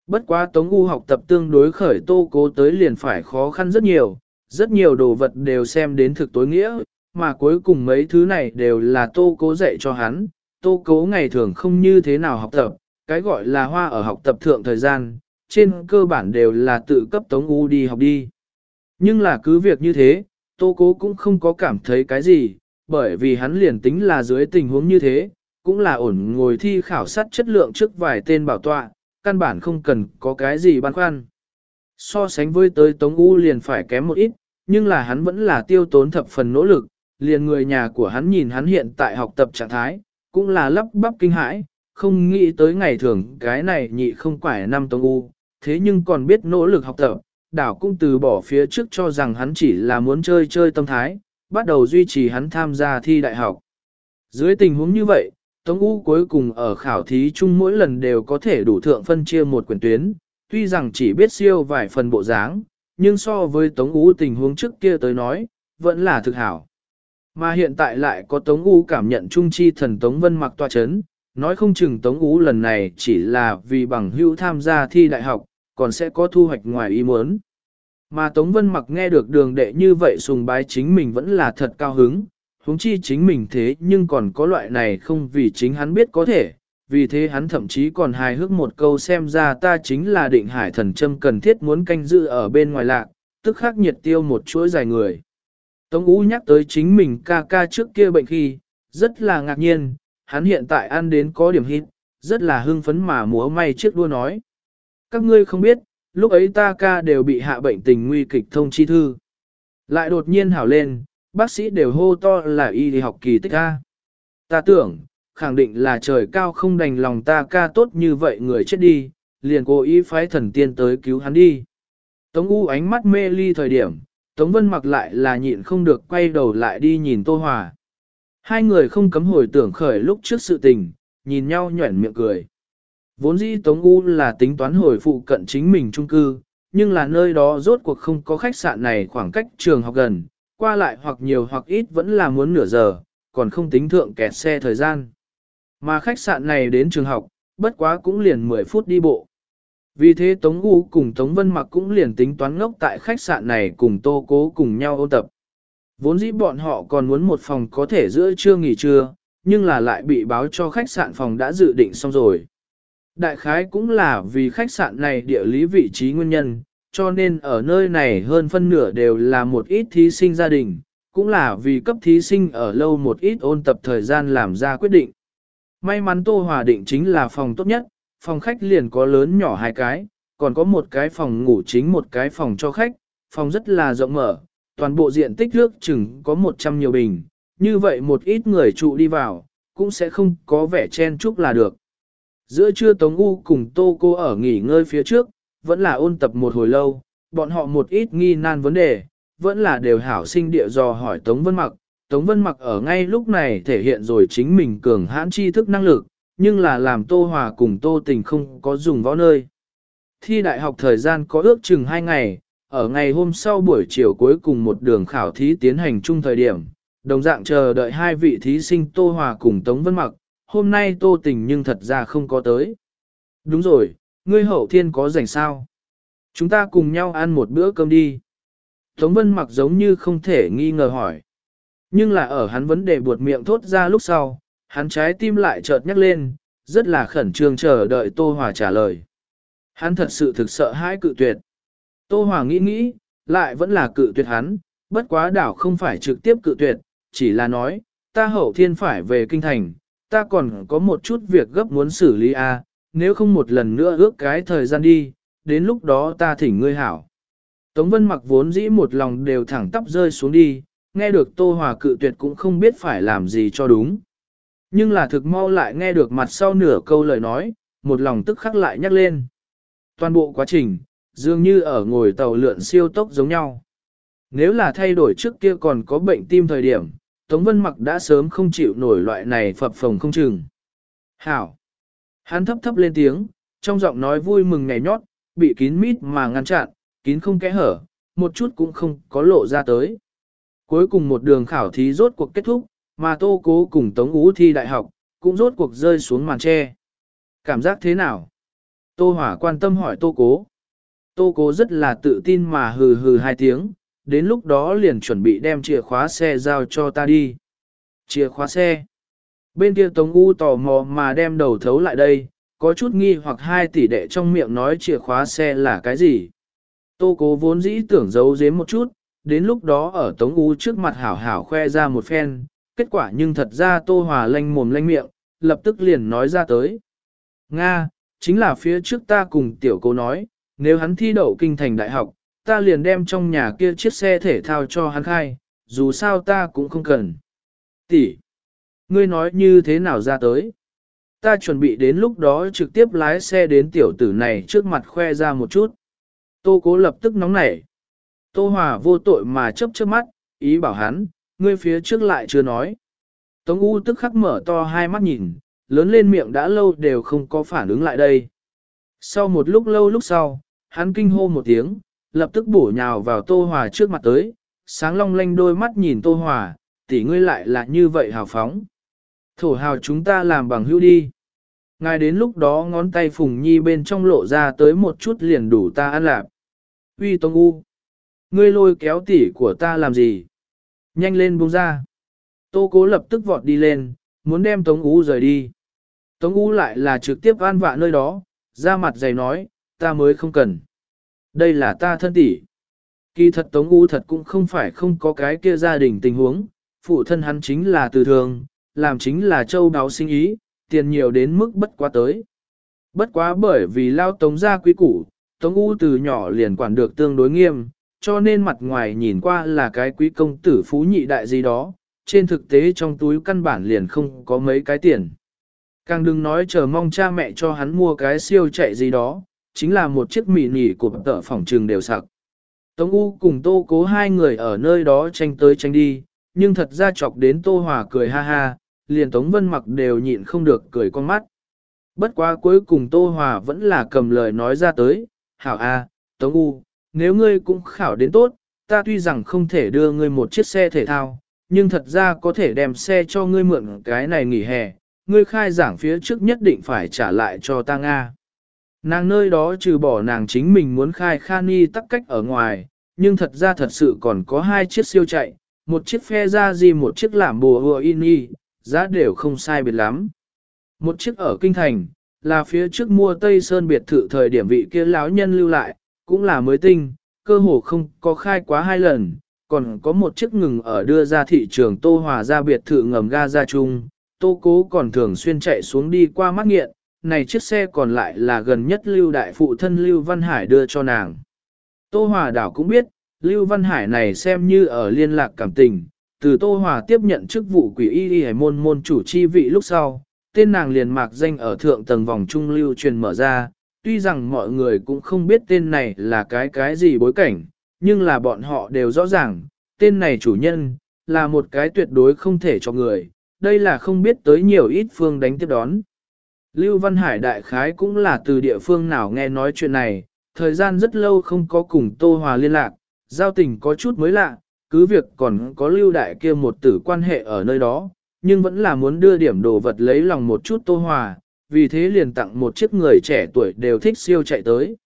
Bất quá Tống U học tập tương đối khởi Tô Cố tới liền phải khó khăn rất nhiều, rất nhiều đồ vật đều xem đến thực tối nghĩa, mà cuối cùng mấy thứ này đều là Tô Cố dạy cho hắn, Tô Cố ngày thường không như thế nào học tập, cái gọi là hoa ở học tập thượng thời gian, trên cơ bản đều là tự cấp Tống U đi học đi. Nhưng là cứ việc như thế, Tô Cố cũng không có cảm thấy cái gì, bởi vì hắn liền tính là dưới tình huống như thế, cũng là ổn ngồi thi khảo sát chất lượng trước vài tên bảo tọa, căn bản không cần có cái gì băn khoăn. So sánh với tới Tống U liền phải kém một ít, nhưng là hắn vẫn là tiêu tốn thập phần nỗ lực, liền người nhà của hắn nhìn hắn hiện tại học tập trạng thái, cũng là lắp bắp kinh hãi, không nghĩ tới ngày thường cái này nhị không quải năm Tống U, thế nhưng còn biết nỗ lực học tập, đảo cũng từ bỏ phía trước cho rằng hắn chỉ là muốn chơi chơi tâm thái, bắt đầu duy trì hắn tham gia thi đại học. Dưới tình huống như vậy, Tống U cuối cùng ở khảo thí chung mỗi lần đều có thể đủ thượng phân chia một quyển tuyến, tuy rằng chỉ biết siêu vài phần bộ dáng, nhưng so với Tống U tình huống trước kia tới nói, vẫn là thực hảo. Mà hiện tại lại có Tống U cảm nhận trung chi thần Tống Vân mặc tòa chấn, nói không chừng Tống U lần này chỉ là vì bằng hữu tham gia thi đại học, còn sẽ có thu hoạch ngoài ý muốn. Mà Tống Vân mặc nghe được đường đệ như vậy sùng bái chính mình vẫn là thật cao hứng, huống chi chính mình thế nhưng còn có loại này không vì chính hắn biết có thể, vì thế hắn thậm chí còn hài hước một câu xem ra ta chính là định hải thần châm cần thiết muốn canh giữ ở bên ngoài lạc, tức khắc nhiệt tiêu một chuỗi dài người. Tống Ú nhắc tới chính mình ca ca trước kia bệnh khi, rất là ngạc nhiên, hắn hiện tại ăn đến có điểm hít, rất là hưng phấn mà múa may trước đua nói. Các ngươi không biết, lúc ấy ta ca đều bị hạ bệnh tình nguy kịch thông chi thư. Lại đột nhiên hảo lên, bác sĩ đều hô to là y học kỳ tích ca. Ta tưởng, khẳng định là trời cao không đành lòng ta ca tốt như vậy người chết đi, liền cố ý phái thần tiên tới cứu hắn đi. Tống U ánh mắt mê ly thời điểm, Tống Vân mặc lại là nhịn không được quay đầu lại đi nhìn Tô Hòa. Hai người không cấm hồi tưởng khởi lúc trước sự tình, nhìn nhau nhuẩn miệng cười. Vốn dĩ Tống U là tính toán hồi phụ cận chính mình trung cư, nhưng là nơi đó rốt cuộc không có khách sạn này khoảng cách trường học gần, qua lại hoặc nhiều hoặc ít vẫn là muốn nửa giờ, còn không tính thượng kẹt xe thời gian. Mà khách sạn này đến trường học, bất quá cũng liền 10 phút đi bộ. Vì thế Tống U cùng Tống Vân Mặc cũng liền tính toán ngốc tại khách sạn này cùng Tô Cố cùng nhau ôn tập. Vốn dĩ bọn họ còn muốn một phòng có thể giữa trưa nghỉ trưa, nhưng là lại bị báo cho khách sạn phòng đã dự định xong rồi. Đại khái cũng là vì khách sạn này địa lý vị trí nguyên nhân, cho nên ở nơi này hơn phân nửa đều là một ít thí sinh gia đình, cũng là vì cấp thí sinh ở lâu một ít ôn tập thời gian làm ra quyết định. May mắn Tô Hòa Định chính là phòng tốt nhất, phòng khách liền có lớn nhỏ hai cái, còn có một cái phòng ngủ chính một cái phòng cho khách, phòng rất là rộng mở, toàn bộ diện tích nước chừng có 100 nhiều bình, như vậy một ít người trụ đi vào, cũng sẽ không có vẻ chen chúc là được. Giữa trưa Tống U cùng Tô Cô ở nghỉ ngơi phía trước, vẫn là ôn tập một hồi lâu, bọn họ một ít nghi nan vấn đề, vẫn là đều hảo sinh địa dò hỏi Tống Vân Mặc. Tống Vân Mặc ở ngay lúc này thể hiện rồi chính mình cường hãn tri thức năng lực, nhưng là làm Tô Hòa cùng Tô Tình không có dùng võ nơi. Thi đại học thời gian có ước chừng 2 ngày, ở ngày hôm sau buổi chiều cuối cùng một đường khảo thí tiến hành chung thời điểm, đồng dạng chờ đợi hai vị thí sinh Tô Hòa cùng Tống Vân Mặc, hôm nay Tô Tình nhưng thật ra không có tới. Đúng rồi, ngươi hậu thiên có rảnh sao? Chúng ta cùng nhau ăn một bữa cơm đi. Tống Vân Mặc giống như không thể nghi ngờ hỏi. Nhưng là ở hắn vấn đề buột miệng thốt ra lúc sau, hắn trái tim lại chợt nhắc lên, rất là khẩn trương chờ đợi Tô Hòa trả lời. Hắn thật sự thực sợ hãi cự tuyệt. Tô Hòa nghĩ nghĩ, lại vẫn là cự tuyệt hắn, bất quá đảo không phải trực tiếp cự tuyệt, chỉ là nói, ta hậu thiên phải về kinh thành, ta còn có một chút việc gấp muốn xử lý a, à, nếu không một lần nữa ước cái thời gian đi, đến lúc đó ta thỉnh ngươi hảo. Tống Vân mặc vốn dĩ một lòng đều thẳng tắp rơi xuống đi, nghe được Tô Hòa cự tuyệt cũng không biết phải làm gì cho đúng. Nhưng là thực mau lại nghe được mặt sau nửa câu lời nói, một lòng tức khắc lại nhắc lên. Toàn bộ quá trình, dường như ở ngồi tàu lượn siêu tốc giống nhau. Nếu là thay đổi trước kia còn có bệnh tim thời điểm, Tống Vân Mặc đã sớm không chịu nổi loại này phập phồng không chừng. Hảo! Hắn thấp thấp lên tiếng, trong giọng nói vui mừng ngày nhót, bị kín mít mà ngăn chặn, kín không kẽ hở, một chút cũng không có lộ ra tới. Cuối cùng một đường khảo thí rốt cuộc kết thúc, mà Tô Cố cùng Tống Ú thi đại học, cũng rốt cuộc rơi xuống màn tre. Cảm giác thế nào? Tô Hỏa quan tâm hỏi Tô Cố. Tô Cố rất là tự tin mà hừ hừ hai tiếng, đến lúc đó liền chuẩn bị đem chìa khóa xe giao cho ta đi. Chìa khóa xe. Bên kia Tống U tò mò mà đem đầu thấu lại đây, có chút nghi hoặc hai tỷ đệ trong miệng nói chìa khóa xe là cái gì. Tô cố vốn dĩ tưởng giấu giếm một chút, đến lúc đó ở Tống U trước mặt hảo hảo khoe ra một phen, kết quả nhưng thật ra Tô Hòa lanh mồm lanh miệng, lập tức liền nói ra tới. Nga, chính là phía trước ta cùng tiểu cô nói, nếu hắn thi đậu kinh thành đại học, ta liền đem trong nhà kia chiếc xe thể thao cho hắn khai, dù sao ta cũng không cần. Tỷ, ngươi nói như thế nào ra tới? Ta chuẩn bị đến lúc đó trực tiếp lái xe đến tiểu tử này trước mặt khoe ra một chút. Tô cố lập tức nóng nảy. Tô Hòa vô tội mà chớp chớp mắt, ý bảo hắn, ngươi phía trước lại chưa nói. Tống U tức khắc mở to hai mắt nhìn, lớn lên miệng đã lâu đều không có phản ứng lại đây. Sau một lúc lâu lúc sau, hắn kinh hô một tiếng, lập tức bổ nhào vào Tô Hòa trước mặt tới, sáng long lanh đôi mắt nhìn Tô Hòa, tỷ ngươi lại là như vậy hào phóng. Thổ hào chúng ta làm bằng hữu đi. Ngài đến lúc đó ngón tay Phùng Nhi bên trong lộ ra tới một chút liền đủ ta ăn lạp. Uy Tông U. Ngươi lôi kéo tỷ của ta làm gì? Nhanh lên buông ra. Tô cố lập tức vọt đi lên, muốn đem Tống U rời đi. Tống U lại là trực tiếp an vạ nơi đó, ra mặt dày nói, ta mới không cần. Đây là ta thân tỷ. Kỳ thật Tống U thật cũng không phải không có cái kia gia đình tình huống, phụ thân hắn chính là từ thường, làm chính là châu đáo sinh ý, tiền nhiều đến mức bất quá tới. Bất quá bởi vì lao Tống gia quý củ, Tống U từ nhỏ liền quản được tương đối nghiêm, cho nên mặt ngoài nhìn qua là cái quý công tử phú nhị đại gì đó, trên thực tế trong túi căn bản liền không có mấy cái tiền. Càng đừng nói chờ mong cha mẹ cho hắn mua cái siêu chạy gì đó, chính là một chiếc mì nỉ của tợ phòng trường đều sặc. Tống U cùng Tô Cố hai người ở nơi đó tranh tới tranh đi, nhưng thật ra chọc đến Tô Hòa cười ha ha, liền Tống Vân mặc đều nhịn không được cười con mắt. Bất quá cuối cùng Tô Hòa vẫn là cầm lời nói ra tới, hảo a, Tống U, nếu ngươi cũng khảo đến tốt, ta tuy rằng không thể đưa ngươi một chiếc xe thể thao, nhưng thật ra có thể đem xe cho ngươi mượn cái này nghỉ hè, ngươi khai giảng phía trước nhất định phải trả lại cho ta Nga. Nàng nơi đó trừ bỏ nàng chính mình muốn khai Khani tắc cách ở ngoài, nhưng thật ra thật sự còn có hai chiếc siêu chạy, một chiếc phe ra gì một chiếc làm bùa hùa in y, giá đều không sai biệt lắm. Một chiếc ở Kinh Thành, là phía trước mua Tây Sơn biệt thự thời điểm vị kia lão nhân lưu lại, cũng là mới tinh, cơ hồ không có khai quá hai lần, còn có một chiếc ngừng ở đưa ra thị trường Tô Hòa ra biệt thự ngầm ga ra chung, Tô Cố còn thường xuyên chạy xuống đi qua mắt nghiện, này chiếc xe còn lại là gần nhất Lưu Đại Phụ thân Lưu Văn Hải đưa cho nàng. Tô Hòa đảo cũng biết, Lưu Văn Hải này xem như ở liên lạc cảm tình, từ Tô Hòa tiếp nhận chức vụ quỷ y y hải môn môn chủ chi vị lúc sau, tên nàng liền mạc danh ở thượng tầng vòng trung lưu truyền mở ra, tuy rằng mọi người cũng không biết tên này là cái cái gì bối cảnh, nhưng là bọn họ đều rõ ràng, tên này chủ nhân, là một cái tuyệt đối không thể cho người, đây là không biết tới nhiều ít phương đánh tiếp đón. Lưu Văn Hải đại khái cũng là từ địa phương nào nghe nói chuyện này, thời gian rất lâu không có cùng Tô Hòa liên lạc, giao tình có chút mới lạ, cứ việc còn có lưu đại kia một tử quan hệ ở nơi đó, nhưng vẫn là muốn đưa điểm đồ vật lấy lòng một chút Tô Hòa, vì thế liền tặng một chiếc người trẻ tuổi đều thích siêu chạy tới.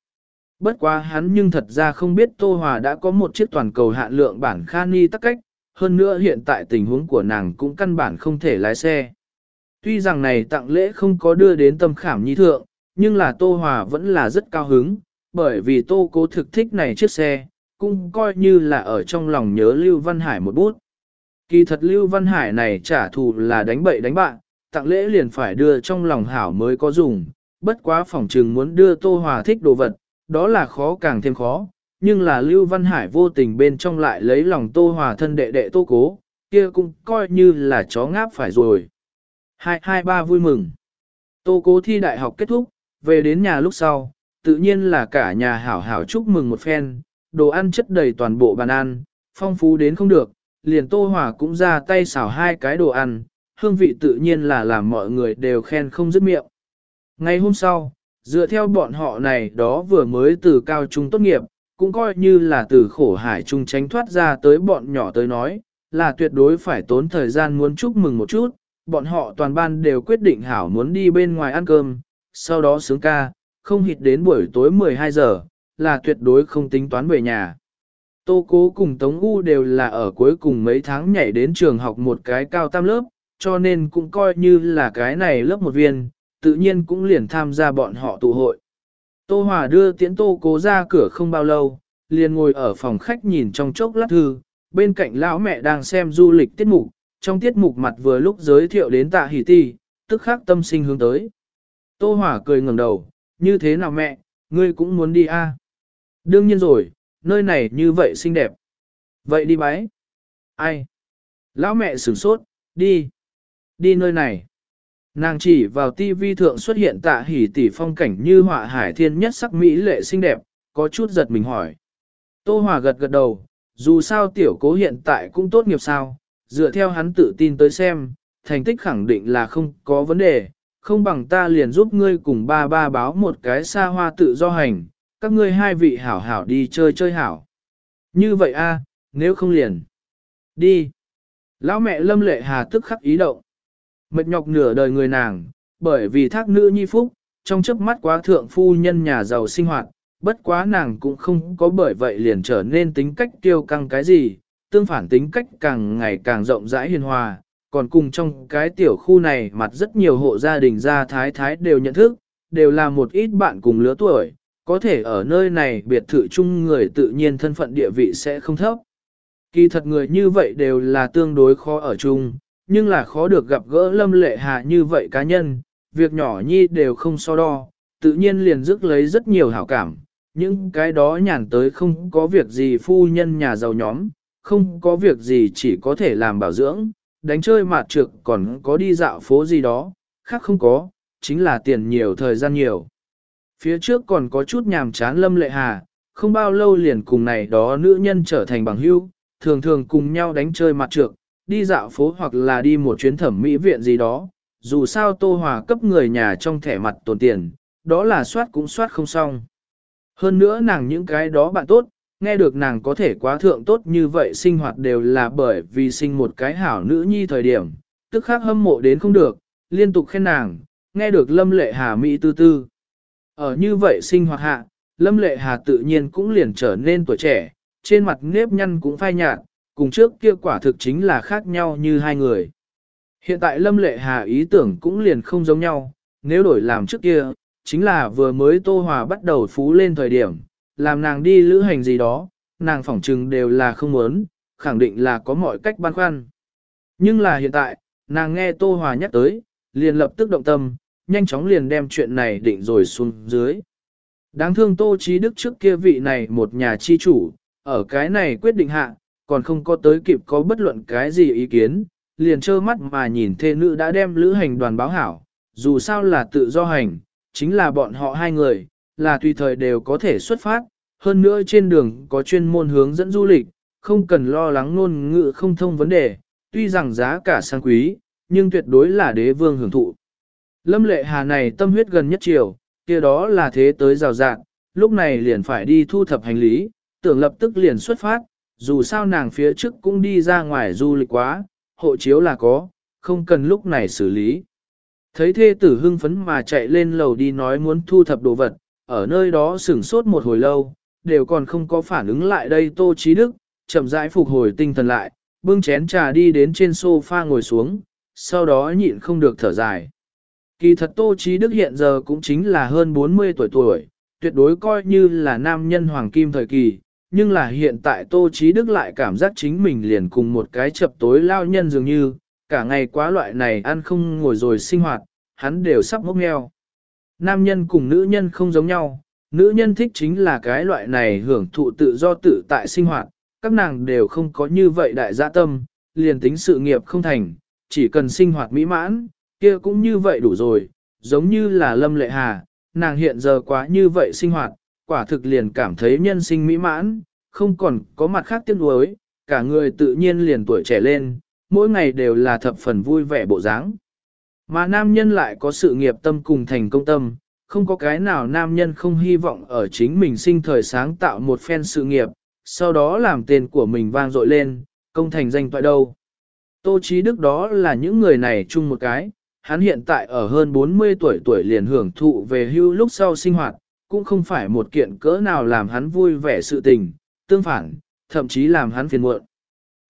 Bất quá hắn nhưng thật ra không biết Tô Hòa đã có một chiếc toàn cầu hạn lượng bản Khani tắc cách, hơn nữa hiện tại tình huống của nàng cũng căn bản không thể lái xe. Tuy rằng này tặng lễ không có đưa đến tâm khảm nhi thượng, nhưng là Tô Hòa vẫn là rất cao hứng, bởi vì Tô cố thực thích này chiếc xe, cũng coi như là ở trong lòng nhớ Lưu Văn Hải một bút. Kỳ thật Lưu Văn Hải này trả thù là đánh bậy đánh bạn, tặng lễ liền phải đưa trong lòng hảo mới có dùng, bất quá phỏng trừng muốn đưa Tô Hòa thích đồ vật, đó là khó càng thêm khó, nhưng là Lưu Văn Hải vô tình bên trong lại lấy lòng Tô Hòa thân đệ đệ Tô Cố, kia cũng coi như là chó ngáp phải rồi. Hai hai ba vui mừng. Tô Cố thi đại học kết thúc, về đến nhà lúc sau, tự nhiên là cả nhà hảo hảo chúc mừng một phen, đồ ăn chất đầy toàn bộ bàn ăn, phong phú đến không được, liền Tô Hòa cũng ra tay xào hai cái đồ ăn, hương vị tự nhiên là làm mọi người đều khen không dứt miệng. Ngày hôm sau, dựa theo bọn họ này đó vừa mới từ cao trung tốt nghiệp, cũng coi như là từ khổ hải trung tránh thoát ra tới bọn nhỏ tới nói, là tuyệt đối phải tốn thời gian muốn chúc mừng một chút, bọn họ toàn ban đều quyết định hảo muốn đi bên ngoài ăn cơm, sau đó sướng ca, không hịt đến buổi tối 12 giờ, là tuyệt đối không tính toán về nhà. Tô Cố cùng Tống U đều là ở cuối cùng mấy tháng nhảy đến trường học một cái cao tam lớp, cho nên cũng coi như là cái này lớp một viên, tự nhiên cũng liền tham gia bọn họ tụ hội. Tô Hòa đưa tiễn Tô Cố ra cửa không bao lâu, liền ngồi ở phòng khách nhìn trong chốc lát thư, bên cạnh lão mẹ đang xem du lịch tiết mục, trong tiết mục mặt vừa lúc giới thiệu đến tạ hỷ ti, tức khắc tâm sinh hướng tới. Tô Hòa cười ngẩng đầu, như thế nào mẹ, ngươi cũng muốn đi à? Đương nhiên rồi, nơi này như vậy xinh đẹp. Vậy đi bái. Ai? Lão mẹ sửng sốt, đi. Đi nơi này. Nàng chỉ vào tivi thượng xuất hiện tạ hỉ tỷ phong cảnh như họa hải thiên nhất sắc mỹ lệ xinh đẹp, có chút giật mình hỏi. Tô Hòa gật gật đầu, dù sao tiểu cố hiện tại cũng tốt nghiệp sao, dựa theo hắn tự tin tới xem, thành tích khẳng định là không có vấn đề, không bằng ta liền giúp ngươi cùng ba ba báo một cái xa hoa tự do hành, các ngươi hai vị hảo hảo đi chơi chơi hảo. Như vậy a, à, nếu không liền. Đi. Lão mẹ lâm lệ hà tức khắc ý động. Mệt nhọc nửa đời người nàng, bởi vì thác nữ nhi phúc, trong chớp mắt quá thượng phu nhân nhà giàu sinh hoạt, bất quá nàng cũng không có bởi vậy liền trở nên tính cách kiêu căng cái gì, tương phản tính cách càng ngày càng rộng rãi hiền hòa, còn cùng trong cái tiểu khu này mặt rất nhiều hộ gia đình gia thái thái đều nhận thức, đều là một ít bạn cùng lứa tuổi, có thể ở nơi này biệt thự chung người tự nhiên thân phận địa vị sẽ không thấp. Kỳ thật người như vậy đều là tương đối khó ở chung, nhưng là khó được gặp gỡ lâm lệ hà như vậy cá nhân, việc nhỏ nhi đều không so đo, tự nhiên liền dứt lấy rất nhiều hảo cảm. Những cái đó nhàn tới không có việc gì phu nhân nhà giàu nhóm, không có việc gì chỉ có thể làm bảo dưỡng, đánh chơi mạt trược còn có đi dạo phố gì đó, khác không có, chính là tiền nhiều thời gian nhiều. Phía trước còn có chút nhàm chán lâm lệ hà, không bao lâu liền cùng này đó nữ nhân trở thành bằng hữu, thường thường cùng nhau đánh chơi mặt trược, đi dạo phố hoặc là đi một chuyến thẩm mỹ viện gì đó. Dù sao Tô Hòa cấp người nhà trong thẻ mặt tồn tiền, đó là soát cũng soát không xong. Hơn nữa nàng những cái đó bạn tốt, nghe được nàng có thể quá thượng tốt như vậy sinh hoạt đều là bởi vì sinh một cái hảo nữ nhi thời điểm, tức khắc hâm mộ đến không được, liên tục khen nàng, nghe được lâm lệ hà mỹ tư tư. Ở như vậy sinh hoạt hạ, lâm lệ hà tự nhiên cũng liền trở nên tuổi trẻ, trên mặt nếp nhăn cũng phai nhạt, cùng trước kia quả thực chính là khác nhau như hai người. Hiện tại lâm lệ hà ý tưởng cũng liền không giống nhau, nếu đổi làm trước kia, chính là vừa mới Tô Hòa bắt đầu phú lên thời điểm, làm nàng đi lữ hành gì đó, nàng phỏng trừng đều là không muốn, khẳng định là có mọi cách băn khoăn. Nhưng là hiện tại, nàng nghe Tô Hòa nhắc tới, liền lập tức động tâm, nhanh chóng liền đem chuyện này định rồi xuống dưới. Đáng thương Tô Chí Đức trước kia vị này một nhà chi chủ, ở cái này quyết định hạ, còn không có tới kịp có bất luận cái gì ý kiến, liền trơ mắt mà nhìn thê nữ đã đem lữ hành đoàn báo hảo, dù sao là tự do hành, chính là bọn họ hai người, là tùy thời đều có thể xuất phát, hơn nữa trên đường có chuyên môn hướng dẫn du lịch, không cần lo lắng ngôn ngữ không thông vấn đề, tuy rằng giá cả sang quý, nhưng tuyệt đối là đế vương hưởng thụ. Lâm lệ hà này tâm huyết gần nhất chiều, kia đó là thế tới rào rạng, lúc này liền phải đi thu thập hành lý, tưởng lập tức liền xuất phát, dù sao nàng phía trước cũng đi ra ngoài du lịch quá, hộ chiếu là có, không cần lúc này xử lý. Thấy thê tử hưng phấn mà chạy lên lầu đi nói muốn thu thập đồ vật, ở nơi đó sửng sốt một hồi lâu, đều còn không có phản ứng lại đây Tô Chí Đức, chậm rãi phục hồi tinh thần lại, bưng chén trà đi đến trên sofa ngồi xuống, sau đó nhịn không được thở dài. Kỳ thật Tô Chí Đức hiện giờ cũng chính là hơn 40 tuổi tuổi, tuyệt đối coi như là nam nhân hoàng kim thời kỳ, nhưng là hiện tại Tô Chí Đức lại cảm giác chính mình liền cùng một cái chập tối lao nhân dường như, cả ngày quá loại này ăn không ngồi rồi sinh hoạt, hắn đều sắp ngốc nghèo. Nam nhân cùng nữ nhân không giống nhau, nữ nhân thích chính là cái loại này hưởng thụ tự do tự tại sinh hoạt, các nàng đều không có như vậy đại gia tâm, liền tính sự nghiệp không thành, chỉ cần sinh hoạt mỹ mãn, kia cũng như vậy đủ rồi, giống như là Lâm Lệ Hà, nàng hiện giờ quá như vậy sinh hoạt, quả thực liền cảm thấy nhân sinh mỹ mãn, không còn có mặt khác tiếc nuối, cả người tự nhiên liền tuổi trẻ lên, mỗi ngày đều là thập phần vui vẻ bộ dáng. Mà nam nhân lại có sự nghiệp tâm cùng thành công tâm, không có cái nào nam nhân không hy vọng ở chính mình sinh thời sáng tạo một phen sự nghiệp, sau đó làm tên của mình vang dội lên, công thành danh toại đâu. Tô Chí Đức đó là những người này chung một cái, hắn hiện tại ở hơn 40 tuổi tuổi liền hưởng thụ về hưu lúc sau sinh hoạt, cũng không phải một kiện cỡ nào làm hắn vui vẻ sự tình, tương phản, thậm chí làm hắn phiền muộn.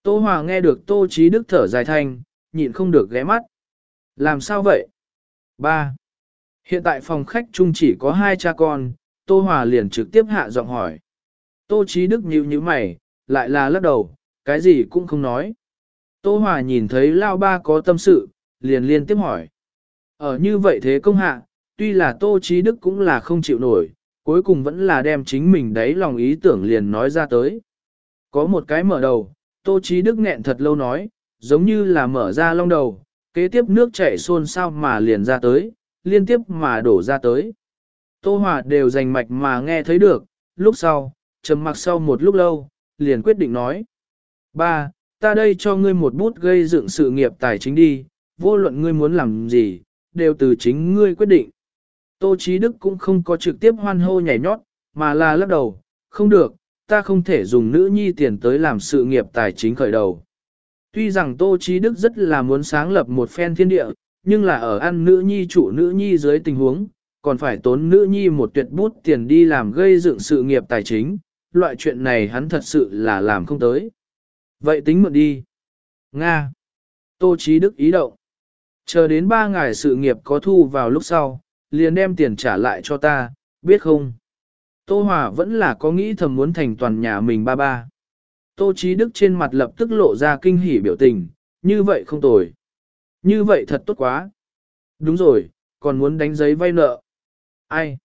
Tô Hòa nghe được Tô Chí Đức thở dài thanh, nhịn không được ghé mắt. Làm sao vậy? 3. Hiện tại phòng khách chung chỉ có hai cha con, Tô Hòa liền trực tiếp hạ giọng hỏi. Tô Chí Đức nhíu nhíu mày, lại là lắc đầu, cái gì cũng không nói. Tô Hòa nhìn thấy Lao Ba có tâm sự, liền liên tiếp hỏi. Ở như vậy thế công hạ, tuy là Tô Chí Đức cũng là không chịu nổi, cuối cùng vẫn là đem chính mình đấy lòng ý tưởng liền nói ra tới. Có một cái mở đầu, Tô Chí Đức nghẹn thật lâu nói, giống như là mở ra long đầu, kế tiếp nước chảy xôn xao mà liền ra tới, liên tiếp mà đổ ra tới. Tô Hòa đều dành mạch mà nghe thấy được, lúc sau, trầm mặc sau một lúc lâu, liền quyết định nói. Ba, ta đây cho ngươi một bút gây dựng sự nghiệp tài chính đi, vô luận ngươi muốn làm gì, đều từ chính ngươi quyết định. Tô Chí Đức cũng không có trực tiếp hoan hô nhảy nhót, mà là lắc đầu, không được, ta không thể dùng nữ nhi tiền tới làm sự nghiệp tài chính khởi đầu. Tuy rằng Tô Chí Đức rất là muốn sáng lập một phen thiên địa, nhưng là ở ăn nữ nhi chủ nữ nhi dưới tình huống, còn phải tốn nữ nhi một tuyệt bút tiền đi làm gây dựng sự nghiệp tài chính, loại chuyện này hắn thật sự là làm không tới. Vậy tính mượn đi. Nga. Tô Chí Đức ý động. Chờ đến ba ngày sự nghiệp có thu vào lúc sau, liền đem tiền trả lại cho ta, biết không? Tô Hòa vẫn là có nghĩ thầm muốn thành toàn nhà mình ba ba. Tô Chí Đức trên mặt lập tức lộ ra kinh hỉ biểu tình, như vậy không tồi. Như vậy thật tốt quá. Đúng rồi, còn muốn đánh giấy vay nợ. Ai?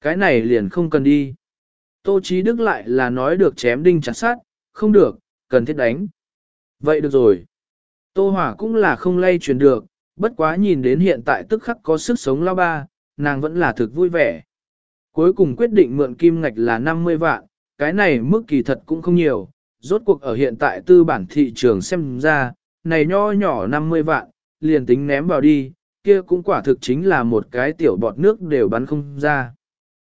Cái này liền không cần đi. Tô Chí Đức lại là nói được chém đinh chặt sát, không được, cần thiết đánh. Vậy được rồi. Tô Hỏa cũng là không lay chuyển được, bất quá nhìn đến hiện tại tức khắc có sức sống lao ba, nàng vẫn là thực vui vẻ. Cuối cùng quyết định mượn kim ngạch là 50 vạn, cái này mức kỳ thật cũng không nhiều, rốt cuộc ở hiện tại tư bản thị trường xem ra, này nho nhỏ 50 vạn, liền tính ném vào đi, kia cũng quả thực chính là một cái tiểu bọt nước đều bắn không ra.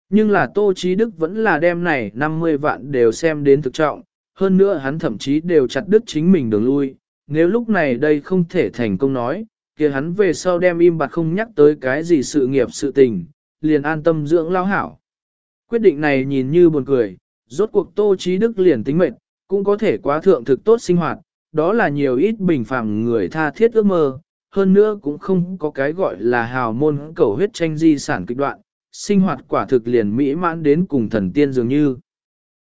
Nhưng là Tô Chí Đức vẫn là đem này 50 vạn đều xem đến thực trọng, hơn nữa hắn thậm chí đều chặt đứt chính mình đường lui, nếu lúc này đây không thể thành công nói, kia hắn về sau đem im bặt không nhắc tới cái gì sự nghiệp sự tình, liền an tâm dưỡng lao hảo. Quyết định này nhìn như buồn cười, rốt cuộc Tô Chí Đức liền tính mệnh, cũng có thể quá thượng thực tốt sinh hoạt, đó là nhiều ít bình phẳng người tha thiết ước mơ, hơn nữa cũng không có cái gọi là hào môn cầu huyết tranh di sản kịch đoạn, sinh hoạt quả thực liền mỹ mãn đến cùng thần tiên dường như.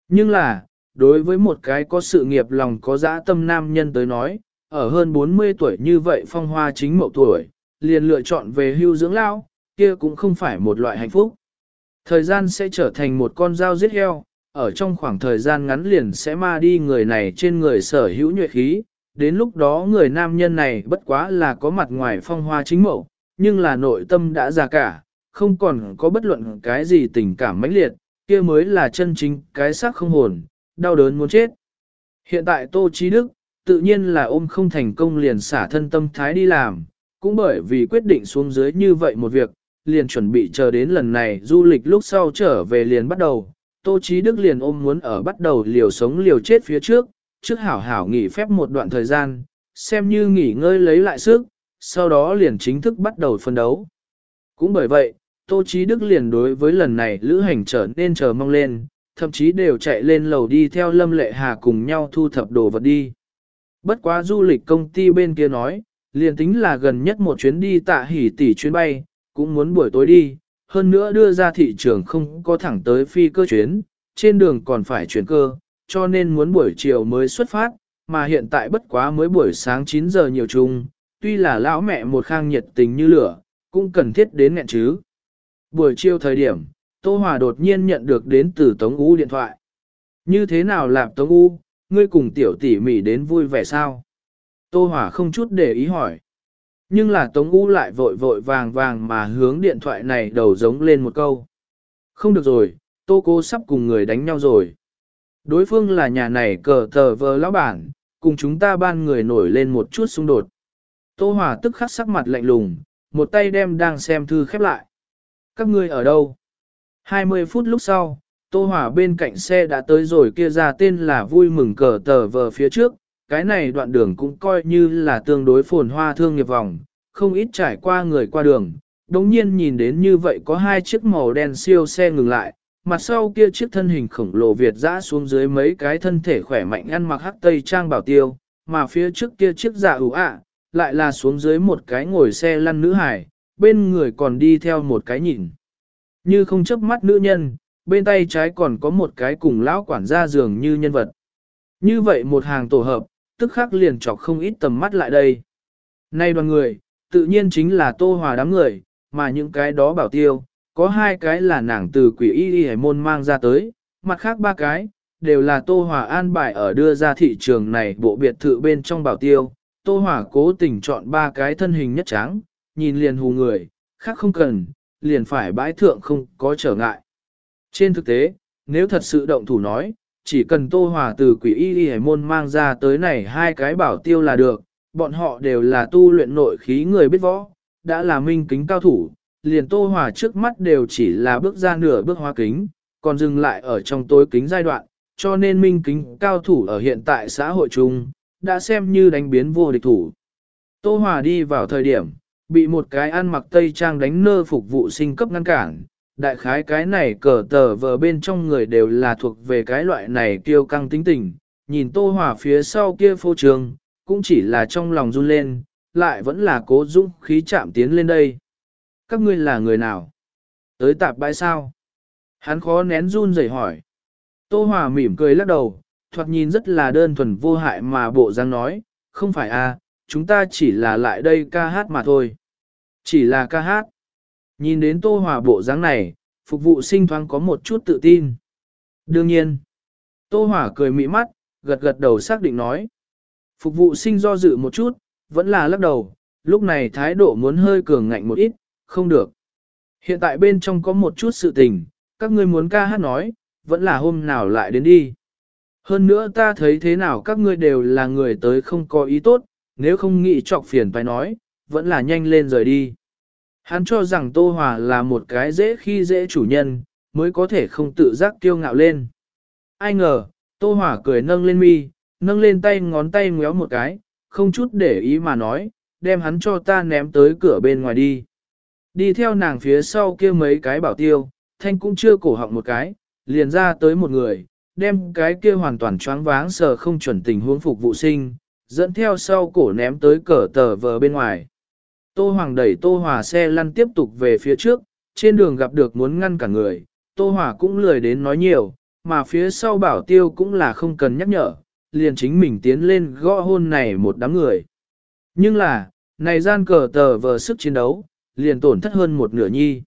Nhưng là, đối với một cái có sự nghiệp lòng có dã tâm nam nhân tới nói, ở hơn 40 tuổi như vậy phong hoa chính mậu tuổi, liền lựa chọn về hưu dưỡng lao, kia cũng không phải một loại hạnh phúc. Thời gian sẽ trở thành một con dao giết heo, ở trong khoảng thời gian ngắn liền sẽ ma đi người này trên người sở hữu nhuệ khí, đến lúc đó người nam nhân này bất quá là có mặt ngoài phong hoa chính mậu, nhưng là nội tâm đã già cả, không còn có bất luận cái gì tình cảm mãnh liệt, kia mới là chân chính cái xác không hồn, đau đớn muốn chết. Hiện tại Tô Chí Đức, tự nhiên là ôm không thành công liền xả thân tâm thái đi làm, cũng bởi vì quyết định xuống dưới như vậy một việc, liền chuẩn bị chờ đến lần này du lịch lúc sau trở về liền bắt đầu. Tô Chí Đức liền ôm muốn ở bắt đầu liều sống liều chết phía trước, trước hảo hảo nghỉ phép một đoạn thời gian, xem như nghỉ ngơi lấy lại sức, sau đó liền chính thức bắt đầu phân đấu. Cũng bởi vậy, Tô Chí Đức liền đối với lần này lữ hành trở nên chờ mong lên, thậm chí đều chạy lên lầu đi theo Lâm Lệ Hà cùng nhau thu thập đồ vật đi. Bất quá du lịch công ty bên kia nói, liền tính là gần nhất một chuyến đi tạ hỉ tỷ chuyến bay, cũng muốn buổi tối đi, hơn nữa đưa ra thị trường không có thẳng tới phi cơ chuyến, trên đường còn phải chuyển cơ, cho nên muốn buổi chiều mới xuất phát, mà hiện tại bất quá mới buổi sáng 9 giờ nhiều chung, tuy là lão mẹ một khang nhiệt tình như lửa, cũng cần thiết đến nghẹn chứ. Buổi chiều thời điểm, Tô Hòa đột nhiên nhận được đến từ Tống U điện thoại. Như thế nào làm Tống U, ngươi cùng tiểu tỷ mỉ đến vui vẻ sao? Tô Hòa không chút để ý hỏi. Nhưng là Tống U lại vội vội vàng vàng mà hướng điện thoại này đầu giống lên một câu. Không được rồi, Tô cô sắp cùng người đánh nhau rồi. Đối phương là nhà này cờ tờ vờ lão bản, cùng chúng ta ban người nổi lên một chút xung đột. Tô Hòa tức khắc sắc mặt lạnh lùng, một tay đem đang xem thư khép lại. Các ngươi ở đâu? 20 phút lúc sau, Tô Hòa bên cạnh xe đã tới rồi kia ra tên là vui mừng cờ tờ vờ phía trước, cái này đoạn đường cũng coi như là tương đối phồn hoa thương nghiệp vòng, không ít trải qua người qua đường. đồng nhiên nhìn đến như vậy có hai chiếc màu đen siêu xe ngừng lại, mặt sau kia chiếc thân hình khổng lồ Việt dã xuống dưới mấy cái thân thể khỏe mạnh ăn mặc hắc tây trang bảo tiêu, mà phía trước kia chiếc dạ ủ ạ, lại là xuống dưới một cái ngồi xe lăn nữ hải, bên người còn đi theo một cái nhìn. Như không chớp mắt nữ nhân, bên tay trái còn có một cái cùng lão quản gia dường như nhân vật. Như vậy một hàng tổ hợp, tức khắc liền chọc không ít tầm mắt lại đây. Nay đoàn người, tự nhiên chính là tô hòa đám người, mà những cái đó bảo tiêu, có hai cái là nàng từ quỷ y y hải môn mang ra tới, mặt khác ba cái, đều là tô hòa an bài ở đưa ra thị trường này bộ biệt thự bên trong bảo tiêu. Tô Hòa cố tình chọn ba cái thân hình nhất trắng, nhìn liền hù người, khác không cần, liền phải bãi thượng không có trở ngại. Trên thực tế, nếu thật sự động thủ nói, chỉ cần Tô Hòa từ quỷ y y hải môn mang ra tới này hai cái bảo tiêu là được, bọn họ đều là tu luyện nội khí người biết võ, đã là minh kính cao thủ, liền Tô Hòa trước mắt đều chỉ là bước ra nửa bước hóa kính, còn dừng lại ở trong tối kính giai đoạn, cho nên minh kính cao thủ ở hiện tại xã hội chung, đã xem như đánh biến vô địch thủ. Tô Hòa đi vào thời điểm, bị một cái ăn mặc tây trang đánh nơ phục vụ sinh cấp ngăn cản. Đại khái cái này cờ tờ vờ bên trong người đều là thuộc về cái loại này kiêu căng tính tình, nhìn tô hỏa phía sau kia phô trường, cũng chỉ là trong lòng run lên, lại vẫn là cố dũng khí chạm tiến lên đây. Các ngươi là người nào? Tới tạp bãi sao? Hắn khó nén run rẩy hỏi. Tô hỏa mỉm cười lắc đầu, thoạt nhìn rất là đơn thuần vô hại mà bộ dáng nói, không phải a, à, chúng ta chỉ là lại đây ca hát mà thôi. Chỉ là ca hát. Nhìn đến tô hòa bộ dáng này, phục vụ sinh thoáng có một chút tự tin. Đương nhiên, tô hòa cười mỹ mắt, gật gật đầu xác định nói. Phục vụ sinh do dự một chút, vẫn là lắc đầu, lúc này thái độ muốn hơi cường ngạnh một ít, không được. Hiện tại bên trong có một chút sự tình, các ngươi muốn ca hát nói, vẫn là hôm nào lại đến đi. Hơn nữa ta thấy thế nào các ngươi đều là người tới không có ý tốt, nếu không nghĩ trọc phiền phải nói, vẫn là nhanh lên rời đi. Hắn cho rằng Tô Hòa là một cái dễ khi dễ chủ nhân, mới có thể không tự giác kiêu ngạo lên. Ai ngờ, Tô Hỏa cười nâng lên mi, nâng lên tay ngón tay ngéo một cái, không chút để ý mà nói, đem hắn cho ta ném tới cửa bên ngoài đi. Đi theo nàng phía sau kia mấy cái bảo tiêu, thanh cũng chưa cổ họng một cái, liền ra tới một người, đem cái kia hoàn toàn choáng váng sờ không chuẩn tình huống phục vụ sinh, dẫn theo sau cổ ném tới cờ tờ vờ bên ngoài. Tô Hoàng đẩy Tô Hòa xe lăn tiếp tục về phía trước, trên đường gặp được muốn ngăn cả người, Tô Hòa cũng lười đến nói nhiều, mà phía sau bảo tiêu cũng là không cần nhắc nhở, liền chính mình tiến lên gõ hôn này một đám người. Nhưng là, này gian cờ tờ vờ sức chiến đấu, liền tổn thất hơn một nửa nhi.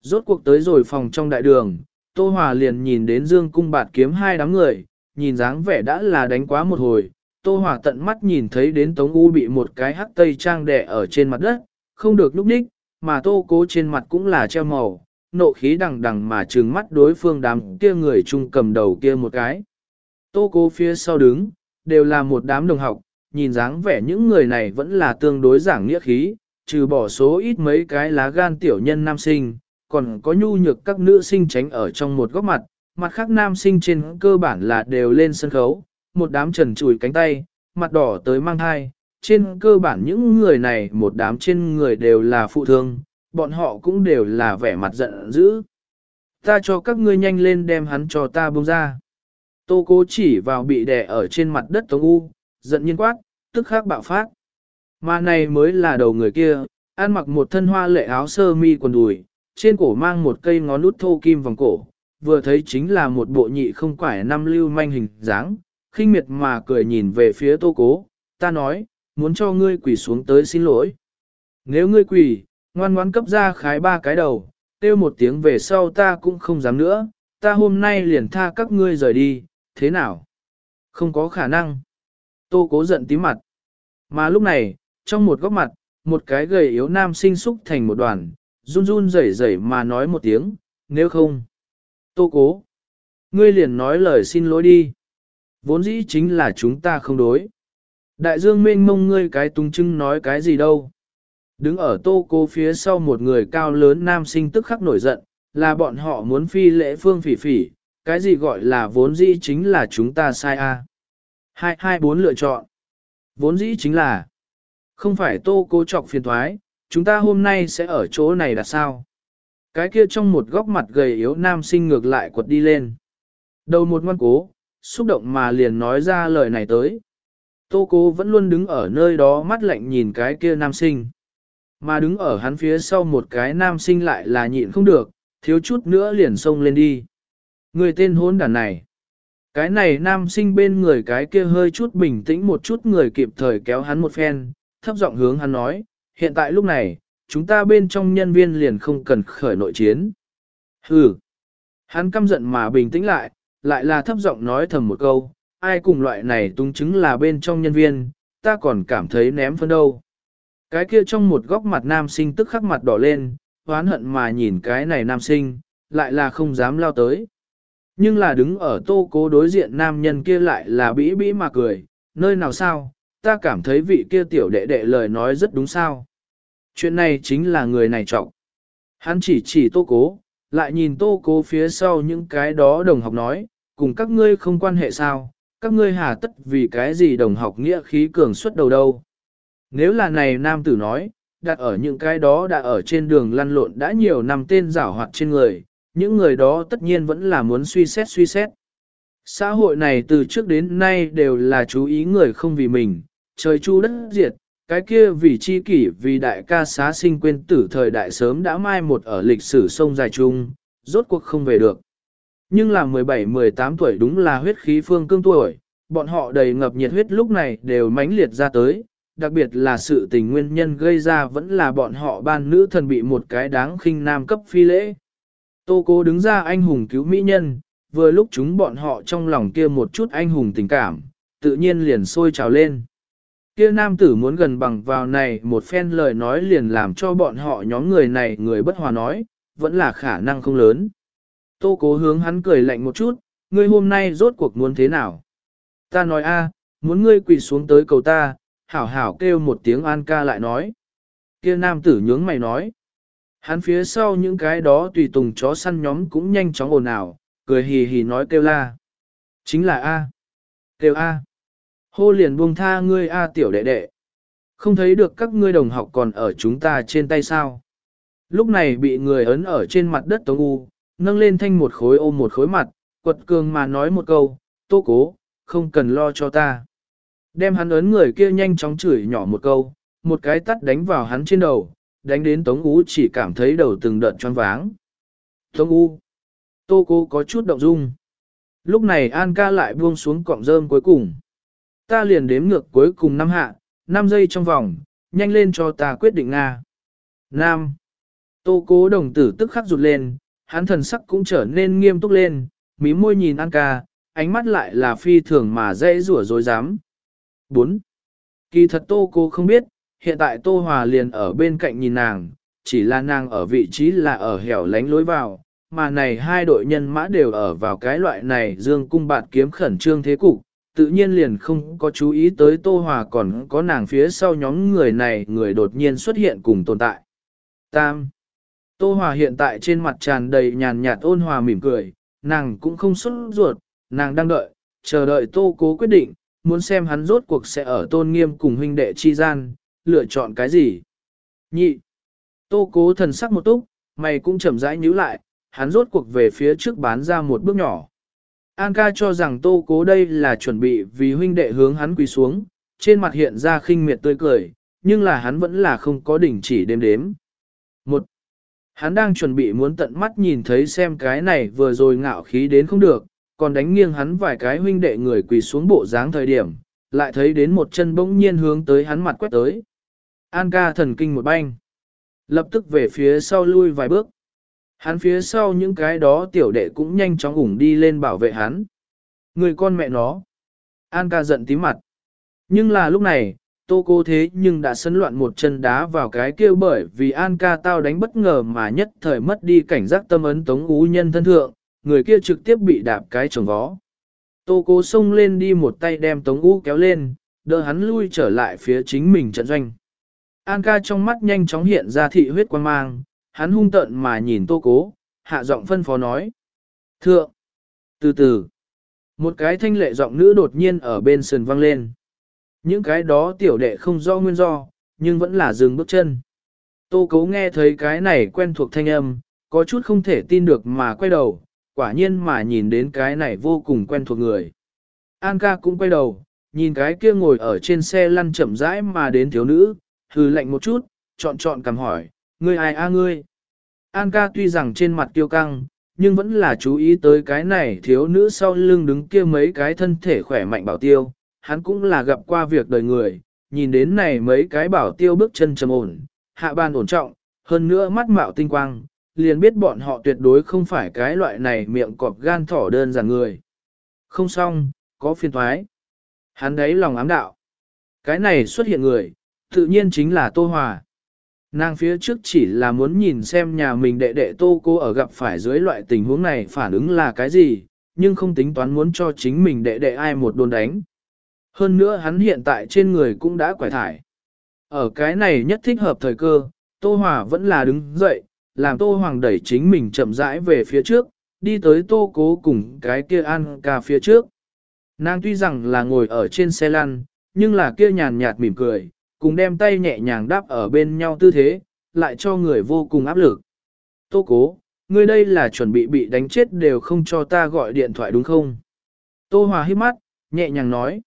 Rốt cuộc tới rồi phòng trong đại đường, Tô Hòa liền nhìn đến Dương Cung bạt kiếm hai đám người, nhìn dáng vẻ đã là đánh quá một hồi. Tô Hòa tận mắt nhìn thấy đến Tống U bị một cái hắc tây trang đè ở trên mặt đất, không được núp đích, mà Tô Cố trên mặt cũng là treo màu, nộ khí đằng đằng mà trừng mắt đối phương đám kia người chung cầm đầu kia một cái. Tô Cố phía sau đứng, đều là một đám đồng học, nhìn dáng vẻ những người này vẫn là tương đối giảng nghĩa khí, trừ bỏ số ít mấy cái lá gan tiểu nhân nam sinh, còn có nhu nhược các nữ sinh tránh ở trong một góc mặt, mặt khác nam sinh trên cơ bản là đều lên sân khấu, một đám trần trùi cánh tay, mặt đỏ tới mang thai, trên cơ bản những người này một đám trên người đều là phụ thương, bọn họ cũng đều là vẻ mặt giận dữ. Ta cho các ngươi nhanh lên đem hắn cho ta buông ra. Tô cố chỉ vào bị đè ở trên mặt đất Tống U, giận nhiên quát, tức khắc bạo phát. Mà này mới là đầu người kia, ăn mặc một thân hoa lệ áo sơ mi quần đùi, trên cổ mang một cây ngón nút thô kim vòng cổ, vừa thấy chính là một bộ nhị không quải năm lưu manh hình dáng, khinh miệt mà cười nhìn về phía tô cố, ta nói, muốn cho ngươi quỳ xuống tới xin lỗi. Nếu ngươi quỳ, ngoan ngoãn cấp ra khái ba cái đầu, kêu một tiếng về sau ta cũng không dám nữa, ta hôm nay liền tha các ngươi rời đi, thế nào? Không có khả năng. Tô cố giận tí mặt. Mà lúc này, trong một góc mặt, một cái gầy yếu nam sinh xúc thành một đoàn, run run rẩy rẩy mà nói một tiếng, nếu không. Tô cố. Ngươi liền nói lời xin lỗi đi. Vốn dĩ chính là chúng ta không đối. Đại dương mênh mông ngươi cái tung trưng nói cái gì đâu. Đứng ở tô cố phía sau một người cao lớn nam sinh tức khắc nổi giận, là bọn họ muốn phi lễ phương phỉ phỉ, cái gì gọi là vốn dĩ chính là chúng ta sai a. Hai hai bốn lựa chọn. Vốn dĩ chính là không phải tô cố trọc phiền thoái, chúng ta hôm nay sẽ ở chỗ này là sao? Cái kia trong một góc mặt gầy yếu nam sinh ngược lại quật đi lên. Đầu một ngoan cố, xúc động mà liền nói ra lời này tới. Tô cố vẫn luôn đứng ở nơi đó mắt lạnh nhìn cái kia nam sinh. Mà đứng ở hắn phía sau một cái nam sinh lại là nhịn không được, thiếu chút nữa liền xông lên đi. Người tên hôn đàn này. Cái này nam sinh bên người cái kia hơi chút bình tĩnh một chút người kịp thời kéo hắn một phen, thấp giọng hướng hắn nói, hiện tại lúc này, chúng ta bên trong nhân viên liền không cần khởi nội chiến. Hừ. Hắn căm giận mà bình tĩnh lại, lại là thấp giọng nói thầm một câu, ai cùng loại này tung chứng là bên trong nhân viên, ta còn cảm thấy ném phân đâu. Cái kia trong một góc mặt nam sinh tức khắc mặt đỏ lên, hoán hận mà nhìn cái này nam sinh, lại là không dám lao tới. Nhưng là đứng ở tô cố đối diện nam nhân kia lại là bĩ bĩ mà cười, nơi nào sao, ta cảm thấy vị kia tiểu đệ đệ lời nói rất đúng sao. Chuyện này chính là người này trọng. Hắn chỉ chỉ tô cố, lại nhìn tô cố phía sau những cái đó đồng học nói, cùng các ngươi không quan hệ sao, các ngươi hà tất vì cái gì đồng học nghĩa khí cường suất đầu đâu. Nếu là này nam tử nói, đặt ở những cái đó đã ở trên đường lăn lộn đã nhiều năm tên giảo hoạt trên người, những người đó tất nhiên vẫn là muốn suy xét suy xét. Xã hội này từ trước đến nay đều là chú ý người không vì mình, trời chu đất diệt, cái kia vì chi kỷ vì đại ca xá sinh quên tử thời đại sớm đã mai một ở lịch sử sông dài chung, rốt cuộc không về được. Nhưng là 17-18 tuổi đúng là huyết khí phương cương tuổi, bọn họ đầy ngập nhiệt huyết lúc này đều mãnh liệt ra tới, đặc biệt là sự tình nguyên nhân gây ra vẫn là bọn họ ban nữ thần bị một cái đáng khinh nam cấp phi lễ. Tô cố đứng ra anh hùng cứu mỹ nhân, vừa lúc chúng bọn họ trong lòng kia một chút anh hùng tình cảm, tự nhiên liền sôi trào lên. Kia nam tử muốn gần bằng vào này một phen lời nói liền làm cho bọn họ nhóm người này người bất hòa nói, vẫn là khả năng không lớn. Tô cố hướng hắn cười lạnh một chút, ngươi hôm nay rốt cuộc muốn thế nào? Ta nói a, muốn ngươi quỳ xuống tới cầu ta, hảo hảo kêu một tiếng an ca lại nói. Kia nam tử nhướng mày nói. Hắn phía sau những cái đó tùy tùng chó săn nhóm cũng nhanh chóng ồn ào, cười hì hì nói kêu la. Chính là A. Kêu A. Hô liền buông tha ngươi A tiểu đệ đệ. Không thấy được các ngươi đồng học còn ở chúng ta trên tay sao. Lúc này bị người ấn ở trên mặt đất Tống U, nâng lên thanh một khối ôm một khối mặt, quật cường mà nói một câu, tô cố, không cần lo cho ta. Đem hắn ấn người kia nhanh chóng chửi nhỏ một câu, một cái tắt đánh vào hắn trên đầu, đánh đến Tống U chỉ cảm thấy đầu từng đợt choáng váng. Tống U, tô cố có chút động dung. Lúc này An ca lại buông xuống cọng rơm cuối cùng. Ta liền đếm ngược cuối cùng năm hạ, 5 giây trong vòng, nhanh lên cho ta quyết định Nga. Nam. Tô cố đồng tử tức khắc rụt lên, hắn thần sắc cũng trở nên nghiêm túc lên, mí môi nhìn An ca, ánh mắt lại là phi thường mà dễ rủa dối dám. 4. Kỳ thật tô cố không biết, hiện tại tô hòa liền ở bên cạnh nhìn nàng, chỉ là nàng ở vị trí là ở hẻo lánh lối vào, mà này hai đội nhân mã đều ở vào cái loại này dương cung bạt kiếm khẩn trương thế cục, tự nhiên liền không có chú ý tới Tô Hòa còn có nàng phía sau nhóm người này người đột nhiên xuất hiện cùng tồn tại. Tam. Tô Hòa hiện tại trên mặt tràn đầy nhàn nhạt ôn hòa mỉm cười, nàng cũng không xuất ruột, nàng đang đợi, chờ đợi Tô Cố quyết định, muốn xem hắn rốt cuộc sẽ ở tôn nghiêm cùng huynh đệ chi gian, lựa chọn cái gì. Nhị. Tô Cố thần sắc một túc, mày cũng chậm rãi nhíu lại, hắn rốt cuộc về phía trước bán ra một bước nhỏ. An ca cho rằng tô cố đây là chuẩn bị vì huynh đệ hướng hắn quỳ xuống, trên mặt hiện ra khinh miệt tươi cười, nhưng là hắn vẫn là không có đỉnh chỉ đêm đếm. Một, hắn đang chuẩn bị muốn tận mắt nhìn thấy xem cái này vừa rồi ngạo khí đến không được, còn đánh nghiêng hắn vài cái huynh đệ người quỳ xuống bộ dáng thời điểm, lại thấy đến một chân bỗng nhiên hướng tới hắn mặt quét tới. An ca thần kinh một banh, lập tức về phía sau lui vài bước. Hắn phía sau những cái đó tiểu đệ cũng nhanh chóng ủng đi lên bảo vệ hắn. Người con mẹ nó. An ca giận tí mặt. Nhưng là lúc này, tô cô thế nhưng đã sấn loạn một chân đá vào cái kêu bởi vì An ca tao đánh bất ngờ mà nhất thời mất đi cảnh giác tâm ấn tống ú nhân thân thượng, người kia trực tiếp bị đạp cái trồng vó. Tô cô xông lên đi một tay đem tống ú kéo lên, đỡ hắn lui trở lại phía chính mình trận doanh. An ca trong mắt nhanh chóng hiện ra thị huyết quan mang, hắn hung tợn mà nhìn tô cố, hạ giọng phân phó nói. Thượng! Từ từ! Một cái thanh lệ giọng nữ đột nhiên ở bên sườn vang lên. Những cái đó tiểu đệ không do nguyên do, nhưng vẫn là dừng bước chân. Tô cố nghe thấy cái này quen thuộc thanh âm, có chút không thể tin được mà quay đầu, quả nhiên mà nhìn đến cái này vô cùng quen thuộc người. An ca cũng quay đầu, nhìn cái kia ngồi ở trên xe lăn chậm rãi mà đến thiếu nữ, hừ lạnh một chút, chọn chọn cầm hỏi, ngươi ai a ngươi? An ca tuy rằng trên mặt tiêu căng, nhưng vẫn là chú ý tới cái này thiếu nữ sau lưng đứng kia mấy cái thân thể khỏe mạnh bảo tiêu, hắn cũng là gặp qua việc đời người, nhìn đến này mấy cái bảo tiêu bước chân trầm ổn, hạ ban ổn trọng, hơn nữa mắt mạo tinh quang, liền biết bọn họ tuyệt đối không phải cái loại này miệng cọp gan thỏ đơn giản người. Không xong, có phiền thoái. Hắn đấy lòng ám đạo. Cái này xuất hiện người, tự nhiên chính là Tô Hòa. Nàng phía trước chỉ là muốn nhìn xem nhà mình đệ đệ tô cô ở gặp phải dưới loại tình huống này phản ứng là cái gì, nhưng không tính toán muốn cho chính mình đệ đệ ai một đồn đánh. Hơn nữa hắn hiện tại trên người cũng đã quải thải. Ở cái này nhất thích hợp thời cơ, Tô Hòa vẫn là đứng dậy, làm Tô Hoàng đẩy chính mình chậm rãi về phía trước, đi tới Tô Cố cùng cái kia An ca phía trước. Nàng tuy rằng là ngồi ở trên xe lăn, nhưng là kia nhàn nhạt mỉm cười, cùng đem tay nhẹ nhàng đáp ở bên nhau tư thế, lại cho người vô cùng áp lực. Tô cố, ngươi đây là chuẩn bị bị đánh chết đều không cho ta gọi điện thoại đúng không? Tô Hòa hít mắt, nhẹ nhàng nói.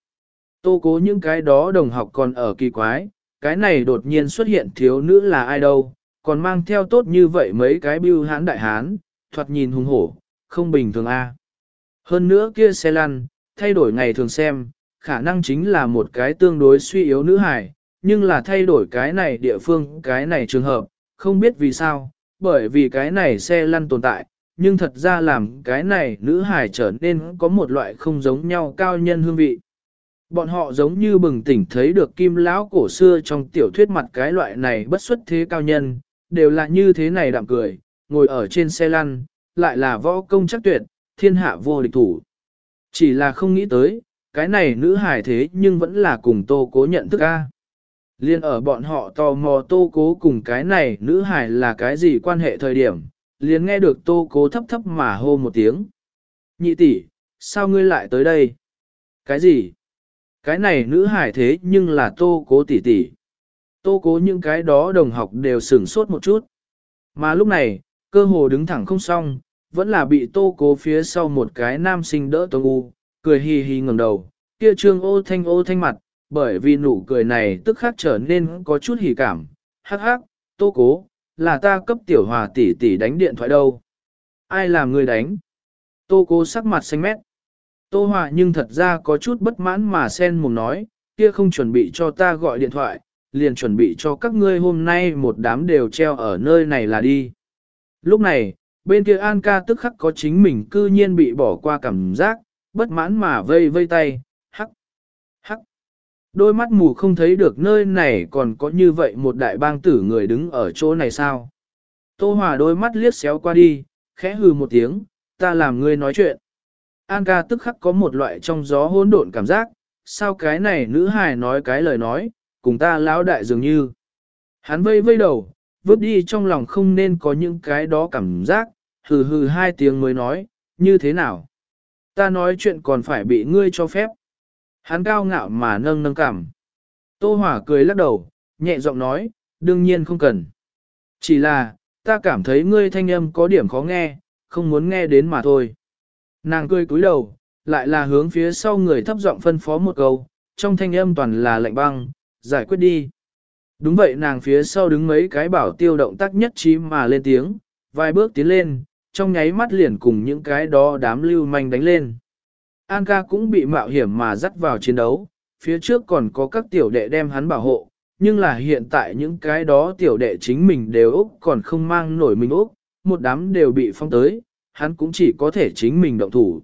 Tô cố những cái đó đồng học còn ở kỳ quái, cái này đột nhiên xuất hiện thiếu nữ là ai đâu, còn mang theo tốt như vậy mấy cái bưu hán đại hán, thoạt nhìn hùng hổ, không bình thường a. Hơn nữa kia xe lăn, thay đổi ngày thường xem, khả năng chính là một cái tương đối suy yếu nữ hải, nhưng là thay đổi cái này địa phương, cái này trường hợp, không biết vì sao, bởi vì cái này xe lăn tồn tại, nhưng thật ra làm cái này nữ hải trở nên có một loại không giống nhau cao nhân hương vị. Bọn họ giống như bừng tỉnh thấy được kim lão cổ xưa trong tiểu thuyết mặt cái loại này bất xuất thế cao nhân, đều là như thế này đạm cười, ngồi ở trên xe lăn, lại là võ công chắc tuyệt, thiên hạ vô địch thủ. Chỉ là không nghĩ tới, cái này nữ hải thế nhưng vẫn là cùng tô cố nhận thức A. Liên ở bọn họ tò mò tô cố cùng cái này nữ hải là cái gì quan hệ thời điểm, liền nghe được tô cố thấp thấp mà hô một tiếng. Nhị tỷ, sao ngươi lại tới đây? Cái gì? Cái này nữ hải thế nhưng là tô cố tỷ tỷ. Tô cố những cái đó đồng học đều sửng sốt một chút. Mà lúc này, cơ hồ đứng thẳng không xong, vẫn là bị tô cố phía sau một cái nam sinh đỡ tô u cười hì hì ngẩng đầu, kia trương ô thanh ô thanh mặt, bởi vì nụ cười này tức khắc trở nên có chút hỉ cảm. Hắc hắc, tô cố, là ta cấp tiểu hòa tỷ tỷ đánh điện thoại đâu. Ai làm người đánh? Tô cố sắc mặt xanh mét. Tô hòa nhưng thật ra có chút bất mãn mà sen mồm nói, kia không chuẩn bị cho ta gọi điện thoại, liền chuẩn bị cho các ngươi hôm nay một đám đều treo ở nơi này là đi. Lúc này, bên kia An ca tức khắc có chính mình cư nhiên bị bỏ qua cảm giác, bất mãn mà vây vây tay. Đôi mắt mù không thấy được nơi này còn có như vậy một đại bang tử người đứng ở chỗ này sao. Tô Hòa đôi mắt liếc xéo qua đi, khẽ hừ một tiếng, ta làm ngươi nói chuyện. An ca tức khắc có một loại trong gió hỗn độn cảm giác, sao cái này nữ hài nói cái lời nói, cùng ta lão đại dường như. Hắn vây vây đầu, vứt đi trong lòng không nên có những cái đó cảm giác, hừ hừ hai tiếng mới nói, như thế nào? Ta nói chuyện còn phải bị ngươi cho phép. Hắn cao ngạo mà nâng nâng cảm. Tô Hỏa cười lắc đầu, nhẹ giọng nói, đương nhiên không cần. Chỉ là, ta cảm thấy ngươi thanh âm có điểm khó nghe, không muốn nghe đến mà thôi. Nàng cười cúi đầu, lại là hướng phía sau người thấp giọng phân phó một câu, trong thanh âm toàn là lạnh băng, giải quyết đi. Đúng vậy nàng phía sau đứng mấy cái bảo tiêu động tác nhất trí mà lên tiếng, vài bước tiến lên, trong nháy mắt liền cùng những cái đó đám lưu manh đánh lên. An ca cũng bị mạo hiểm mà dắt vào chiến đấu, phía trước còn có các tiểu đệ đem hắn bảo hộ, nhưng là hiện tại những cái đó tiểu đệ chính mình đều Úc còn không mang nổi mình Úc, một đám đều bị phong tới, hắn cũng chỉ có thể chính mình động thủ.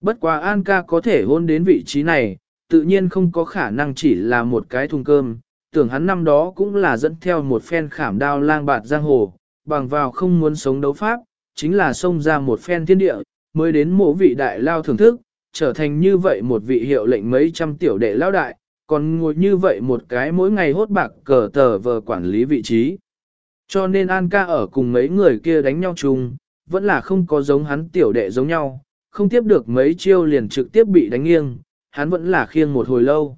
Bất quá An ca có thể hôn đến vị trí này, tự nhiên không có khả năng chỉ là một cái thùng cơm, tưởng hắn năm đó cũng là dẫn theo một phen khảm đao lang bạt giang hồ, bằng vào không muốn sống đấu pháp, chính là xông ra một phen thiên địa, mới đến mộ vị đại lao thưởng thức, trở thành như vậy một vị hiệu lệnh mấy trăm tiểu đệ lao đại, còn ngồi như vậy một cái mỗi ngày hốt bạc cờ tờ vờ quản lý vị trí. Cho nên An ca ở cùng mấy người kia đánh nhau chung, vẫn là không có giống hắn tiểu đệ giống nhau, không tiếp được mấy chiêu liền trực tiếp bị đánh nghiêng, hắn vẫn là khiêng một hồi lâu.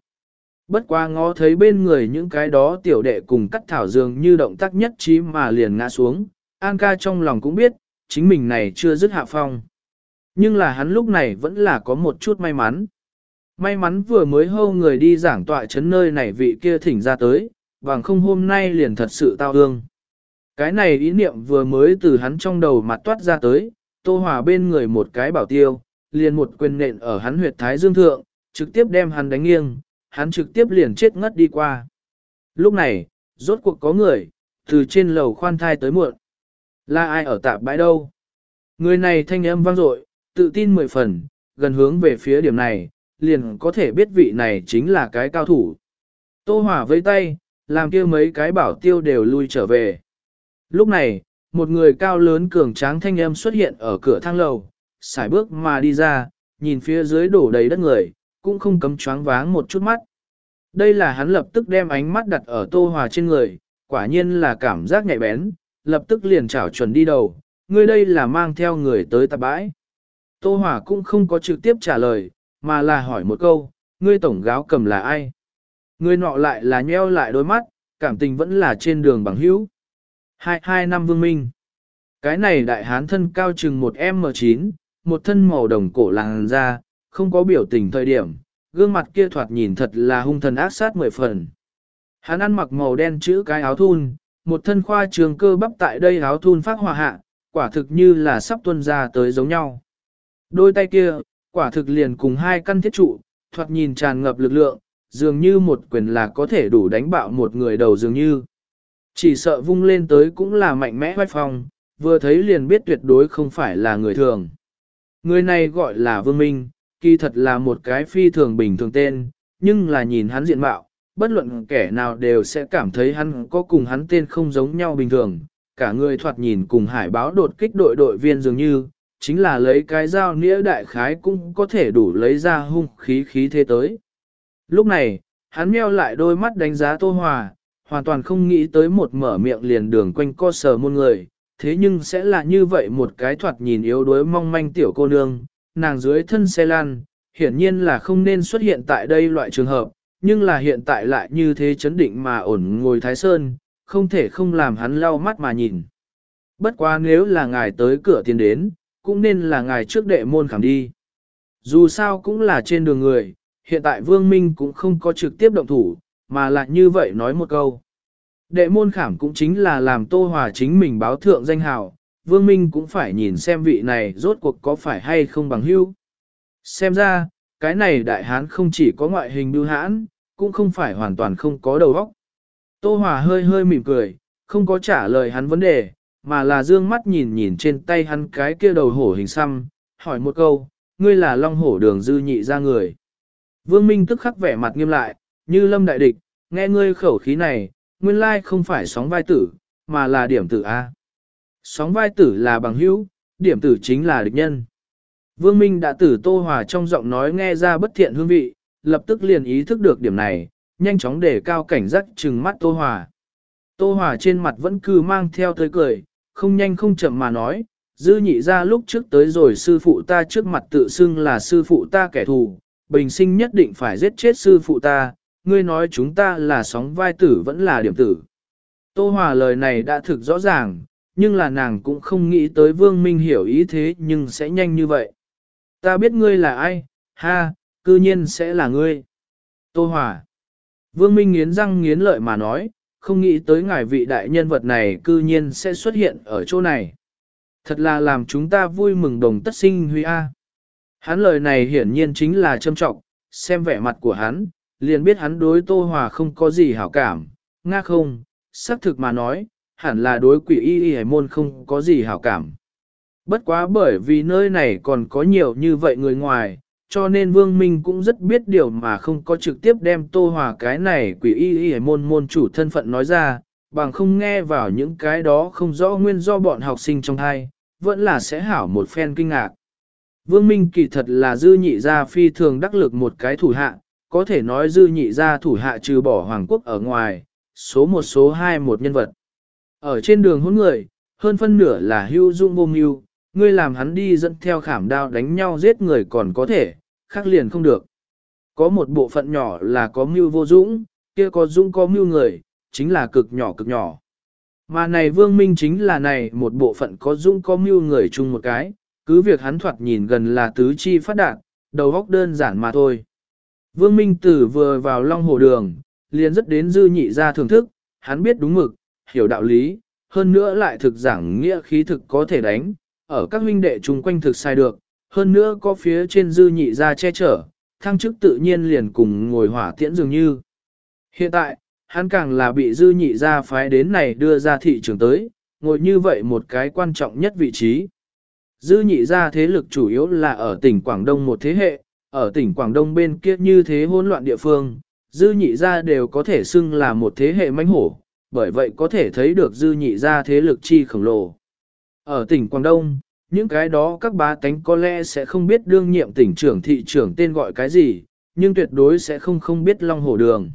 Bất qua ngó thấy bên người những cái đó tiểu đệ cùng cắt thảo dường như động tác nhất trí mà liền ngã xuống, An ca trong lòng cũng biết, chính mình này chưa dứt hạ phong. Nhưng là hắn lúc này vẫn là có một chút may mắn. May mắn vừa mới hâu người đi giảng tọa chấn nơi này vị kia thỉnh ra tới, bằng không hôm nay liền thật sự tao ương. Cái này ý niệm vừa mới từ hắn trong đầu mặt toát ra tới, tô hòa bên người một cái bảo tiêu, liền một quyền nện ở hắn huyệt thái dương thượng, trực tiếp đem hắn đánh nghiêng, hắn trực tiếp liền chết ngất đi qua. Lúc này, rốt cuộc có người, từ trên lầu khoan thai tới muộn. Là ai ở tạp bãi đâu? Người này thanh âm vang dội, tự tin mười phần, gần hướng về phía điểm này, liền có thể biết vị này chính là cái cao thủ. Tô Hỏa với tay, làm kia mấy cái bảo tiêu đều lui trở về. Lúc này, một người cao lớn cường tráng thanh âm xuất hiện ở cửa thang lầu, xài bước mà đi ra, nhìn phía dưới đổ đầy đất người, cũng không cấm choáng váng một chút mắt. Đây là hắn lập tức đem ánh mắt đặt ở Tô Hòa trên người, quả nhiên là cảm giác nhạy bén, lập tức liền chảo chuẩn đi đầu, ngươi đây là mang theo người tới tạp bãi. Tô Hòa cũng không có trực tiếp trả lời, mà là hỏi một câu, ngươi tổng gáo cầm là ai? Ngươi nọ lại là nheo lại đôi mắt, cảm tình vẫn là trên đường bằng hữu. Hai, hai năm vương minh. Cái này đại hán thân cao chừng một M9, một thân màu đồng cổ làng ra, không có biểu tình thời điểm, gương mặt kia thoạt nhìn thật là hung thần ác sát mười phần. Hắn ăn mặc màu đen chữ cái áo thun, một thân khoa trường cơ bắp tại đây áo thun phát hòa hạ, quả thực như là sắp tuân ra tới giống nhau. Đôi tay kia, quả thực liền cùng hai căn thiết trụ, thoạt nhìn tràn ngập lực lượng, dường như một quyền là có thể đủ đánh bạo một người đầu dường như. Chỉ sợ vung lên tới cũng là mạnh mẽ hoách phong, vừa thấy liền biết tuyệt đối không phải là người thường. Người này gọi là Vương Minh, kỳ thật là một cái phi thường bình thường tên, nhưng là nhìn hắn diện mạo, bất luận kẻ nào đều sẽ cảm thấy hắn có cùng hắn tên không giống nhau bình thường. Cả người thoạt nhìn cùng hải báo đột kích đội đội viên dường như, chính là lấy cái dao nĩa đại khái cũng có thể đủ lấy ra hung khí khí thế tới. Lúc này, hắn meo lại đôi mắt đánh giá Tô Hòa, hoàn toàn không nghĩ tới một mở miệng liền đường quanh co sờ môn người, thế nhưng sẽ là như vậy một cái thoạt nhìn yếu đuối mong manh tiểu cô nương, nàng dưới thân xe lan, hiển nhiên là không nên xuất hiện tại đây loại trường hợp, nhưng là hiện tại lại như thế chấn định mà ổn ngồi Thái Sơn, không thể không làm hắn lau mắt mà nhìn. Bất quá nếu là ngài tới cửa tiền đến, cũng nên là ngài trước đệ môn khảm đi. Dù sao cũng là trên đường người, hiện tại Vương Minh cũng không có trực tiếp động thủ, mà lại như vậy nói một câu. Đệ môn khảm cũng chính là làm Tô Hòa chính mình báo thượng danh hào, Vương Minh cũng phải nhìn xem vị này rốt cuộc có phải hay không bằng hữu. Xem ra, cái này đại hán không chỉ có ngoại hình bưu hãn, cũng không phải hoàn toàn không có đầu óc. Tô Hòa hơi hơi mỉm cười, không có trả lời hắn vấn đề, mà là dương mắt nhìn nhìn trên tay hắn cái kia đầu hổ hình xăm, hỏi một câu, ngươi là long hổ đường dư nhị ra người. Vương Minh tức khắc vẻ mặt nghiêm lại, như lâm đại địch, nghe ngươi khẩu khí này, nguyên lai không phải sóng vai tử, mà là điểm tử A. Sóng vai tử là bằng hữu, điểm tử chính là địch nhân. Vương Minh đã tử Tô Hòa trong giọng nói nghe ra bất thiện hương vị, lập tức liền ý thức được điểm này, nhanh chóng để cao cảnh giác trừng mắt Tô Hòa. Tô Hòa trên mặt vẫn cứ mang theo tới cười, không nhanh không chậm mà nói, dư nhị ra lúc trước tới rồi sư phụ ta trước mặt tự xưng là sư phụ ta kẻ thù, bình sinh nhất định phải giết chết sư phụ ta, ngươi nói chúng ta là sóng vai tử vẫn là điểm tử. Tô Hòa lời này đã thực rõ ràng, nhưng là nàng cũng không nghĩ tới Vương Minh hiểu ý thế nhưng sẽ nhanh như vậy. Ta biết ngươi là ai, ha, cư nhiên sẽ là ngươi. Tô Hòa. Vương Minh nghiến răng nghiến lợi mà nói, không nghĩ tới ngài vị đại nhân vật này cư nhiên sẽ xuất hiện ở chỗ này. Thật là làm chúng ta vui mừng đồng tất sinh huy A. Hắn lời này hiển nhiên chính là châm trọng, xem vẻ mặt của hắn, liền biết hắn đối Tô Hòa không có gì hảo cảm, nga không, xác thực mà nói, hẳn là đối quỷ y y hải môn không có gì hảo cảm. Bất quá bởi vì nơi này còn có nhiều như vậy người ngoài, cho nên Vương Minh cũng rất biết điều mà không có trực tiếp đem Tô Hòa cái này quỷ y y môn môn chủ thân phận nói ra, bằng không nghe vào những cái đó không rõ nguyên do bọn học sinh trong hai, vẫn là sẽ hảo một phen kinh ngạc. Vương Minh kỳ thật là dư nhị gia phi thường đắc lực một cái thủ hạ, có thể nói dư nhị gia thủ hạ trừ bỏ Hoàng Quốc ở ngoài, số một số hai một nhân vật. Ở trên đường hôn người, hơn phân nửa là hưu dung vô mưu, ngươi làm hắn đi dẫn theo khảm đao đánh nhau giết người còn có thể, khác liền không được. Có một bộ phận nhỏ là có mưu vô dũng, kia có dũng có mưu người, chính là cực nhỏ cực nhỏ. Mà này vương minh chính là này một bộ phận có dũng có mưu người chung một cái, cứ việc hắn thoạt nhìn gần là tứ chi phát đạt, đầu óc đơn giản mà thôi. Vương Minh Tử vừa vào Long Hồ Đường, liền rất đến dư nhị ra thưởng thức, hắn biết đúng mực, hiểu đạo lý, hơn nữa lại thực giảng nghĩa khí thực có thể đánh, ở các huynh đệ chung quanh thực sai được, hơn nữa có phía trên dư nhị ra che chở, thăng chức tự nhiên liền cùng ngồi hỏa tiễn dường như. Hiện tại, hắn càng là bị dư nhị ra phái đến này đưa ra thị trường tới, ngồi như vậy một cái quan trọng nhất vị trí. Dư nhị ra thế lực chủ yếu là ở tỉnh Quảng Đông một thế hệ, ở tỉnh Quảng Đông bên kia như thế hỗn loạn địa phương, dư nhị ra đều có thể xưng là một thế hệ mãnh hổ, bởi vậy có thể thấy được dư nhị ra thế lực chi khổng lồ. Ở tỉnh Quảng Đông, những cái đó các bá tánh có lẽ sẽ không biết đương nhiệm tỉnh trưởng thị trưởng tên gọi cái gì, nhưng tuyệt đối sẽ không không biết Long Hổ Đường.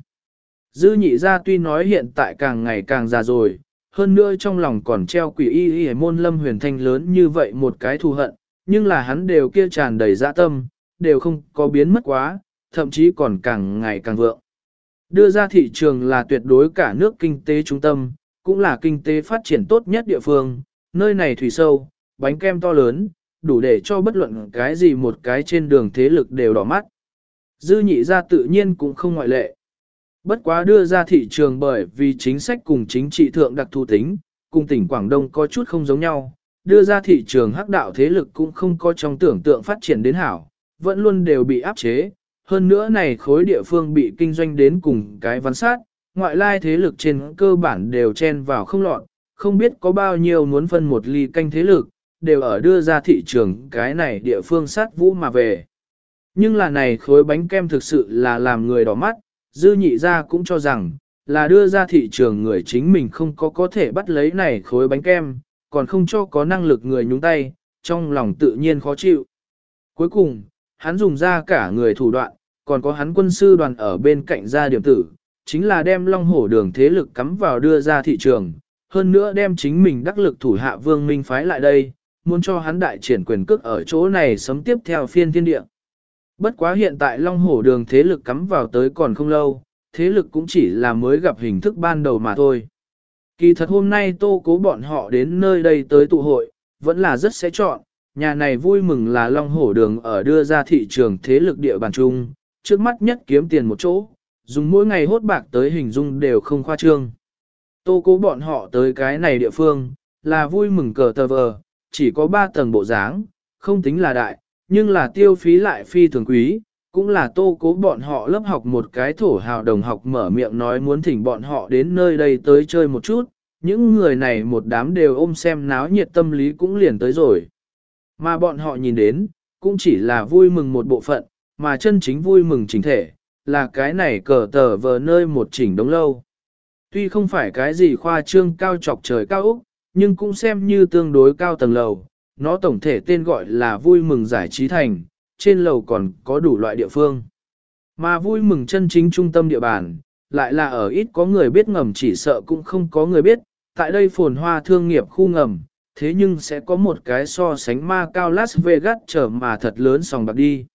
Dư nhị ra tuy nói hiện tại càng ngày càng già rồi, hơn nữa trong lòng còn treo quỷ y y môn lâm huyền thanh lớn như vậy một cái thù hận, nhưng là hắn đều kia tràn đầy dạ tâm, đều không có biến mất quá, thậm chí còn càng ngày càng vượng. Đưa ra thị trường là tuyệt đối cả nước kinh tế trung tâm, cũng là kinh tế phát triển tốt nhất địa phương, nơi này thủy sâu, bánh kem to lớn, đủ để cho bất luận cái gì một cái trên đường thế lực đều đỏ mắt. Dư nhị ra tự nhiên cũng không ngoại lệ. Bất quá đưa ra thị trường bởi vì chính sách cùng chính trị thượng đặc thù tính, cùng tỉnh Quảng Đông có chút không giống nhau, đưa ra thị trường hắc đạo thế lực cũng không có trong tưởng tượng phát triển đến hảo, vẫn luôn đều bị áp chế. Hơn nữa này khối địa phương bị kinh doanh đến cùng cái văn sát, ngoại lai thế lực trên cơ bản đều chen vào không lọt, không biết có bao nhiêu muốn phân một ly canh thế lực, đều ở đưa ra thị trường cái này địa phương sát vũ mà về. Nhưng là này khối bánh kem thực sự là làm người đỏ mắt, dư nhị ra cũng cho rằng, là đưa ra thị trường người chính mình không có có thể bắt lấy này khối bánh kem, còn không cho có năng lực người nhúng tay, trong lòng tự nhiên khó chịu. Cuối cùng, hắn dùng ra cả người thủ đoạn, còn có hắn quân sư đoàn ở bên cạnh gia điểm tử, chính là đem long hổ đường thế lực cắm vào đưa ra thị trường, hơn nữa đem chính mình đắc lực thủ hạ vương minh phái lại đây, muốn cho hắn đại triển quyền cước ở chỗ này sấm tiếp theo phiên thiên địa. Bất quá hiện tại long hổ đường thế lực cắm vào tới còn không lâu, thế lực cũng chỉ là mới gặp hình thức ban đầu mà thôi. Kỳ thật hôm nay tô cố bọn họ đến nơi đây tới tụ hội, vẫn là rất sẽ chọn, nhà này vui mừng là long hổ đường ở đưa ra thị trường thế lực địa bàn chung, trước mắt nhất kiếm tiền một chỗ, dùng mỗi ngày hốt bạc tới hình dung đều không khoa trương. Tô cố bọn họ tới cái này địa phương, là vui mừng cờ tờ vờ, chỉ có 3 tầng bộ dáng, không tính là đại, nhưng là tiêu phí lại phi thường quý, cũng là tô cố bọn họ lớp học một cái thổ hào đồng học mở miệng nói muốn thỉnh bọn họ đến nơi đây tới chơi một chút, những người này một đám đều ôm xem náo nhiệt tâm lý cũng liền tới rồi. Mà bọn họ nhìn đến, cũng chỉ là vui mừng một bộ phận, mà chân chính vui mừng chính thể, là cái này cờ tờ vờ nơi một chỉnh đống lâu. Tuy không phải cái gì khoa trương cao chọc trời cao Úc, nhưng cũng xem như tương đối cao tầng lầu, nó tổng thể tên gọi là vui mừng giải trí thành, trên lầu còn có đủ loại địa phương. Mà vui mừng chân chính trung tâm địa bàn, lại là ở ít có người biết ngầm chỉ sợ cũng không có người biết, tại đây phồn hoa thương nghiệp khu ngầm, thế nhưng sẽ có một cái so sánh ma cao Las Vegas trở mà thật lớn sòng bạc đi.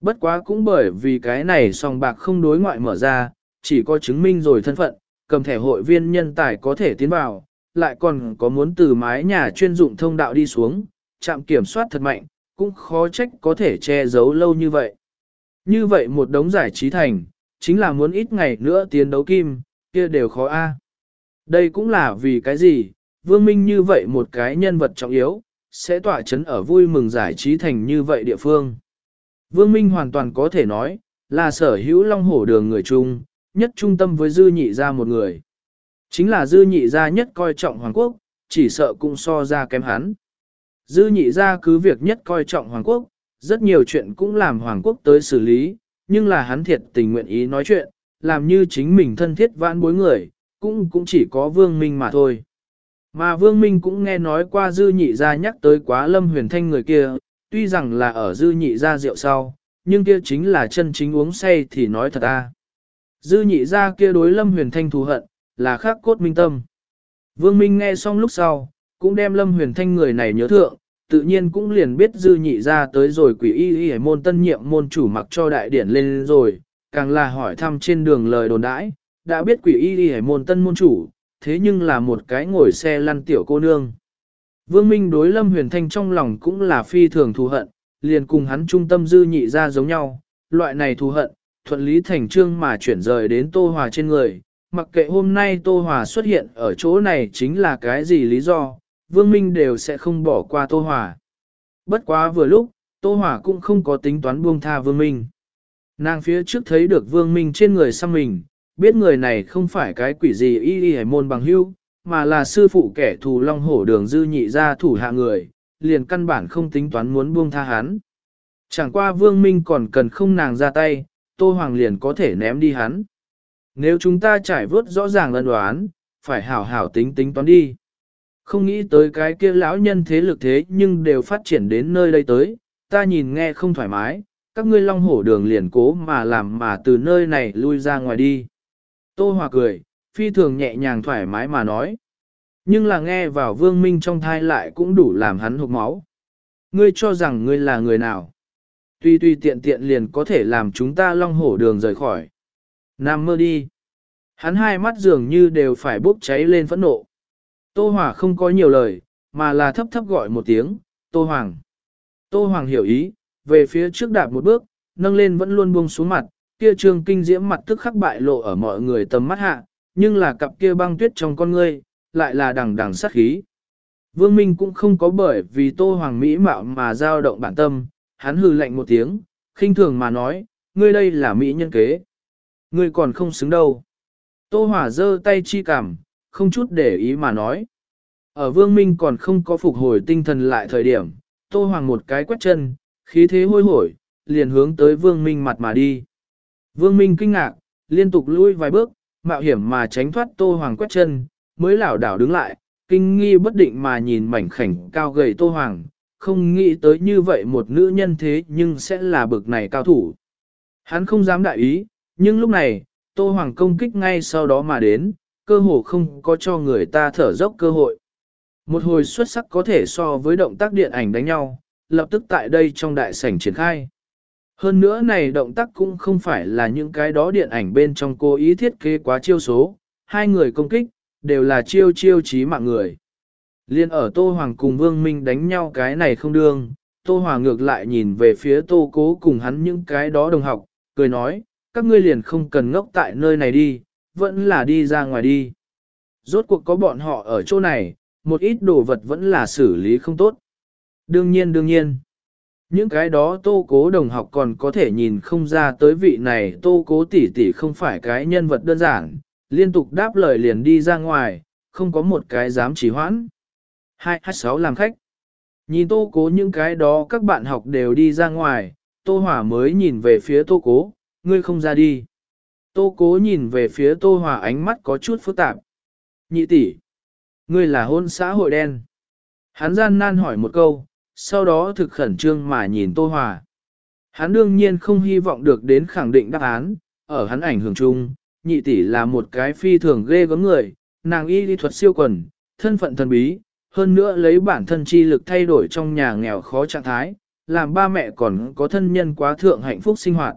Bất quá cũng bởi vì cái này sòng bạc không đối ngoại mở ra, chỉ có chứng minh rồi thân phận, cầm thẻ hội viên nhân tài có thể tiến vào, lại còn có muốn từ mái nhà chuyên dụng thông đạo đi xuống, chạm kiểm soát thật mạnh, cũng khó trách có thể che giấu lâu như vậy. Như vậy một đống giải trí thành, chính là muốn ít ngày nữa tiến đấu kim, kia đều khó a. Đây cũng là vì cái gì, Vương Minh như vậy một cái nhân vật trọng yếu, sẽ tỏa chấn ở vui mừng giải trí thành như vậy địa phương. Vương Minh hoàn toàn có thể nói, là sở hữu long hổ đường người chung, nhất trung tâm với dư nhị ra một người. Chính là dư nhị ra nhất coi trọng Hoàng Quốc, chỉ sợ cũng so ra kém hắn. Dư nhị ra cứ việc nhất coi trọng Hoàng Quốc, rất nhiều chuyện cũng làm Hoàng Quốc tới xử lý, nhưng là hắn thiệt tình nguyện ý nói chuyện, làm như chính mình thân thiết vãn bối người, cũng cũng chỉ có Vương Minh mà thôi. Mà Vương Minh cũng nghe nói qua dư nhị ra nhắc tới quá lâm huyền thanh người kia, tuy rằng là ở dư nhị ra rượu sau, nhưng kia chính là chân chính uống say thì nói thật a. Dư nhị ra kia đối lâm huyền thanh thù hận, là khắc cốt minh tâm. Vương Minh nghe xong lúc sau, cũng đem lâm huyền thanh người này nhớ thượng, tự nhiên cũng liền biết dư nhị ra tới rồi quỷ y y môn tân nhiệm môn chủ mặc cho đại điển lên rồi, càng là hỏi thăm trên đường lời đồn đãi, đã biết quỷ y y môn tân môn chủ, thế nhưng là một cái ngồi xe lăn tiểu cô nương. Vương Minh đối Lâm Huyền Thanh trong lòng cũng là phi thường thù hận, liền cùng hắn trung tâm dư nhị ra giống nhau, loại này thù hận, thuận lý thành trương mà chuyển rời đến Tô Hòa trên người, mặc kệ hôm nay Tô Hòa xuất hiện ở chỗ này chính là cái gì lý do, Vương Minh đều sẽ không bỏ qua Tô Hòa. Bất quá vừa lúc, Tô Hòa cũng không có tính toán buông tha Vương Minh. Nàng phía trước thấy được Vương Minh trên người xăm mình, biết người này không phải cái quỷ gì y y hải môn bằng hưu, mà là sư phụ kẻ thù long hổ đường dư nhị ra thủ hạ người, liền căn bản không tính toán muốn buông tha hắn. Chẳng qua Vương Minh còn cần không nàng ra tay, Tô Hoàng liền có thể ném đi hắn. Nếu chúng ta trải vớt rõ ràng lân đoán, phải hảo hảo tính tính toán đi. Không nghĩ tới cái kia lão nhân thế lực thế nhưng đều phát triển đến nơi đây tới, ta nhìn nghe không thoải mái, các ngươi long hổ đường liền cố mà làm mà từ nơi này lui ra ngoài đi. Tô Hòa cười, phi thường nhẹ nhàng thoải mái mà nói. Nhưng là nghe vào vương minh trong thai lại cũng đủ làm hắn hụt máu. Ngươi cho rằng ngươi là người nào? Tuy tuy tiện tiện liền có thể làm chúng ta long hổ đường rời khỏi. Nam mơ đi. Hắn hai mắt dường như đều phải bốc cháy lên phẫn nộ. Tô Hòa không có nhiều lời, mà là thấp thấp gọi một tiếng, Tô Hoàng. Tô Hoàng hiểu ý, về phía trước đạp một bước, nâng lên vẫn luôn buông xuống mặt, kia trương kinh diễm mặt tức khắc bại lộ ở mọi người tầm mắt hạ, nhưng là cặp kia băng tuyết trong con ngươi, lại là đằng đằng sát khí. Vương Minh cũng không có bởi vì Tô Hoàng Mỹ mạo mà dao động bản tâm, hắn hừ lạnh một tiếng, khinh thường mà nói, ngươi đây là Mỹ nhân kế. Ngươi còn không xứng đâu. Tô Hỏa giơ tay chi cảm, không chút để ý mà nói. Ở Vương Minh còn không có phục hồi tinh thần lại thời điểm, Tô Hoàng một cái quét chân, khí thế hôi hổi, liền hướng tới Vương Minh mặt mà đi. Vương Minh kinh ngạc, liên tục lui vài bước, mạo hiểm mà tránh thoát Tô Hoàng quét chân, mới lảo đảo đứng lại, kinh nghi bất định mà nhìn mảnh khảnh cao gầy Tô Hoàng, không nghĩ tới như vậy một nữ nhân thế nhưng sẽ là bực này cao thủ. Hắn không dám đại ý, nhưng lúc này, Tô Hoàng công kích ngay sau đó mà đến, cơ hồ không có cho người ta thở dốc cơ hội. Một hồi xuất sắc có thể so với động tác điện ảnh đánh nhau, lập tức tại đây trong đại sảnh triển khai. Hơn nữa này động tác cũng không phải là những cái đó điện ảnh bên trong cố ý thiết kế quá chiêu số, hai người công kích, đều là chiêu chiêu chí mạng người. Liên ở Tô Hoàng cùng Vương Minh đánh nhau cái này không đương, Tô Hoàng ngược lại nhìn về phía Tô Cố cùng hắn những cái đó đồng học, cười nói, các ngươi liền không cần ngốc tại nơi này đi, vẫn là đi ra ngoài đi. Rốt cuộc có bọn họ ở chỗ này, một ít đồ vật vẫn là xử lý không tốt. Đương nhiên đương nhiên, những cái đó tô cố đồng học còn có thể nhìn không ra tới vị này tô cố tỷ tỷ không phải cái nhân vật đơn giản, liên tục đáp lời liền đi ra ngoài, không có một cái dám chỉ hoãn. 226 làm khách. Nhìn tô cố những cái đó các bạn học đều đi ra ngoài, tô hỏa mới nhìn về phía tô cố, ngươi không ra đi. Tô cố nhìn về phía tô hỏa ánh mắt có chút phức tạp. Nhị tỷ, ngươi là hôn xã hội đen. Hắn gian nan hỏi một câu, sau đó thực khẩn trương mà nhìn tô hỏa. Hắn đương nhiên không hy vọng được đến khẳng định đáp án, ở hắn ảnh hưởng chung, nhị tỷ là một cái phi thường ghê gớm người, nàng y lý thuật siêu quần, thân phận thần bí, hơn nữa lấy bản thân chi lực thay đổi trong nhà nghèo khó trạng thái, làm ba mẹ còn có thân nhân quá thượng hạnh phúc sinh hoạt.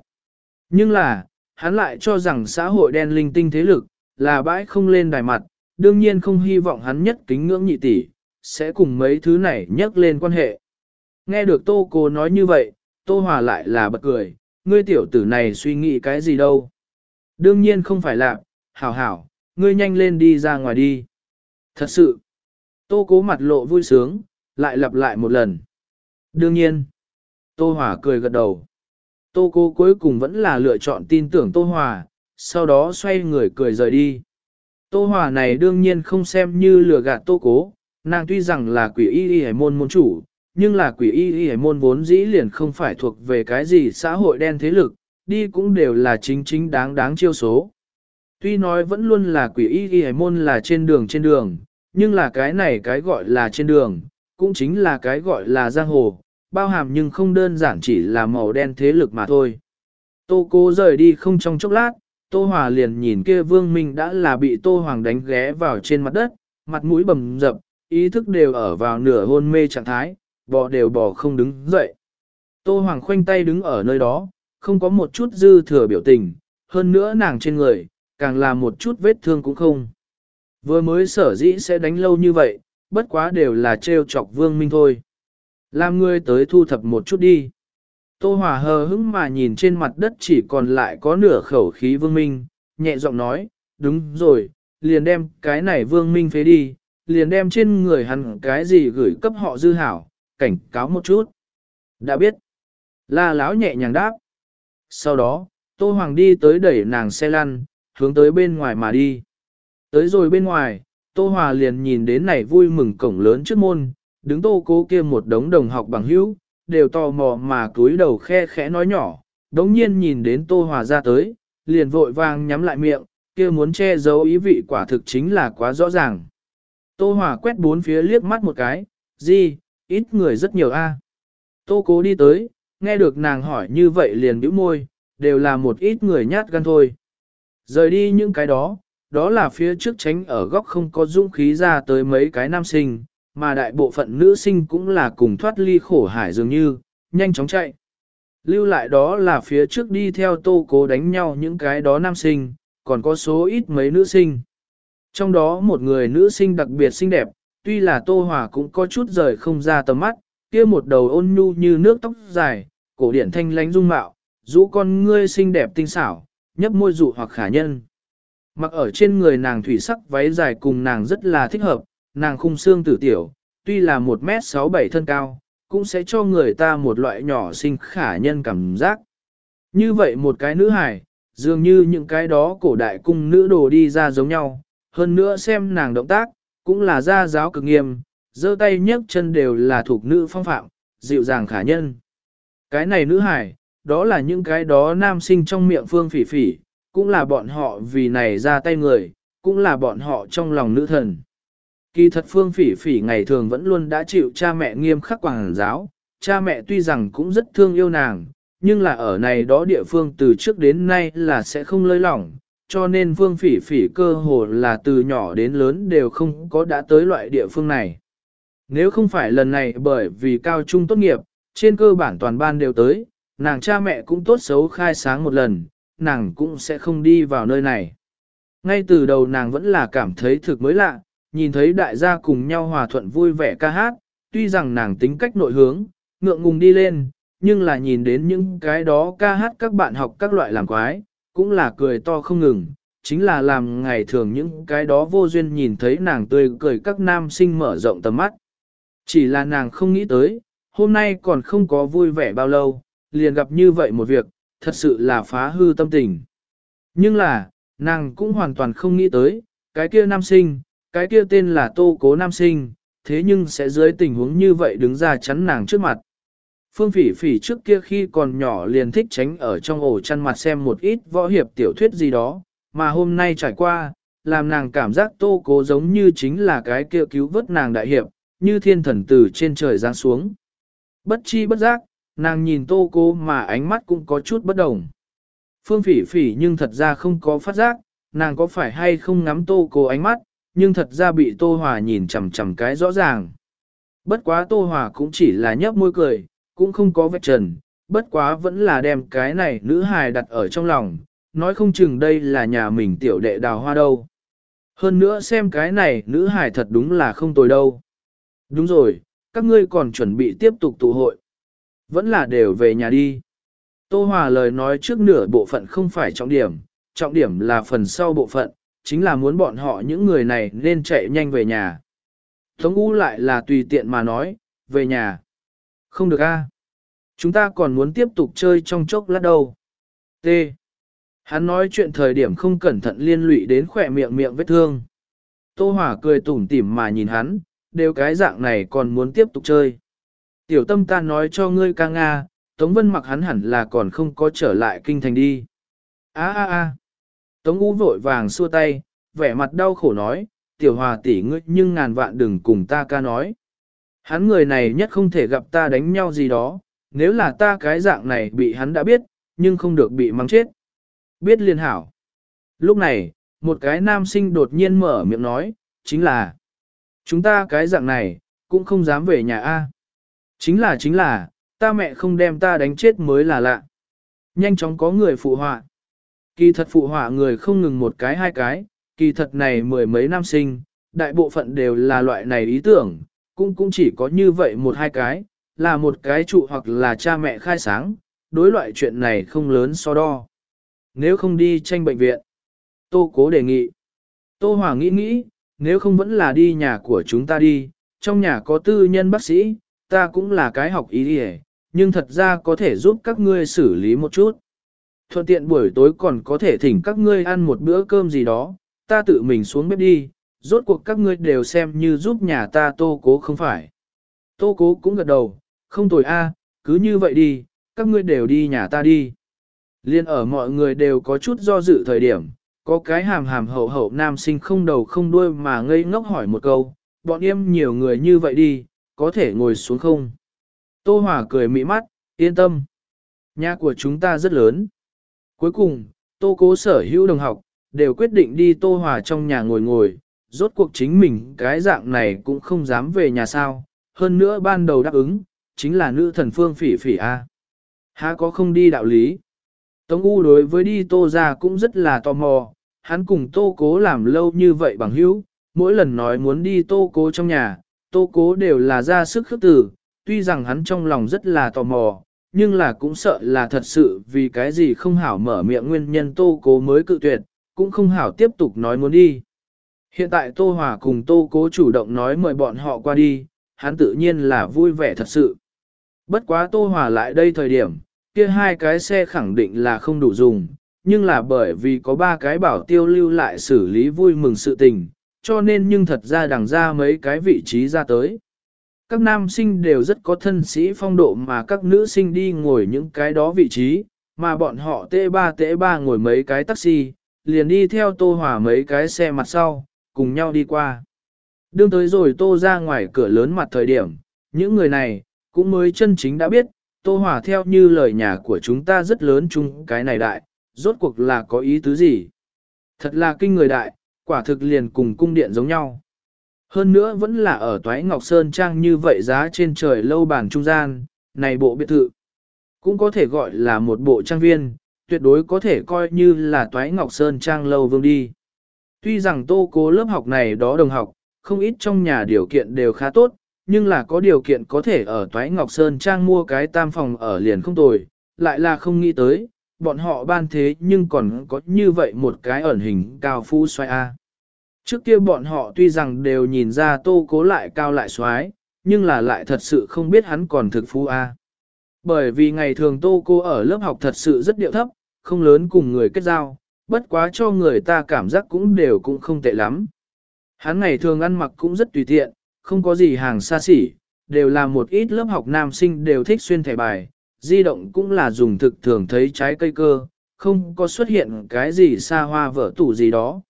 Nhưng là, hắn lại cho rằng xã hội đen linh tinh thế lực, là bãi không lên đài mặt, đương nhiên không hy vọng hắn nhất kính ngưỡng nhị tỷ, sẽ cùng mấy thứ này nhắc lên quan hệ. Nghe được tô cô nói như vậy, tô hòa lại là bật cười, ngươi tiểu tử này suy nghĩ cái gì đâu. Đương nhiên không phải là, hảo hảo, ngươi nhanh lên đi ra ngoài đi. Thật sự, tô cố mặt lộ vui sướng, lại lặp lại một lần. Đương nhiên, tô hòa cười gật đầu. Tô cố cuối cùng vẫn là lựa chọn tin tưởng tô hòa, sau đó xoay người cười rời đi. Tô hòa này đương nhiên không xem như lừa gạt tô cố, nàng tuy rằng là quỷ y y hải môn môn chủ, nhưng là quỷ y y hải môn vốn dĩ liền không phải thuộc về cái gì xã hội đen thế lực, đi cũng đều là chính chính đáng đáng chiêu số. Tuy nói vẫn luôn là quỷ y y hải môn là trên đường trên đường, nhưng là cái này cái gọi là trên đường, cũng chính là cái gọi là giang hồ, bao hàm nhưng không đơn giản chỉ là màu đen thế lực mà thôi. Tô cố rời đi không trong chốc lát, Tô Hòa liền nhìn kia Vương Minh đã là bị Tô Hoàng đánh ghé vào trên mặt đất, mặt mũi bầm dập, ý thức đều ở vào nửa hôn mê trạng thái, bò đều bò không đứng dậy. Tô Hoàng khoanh tay đứng ở nơi đó, không có một chút dư thừa biểu tình, hơn nữa nàng trên người, càng là một chút vết thương cũng không. Vừa mới sở dĩ sẽ đánh lâu như vậy, bất quá đều là trêu chọc Vương Minh thôi. Làm ngươi tới thu thập một chút đi. Tô Hòa hờ hững mà nhìn trên mặt đất chỉ còn lại có nửa khẩu khí Vương Minh, nhẹ giọng nói, đúng rồi, liền đem cái này Vương Minh phế đi, liền đem trên người hắn cái gì gửi cấp họ dư hảo, cảnh cáo một chút. Đã biết. La lão nhẹ nhàng đáp. Sau đó, Tô Hoàng đi tới đẩy nàng xe lăn, hướng tới bên ngoài mà đi. Tới rồi bên ngoài, Tô Hòa liền nhìn đến này vui mừng cổng lớn trước môn, đứng tô cố kia một đống đồng học bằng hữu, đều tò mò mà cúi đầu khe khẽ nói nhỏ, đống nhiên nhìn đến Tô Hòa ra tới, liền vội vàng nhắm lại miệng, kia muốn che giấu ý vị quả thực chính là quá rõ ràng. Tô Hòa quét bốn phía liếc mắt một cái, gì, ít người rất nhiều a. Tô cố đi tới, nghe được nàng hỏi như vậy liền bĩu môi, đều là một ít người nhát gan thôi. Rời đi những cái đó, đó là phía trước tránh ở góc không có dũng khí ra tới mấy cái nam sinh, mà đại bộ phận nữ sinh cũng là cùng thoát ly khổ hải dường như, nhanh chóng chạy. Lưu lại đó là phía trước đi theo tô cố đánh nhau những cái đó nam sinh, còn có số ít mấy nữ sinh. Trong đó một người nữ sinh đặc biệt xinh đẹp, tuy là tô hòa cũng có chút rời không ra tầm mắt, kia một đầu ôn nhu như nước tóc dài, cổ điển thanh lánh dung mạo, rũ con ngươi xinh đẹp tinh xảo, nhấp môi dụ hoặc khả nhân. Mặc ở trên người nàng thủy sắc váy dài cùng nàng rất là thích hợp, nàng khung xương tử tiểu, tuy là 1m67 thân cao, cũng sẽ cho người ta một loại nhỏ sinh khả nhân cảm giác. Như vậy một cái nữ hài, dường như những cái đó cổ đại cung nữ đồ đi ra giống nhau, hơn nữa xem nàng động tác, cũng là gia giáo cực nghiêm, giơ tay nhấc chân đều là thuộc nữ phong phạm, dịu dàng khả nhân. Cái này nữ hải, đó là những cái đó nam sinh trong miệng phương phỉ phỉ, cũng là bọn họ vì này ra tay người, cũng là bọn họ trong lòng nữ thần. Kỳ thật phương phỉ phỉ ngày thường vẫn luôn đã chịu cha mẹ nghiêm khắc quảng giáo, cha mẹ tuy rằng cũng rất thương yêu nàng, nhưng là ở này đó địa phương từ trước đến nay là sẽ không lơi lỏng, cho nên Vương Phỉ Phỉ cơ hồ là từ nhỏ đến lớn đều không có đã tới loại địa phương này. Nếu không phải lần này bởi vì cao trung tốt nghiệp, trên cơ bản toàn ban đều tới, nàng cha mẹ cũng tốt xấu khai sáng một lần, nàng cũng sẽ không đi vào nơi này. Ngay từ đầu nàng vẫn là cảm thấy thực mới lạ, nhìn thấy đại gia cùng nhau hòa thuận vui vẻ ca hát, tuy rằng nàng tính cách nội hướng, ngượng ngùng đi lên, nhưng là nhìn đến những cái đó ca hát các bạn học các loại làm quái, cũng là cười to không ngừng, chính là làm ngày thường những cái đó vô duyên nhìn thấy nàng tươi cười các nam sinh mở rộng tầm mắt. Chỉ là nàng không nghĩ tới, hôm nay còn không có vui vẻ bao lâu, liền gặp như vậy một việc, thật sự là phá hư tâm tình. Nhưng là, nàng cũng hoàn toàn không nghĩ tới, cái kia nam sinh, cái kia tên là tô cố nam sinh, thế nhưng sẽ dưới tình huống như vậy đứng ra chắn nàng trước mặt. Phương phỉ phỉ trước kia khi còn nhỏ liền thích tránh ở trong ổ chăn mặt xem một ít võ hiệp tiểu thuyết gì đó, mà hôm nay trải qua, làm nàng cảm giác tô cố giống như chính là cái kia cứu vớt nàng đại hiệp, như thiên thần từ trên trời giáng xuống. Bất chi bất giác, nàng nhìn tô cố mà ánh mắt cũng có chút bất đồng. Phương phỉ phỉ nhưng thật ra không có phát giác, nàng có phải hay không ngắm tô cố ánh mắt, nhưng thật ra bị tô hòa nhìn chằm chằm cái rõ ràng. Bất quá tô hòa cũng chỉ là nhấp môi cười, cũng không có vết trần, bất quá vẫn là đem cái này nữ hài đặt ở trong lòng, nói không chừng đây là nhà mình tiểu đệ đào hoa đâu. Hơn nữa xem cái này nữ hài thật đúng là không tồi đâu. Đúng rồi, các ngươi còn chuẩn bị tiếp tục tụ hội. Vẫn là đều về nhà đi. Tô Hòa lời nói trước nửa bộ phận không phải trọng điểm, trọng điểm là phần sau bộ phận, chính là muốn bọn họ những người này nên chạy nhanh về nhà. Tống U lại là tùy tiện mà nói, về nhà. Không được a, Chúng ta còn muốn tiếp tục chơi trong chốc lát đâu. T. Hắn nói chuyện thời điểm không cẩn thận liên lụy đến khỏe miệng miệng vết thương. Tô Hòa cười tủm tỉm mà nhìn hắn, đều cái dạng này còn muốn tiếp tục chơi. Tiểu tâm ta nói cho ngươi ca Nga, Tống Vân mặc hắn hẳn là còn không có trở lại kinh thành đi. A a a. Tống U vội vàng xua tay, vẻ mặt đau khổ nói, tiểu hòa tỷ ngươi nhưng ngàn vạn đừng cùng ta ca nói. Hắn người này nhất không thể gặp ta đánh nhau gì đó, nếu là ta cái dạng này bị hắn đã biết, nhưng không được bị mắng chết. Biết liên hảo. Lúc này, một cái nam sinh đột nhiên mở miệng nói, chính là, chúng ta cái dạng này, cũng không dám về nhà A. Chính là chính là, ta mẹ không đem ta đánh chết mới là lạ. Nhanh chóng có người phụ họa. Kỳ thật phụ họa người không ngừng một cái hai cái, kỳ thật này mười mấy năm sinh, đại bộ phận đều là loại này ý tưởng, cũng cũng chỉ có như vậy một hai cái, là một cái trụ hoặc là cha mẹ khai sáng, đối loại chuyện này không lớn so đo. Nếu không đi tranh bệnh viện, Tô Cố đề nghị. Tô Hòa nghĩ nghĩ, nếu không vẫn là đi nhà của chúng ta đi, trong nhà có tư nhân bác sĩ, ta cũng là cái học ý đi nhưng thật ra có thể giúp các ngươi xử lý một chút. Thuận tiện buổi tối còn có thể thỉnh các ngươi ăn một bữa cơm gì đó, ta tự mình xuống bếp đi, rốt cuộc các ngươi đều xem như giúp nhà ta tô cố không phải. Tô cố cũng gật đầu, không tồi a, cứ như vậy đi, các ngươi đều đi nhà ta đi. Liên ở mọi người đều có chút do dự thời điểm, có cái hàm hàm hậu hậu nam sinh không đầu không đuôi mà ngây ngốc hỏi một câu, bọn em nhiều người như vậy đi, có thể ngồi xuống không? Tô Hòa cười mỹ mắt, yên tâm. Nhà của chúng ta rất lớn. Cuối cùng, Tô Cố sở hữu đồng học, đều quyết định đi Tô Hòa trong nhà ngồi ngồi, rốt cuộc chính mình cái dạng này cũng không dám về nhà sao, hơn nữa ban đầu đáp ứng, chính là nữ thần phương phỉ phỉ A. Há có không đi đạo lý. Tống U đối với đi Tô ra cũng rất là tò mò, hắn cùng Tô Cố làm lâu như vậy bằng hữu, mỗi lần nói muốn đi Tô Cố trong nhà, Tô Cố đều là ra sức khước từ, tuy rằng hắn trong lòng rất là tò mò, nhưng là cũng sợ là thật sự vì cái gì không hảo mở miệng nguyên nhân Tô Cố mới cự tuyệt, cũng không hảo tiếp tục nói muốn đi. Hiện tại Tô Hòa cùng Tô Cố chủ động nói mời bọn họ qua đi, hắn tự nhiên là vui vẻ thật sự. Bất quá Tô Hòa lại đây thời điểm, kia hai cái xe khẳng định là không đủ dùng, nhưng là bởi vì có ba cái bảo tiêu lưu lại xử lý vui mừng sự tình, cho nên nhưng thật ra đằng ra mấy cái vị trí ra tới. Các nam sinh đều rất có thân sĩ phong độ mà các nữ sinh đi ngồi những cái đó vị trí, mà bọn họ tê ba tê ba ngồi mấy cái taxi, liền đi theo tô hỏa mấy cái xe mặt sau, cùng nhau đi qua. Đương tới rồi tô ra ngoài cửa lớn mặt thời điểm, những người này, cũng mới chân chính đã biết, Tô hỏa theo như lời nhà của chúng ta rất lớn chung cái này đại, rốt cuộc là có ý tứ gì? Thật là kinh người đại, quả thực liền cùng cung điện giống nhau. Hơn nữa vẫn là ở Toái Ngọc Sơn Trang như vậy giá trên trời lâu bản trung gian, này bộ biệt thự. Cũng có thể gọi là một bộ trang viên, tuyệt đối có thể coi như là Toái Ngọc Sơn Trang lâu vương đi. Tuy rằng tô cố lớp học này đó đồng học, không ít trong nhà điều kiện đều khá tốt, nhưng là có điều kiện có thể ở Toái Ngọc Sơn Trang mua cái tam phòng ở liền không tồi, lại là không nghĩ tới, bọn họ ban thế nhưng còn có như vậy một cái ẩn hình cao phú xoay A. Trước kia bọn họ tuy rằng đều nhìn ra tô cố lại cao lại xoái, nhưng là lại thật sự không biết hắn còn thực phú A. Bởi vì ngày thường tô cô ở lớp học thật sự rất điệu thấp, không lớn cùng người kết giao, bất quá cho người ta cảm giác cũng đều cũng không tệ lắm. Hắn ngày thường ăn mặc cũng rất tùy tiện, không có gì hàng xa xỉ, đều là một ít lớp học nam sinh đều thích xuyên thẻ bài, di động cũng là dùng thực thường thấy trái cây cơ, không có xuất hiện cái gì xa hoa vỡ tủ gì đó.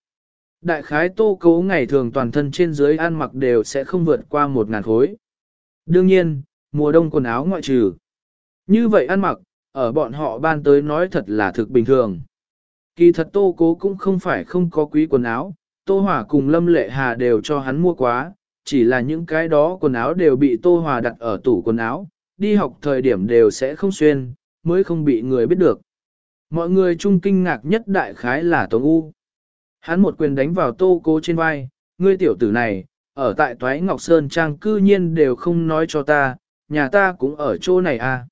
Đại khái tô cấu ngày thường toàn thân trên dưới ăn mặc đều sẽ không vượt qua một ngàn khối. Đương nhiên, mùa đông quần áo ngoại trừ. Như vậy ăn mặc, ở bọn họ ban tới nói thật là thực bình thường. Kỳ thật tô cố cũng không phải không có quý quần áo, tô hỏa cùng lâm lệ hà đều cho hắn mua quá, chỉ là những cái đó quần áo đều bị tô hỏa đặt ở tủ quần áo, đi học thời điểm đều sẽ không xuyên, mới không bị người biết được. Mọi người chung kinh ngạc nhất đại khái là Tống U. Hắn một quyền đánh vào tô cố trên vai, ngươi tiểu tử này, ở tại Toái Ngọc Sơn Trang cư nhiên đều không nói cho ta, nhà ta cũng ở chỗ này à.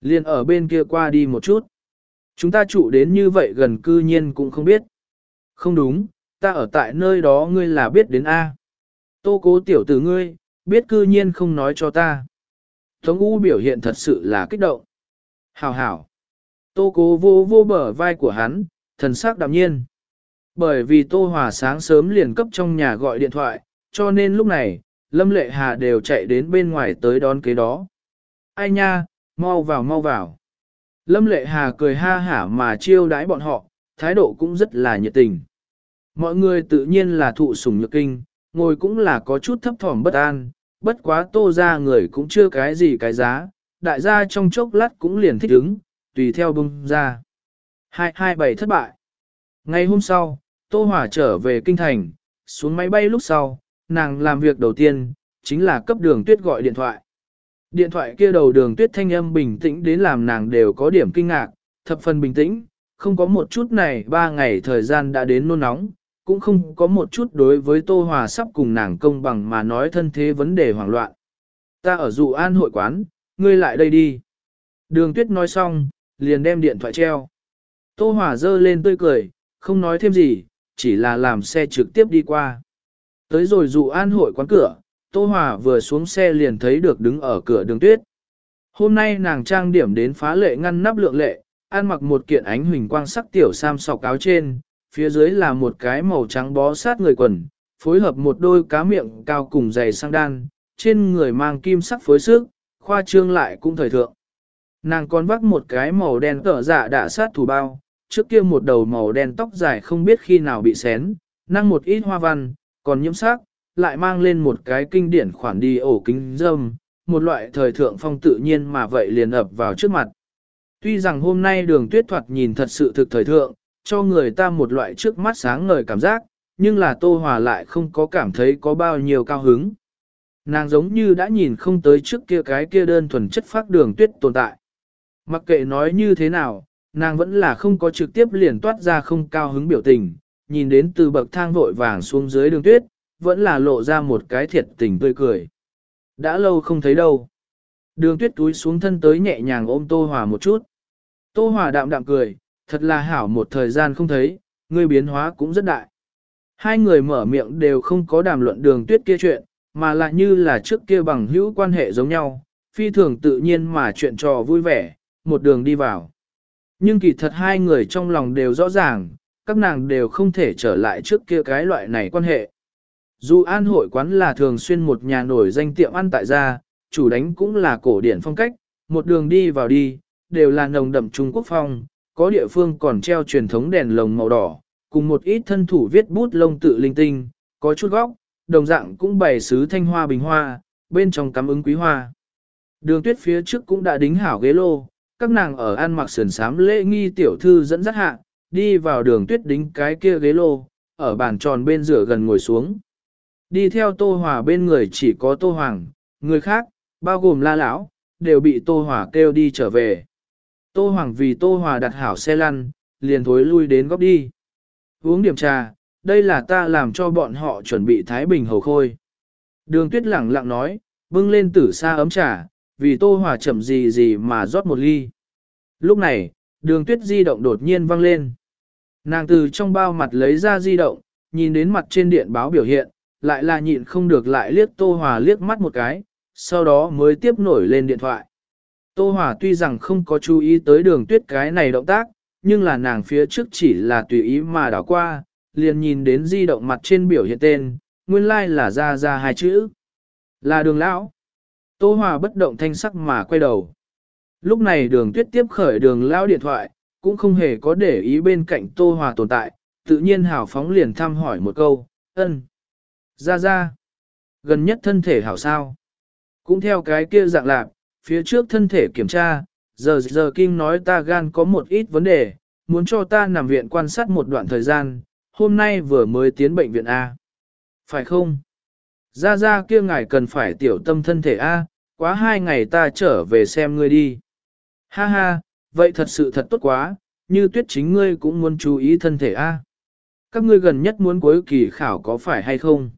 Liên ở bên kia qua đi một chút. Chúng ta trụ đến như vậy gần cư nhiên cũng không biết. Không đúng, ta ở tại nơi đó ngươi là biết đến A. Tô cố tiểu tử ngươi, biết cư nhiên không nói cho ta. Tống U biểu hiện thật sự là kích động. Hảo hảo. Tô cố vô vô bờ vai của hắn, thần sắc đạm nhiên. Bởi vì Tô Hòa sáng sớm liền cấp trong nhà gọi điện thoại, cho nên lúc này, Lâm Lệ Hà đều chạy đến bên ngoài tới đón kế đó. Ai nha, mau vào mau vào. Lâm Lệ Hà cười ha hả mà chiêu đãi bọn họ, thái độ cũng rất là nhiệt tình. Mọi người tự nhiên là thụ sủng nhược kinh, ngồi cũng là có chút thấp thỏm bất an, bất quá tô ra người cũng chưa cái gì cái giá, đại gia trong chốc lát cũng liền thích ứng, tùy theo bưng ra. 227 thất bại. Ngày hôm sau, Tô Hỏa trở về kinh thành, xuống máy bay lúc sau, nàng làm việc đầu tiên, chính là cấp đường tuyết gọi điện thoại. Điện thoại kia đầu đường tuyết thanh âm bình tĩnh đến làm nàng đều có điểm kinh ngạc, thập phần bình tĩnh, không có một chút này ba ngày thời gian đã đến nôn nóng, cũng không có một chút đối với Tô Hòa sắp cùng nàng công bằng mà nói thân thế vấn đề hoảng loạn. Ta ở dụ an hội quán, ngươi lại đây đi. Đường tuyết nói xong, liền đem điện thoại treo. Tô Hòa dơ lên tươi cười, không nói thêm gì, chỉ là làm xe trực tiếp đi qua. Tới rồi dụ an hội quán cửa, Tô Hòa vừa xuống xe liền thấy được đứng ở cửa đường tuyết. Hôm nay nàng trang điểm đến phá lệ ngăn nắp lượng lệ, ăn mặc một kiện ánh huỳnh quang sắc tiểu sam sọc áo trên, phía dưới là một cái màu trắng bó sát người quần, phối hợp một đôi cá miệng cao cùng dày sang đan, trên người mang kim sắc phối sức, khoa trương lại cũng thời thượng. Nàng còn vắt một cái màu đen cỡ dạ đã sát thủ bao, trước kia một đầu màu đen tóc dài không biết khi nào bị xén, năng một ít hoa văn, còn nhiễm sắc, lại mang lên một cái kinh điển khoản đi ổ kính dâm, một loại thời thượng phong tự nhiên mà vậy liền ập vào trước mặt. Tuy rằng hôm nay đường tuyết thoạt nhìn thật sự thực thời thượng, cho người ta một loại trước mắt sáng ngời cảm giác, nhưng là Tô Hòa lại không có cảm thấy có bao nhiêu cao hứng. Nàng giống như đã nhìn không tới trước kia cái kia đơn thuần chất phát đường tuyết tồn tại. Mặc kệ nói như thế nào, nàng vẫn là không có trực tiếp liền toát ra không cao hứng biểu tình, nhìn đến từ bậc thang vội vàng xuống dưới đường tuyết, vẫn là lộ ra một cái thiệt tình tươi cười. Đã lâu không thấy đâu. Đường tuyết túi xuống thân tới nhẹ nhàng ôm Tô Hòa một chút. Tô Hòa đạm đạm cười, thật là hảo một thời gian không thấy, ngươi biến hóa cũng rất đại. Hai người mở miệng đều không có đàm luận đường tuyết kia chuyện, mà lại như là trước kia bằng hữu quan hệ giống nhau, phi thường tự nhiên mà chuyện trò vui vẻ, một đường đi vào. Nhưng kỳ thật hai người trong lòng đều rõ ràng, các nàng đều không thể trở lại trước kia cái loại này quan hệ. Dù an hội quán là thường xuyên một nhà nổi danh tiệm ăn tại gia, chủ đánh cũng là cổ điển phong cách, một đường đi vào đi, đều là nồng đậm Trung Quốc phong, có địa phương còn treo truyền thống đèn lồng màu đỏ, cùng một ít thân thủ viết bút lông tự linh tinh, có chút góc, đồng dạng cũng bày sứ thanh hoa bình hoa, bên trong cắm ứng quý hoa. Đường tuyết phía trước cũng đã đính hảo ghế lô, các nàng ở ăn mặc sườn sám lễ nghi tiểu thư dẫn dắt hạ, đi vào đường tuyết đính cái kia ghế lô, ở bàn tròn bên rửa gần ngồi xuống. Đi theo Tô Hòa bên người chỉ có Tô Hoàng, người khác, bao gồm la lão, đều bị Tô Hòa kêu đi trở về. Tô Hoàng vì Tô Hòa đặt hảo xe lăn, liền thối lui đến góc đi. Uống điểm trà, đây là ta làm cho bọn họ chuẩn bị Thái Bình hầu khôi. Đường tuyết lẳng lặng nói, bưng lên tử xa ấm trà, vì Tô Hòa chậm gì gì mà rót một ly. Lúc này, đường tuyết di động đột nhiên vang lên. Nàng từ trong bao mặt lấy ra di động, nhìn đến mặt trên điện báo biểu hiện, lại là nhịn không được lại liếc Tô Hòa liếc mắt một cái, sau đó mới tiếp nổi lên điện thoại. Tô Hòa tuy rằng không có chú ý tới đường tuyết cái này động tác, nhưng là nàng phía trước chỉ là tùy ý mà đảo qua, liền nhìn đến di động mặt trên biểu hiện tên, nguyên lai like là ra ra hai chữ. Là đường lão. Tô Hòa bất động thanh sắc mà quay đầu. Lúc này đường tuyết tiếp khởi đường lão điện thoại, cũng không hề có để ý bên cạnh Tô Hòa tồn tại, tự nhiên hào phóng liền thăm hỏi một câu, ân. Ra ra. Gần nhất thân thể hảo sao. Cũng theo cái kia dạng lạc, phía trước thân thể kiểm tra, giờ giờ kinh nói ta gan có một ít vấn đề, muốn cho ta nằm viện quan sát một đoạn thời gian, hôm nay vừa mới tiến bệnh viện A. Phải không? Ra ra kia ngài cần phải tiểu tâm thân thể A, quá hai ngày ta trở về xem ngươi đi. Ha ha, vậy thật sự thật tốt quá, như tuyết chính ngươi cũng muốn chú ý thân thể A. Các ngươi gần nhất muốn cuối kỳ khảo có phải hay không?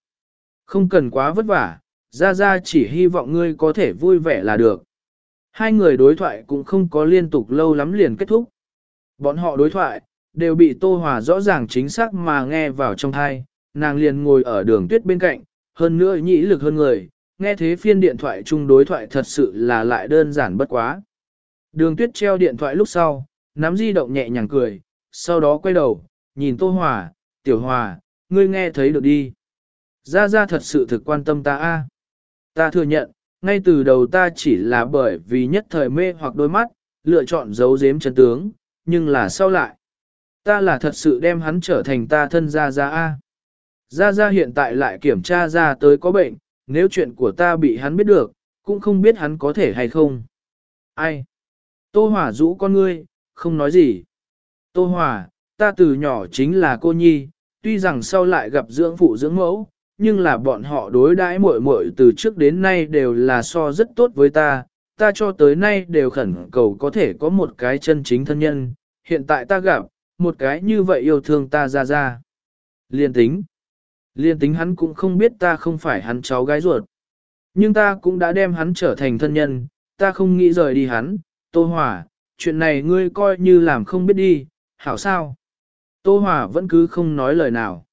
Không cần quá vất vả, ra ra chỉ hy vọng ngươi có thể vui vẻ là được. Hai người đối thoại cũng không có liên tục lâu lắm liền kết thúc. Bọn họ đối thoại, đều bị Tô Hòa rõ ràng chính xác mà nghe vào trong thai, nàng liền ngồi ở đường tuyết bên cạnh, hơn nữa nhĩ lực hơn người, nghe thế phiên điện thoại chung đối thoại thật sự là lại đơn giản bất quá. Đường tuyết treo điện thoại lúc sau, nắm di động nhẹ nhàng cười, sau đó quay đầu, nhìn Tô Hòa, Tiểu Hòa, ngươi nghe thấy được đi. Gia Gia thật sự thực quan tâm ta a. Ta thừa nhận, ngay từ đầu ta chỉ là bởi vì nhất thời mê hoặc đôi mắt, lựa chọn giấu giếm chân tướng, nhưng là sau lại. Ta là thật sự đem hắn trở thành ta thân Gia Gia a. Gia Gia hiện tại lại kiểm tra ra tới có bệnh, nếu chuyện của ta bị hắn biết được, cũng không biết hắn có thể hay không. Ai? Tô Hòa rũ con ngươi, không nói gì. Tô Hòa, ta từ nhỏ chính là cô nhi, tuy rằng sau lại gặp dưỡng phụ dưỡng mẫu, nhưng là bọn họ đối đãi muội muội từ trước đến nay đều là so rất tốt với ta, ta cho tới nay đều khẩn cầu có thể có một cái chân chính thân nhân, hiện tại ta gặp, một cái như vậy yêu thương ta ra ra. Liên tính. Liên tính hắn cũng không biết ta không phải hắn cháu gái ruột. Nhưng ta cũng đã đem hắn trở thành thân nhân, ta không nghĩ rời đi hắn, Tô Hòa, chuyện này ngươi coi như làm không biết đi, hảo sao? Tô Hòa vẫn cứ không nói lời nào.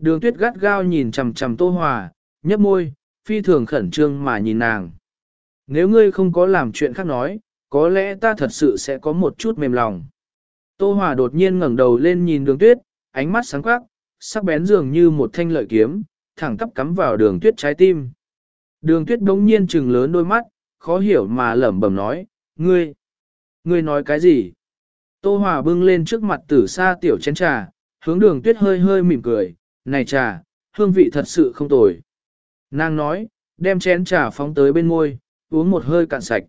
Đường tuyết gắt gao nhìn chằm chằm Tô Hòa, nhấp môi, phi thường khẩn trương mà nhìn nàng. Nếu ngươi không có làm chuyện khác nói, có lẽ ta thật sự sẽ có một chút mềm lòng. Tô Hòa đột nhiên ngẩng đầu lên nhìn đường tuyết, ánh mắt sáng quắc, sắc bén dường như một thanh lợi kiếm, thẳng tắp cắm vào đường tuyết trái tim. Đường tuyết đống nhiên trừng lớn đôi mắt, khó hiểu mà lẩm bẩm nói, ngươi, ngươi nói cái gì? Tô Hòa bưng lên trước mặt tử sa tiểu chén trà, hướng đường tuyết hơi hơi mỉm cười, này trà, hương vị thật sự không tồi. Nàng nói, đem chén trà phóng tới bên môi, uống một hơi cạn sạch.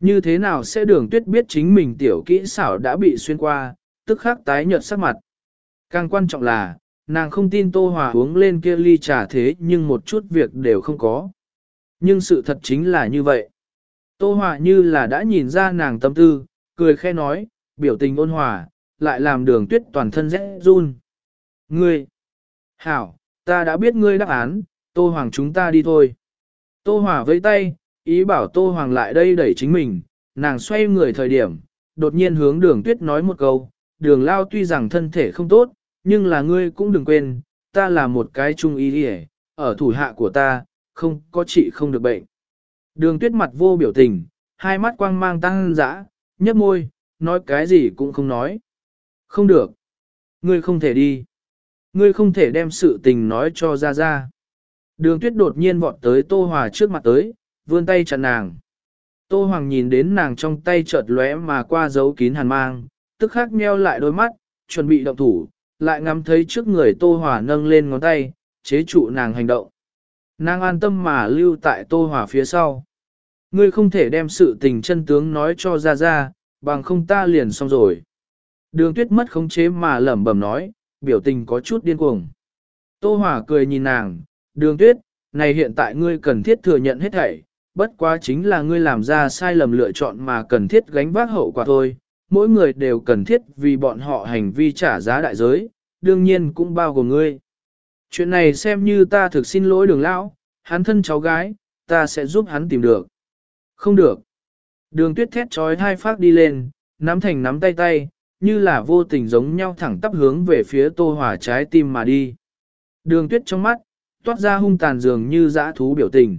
Như thế nào sẽ đường tuyết biết chính mình tiểu kỹ xảo đã bị xuyên qua, tức khắc tái nhợt sắc mặt. Càng quan trọng là, nàng không tin Tô Hòa uống lên kia ly trà thế nhưng một chút việc đều không có. Nhưng sự thật chính là như vậy. Tô Hòa như là đã nhìn ra nàng tâm tư, cười khe nói, biểu tình ôn hòa, lại làm đường tuyết toàn thân rẽ run. Ngươi! Hảo, ta đã biết ngươi đáp án, Tô Hoàng chúng ta đi thôi. Tô Hòa với tay, ý bảo Tô Hoàng lại đây đẩy chính mình, nàng xoay người thời điểm, đột nhiên hướng đường tuyết nói một câu, đường lao tuy rằng thân thể không tốt, nhưng là ngươi cũng đừng quên, ta là một cái trung ý đi ở thủ hạ của ta, không có chị không được bệnh. Đường tuyết mặt vô biểu tình, hai mắt quang mang tăng dã, nhấp môi, nói cái gì cũng không nói. Không được. Ngươi không thể đi. Ngươi không thể đem sự tình nói cho ra ra. Đường tuyết đột nhiên vọt tới Tô Hòa trước mặt tới, vươn tay chặn nàng. Tô Hoàng nhìn đến nàng trong tay chợt lóe mà qua dấu kín hàn mang, tức khắc nheo lại đôi mắt, chuẩn bị động thủ, lại ngắm thấy trước người Tô Hòa nâng lên ngón tay, chế trụ nàng hành động. Nàng an tâm mà lưu tại Tô Hòa phía sau. Ngươi không thể đem sự tình chân tướng nói cho ra ra, bằng không ta liền xong rồi. Đường tuyết mất khống chế mà lẩm bẩm nói, biểu tình có chút điên cuồng. Tô Hòa cười nhìn nàng, đường tuyết, này hiện tại ngươi cần thiết thừa nhận hết thảy, bất quá chính là ngươi làm ra sai lầm lựa chọn mà cần thiết gánh vác hậu quả thôi, mỗi người đều cần thiết vì bọn họ hành vi trả giá đại giới, đương nhiên cũng bao gồm ngươi. Chuyện này xem như ta thực xin lỗi đường lão, hắn thân cháu gái, ta sẽ giúp hắn tìm được. Không được. Đường tuyết thét trói hai phát đi lên, nắm thành nắm tay tay, như là vô tình giống nhau thẳng tắp hướng về phía tô hỏa trái tim mà đi. Đường tuyết trong mắt, toát ra hung tàn dường như dã thú biểu tình.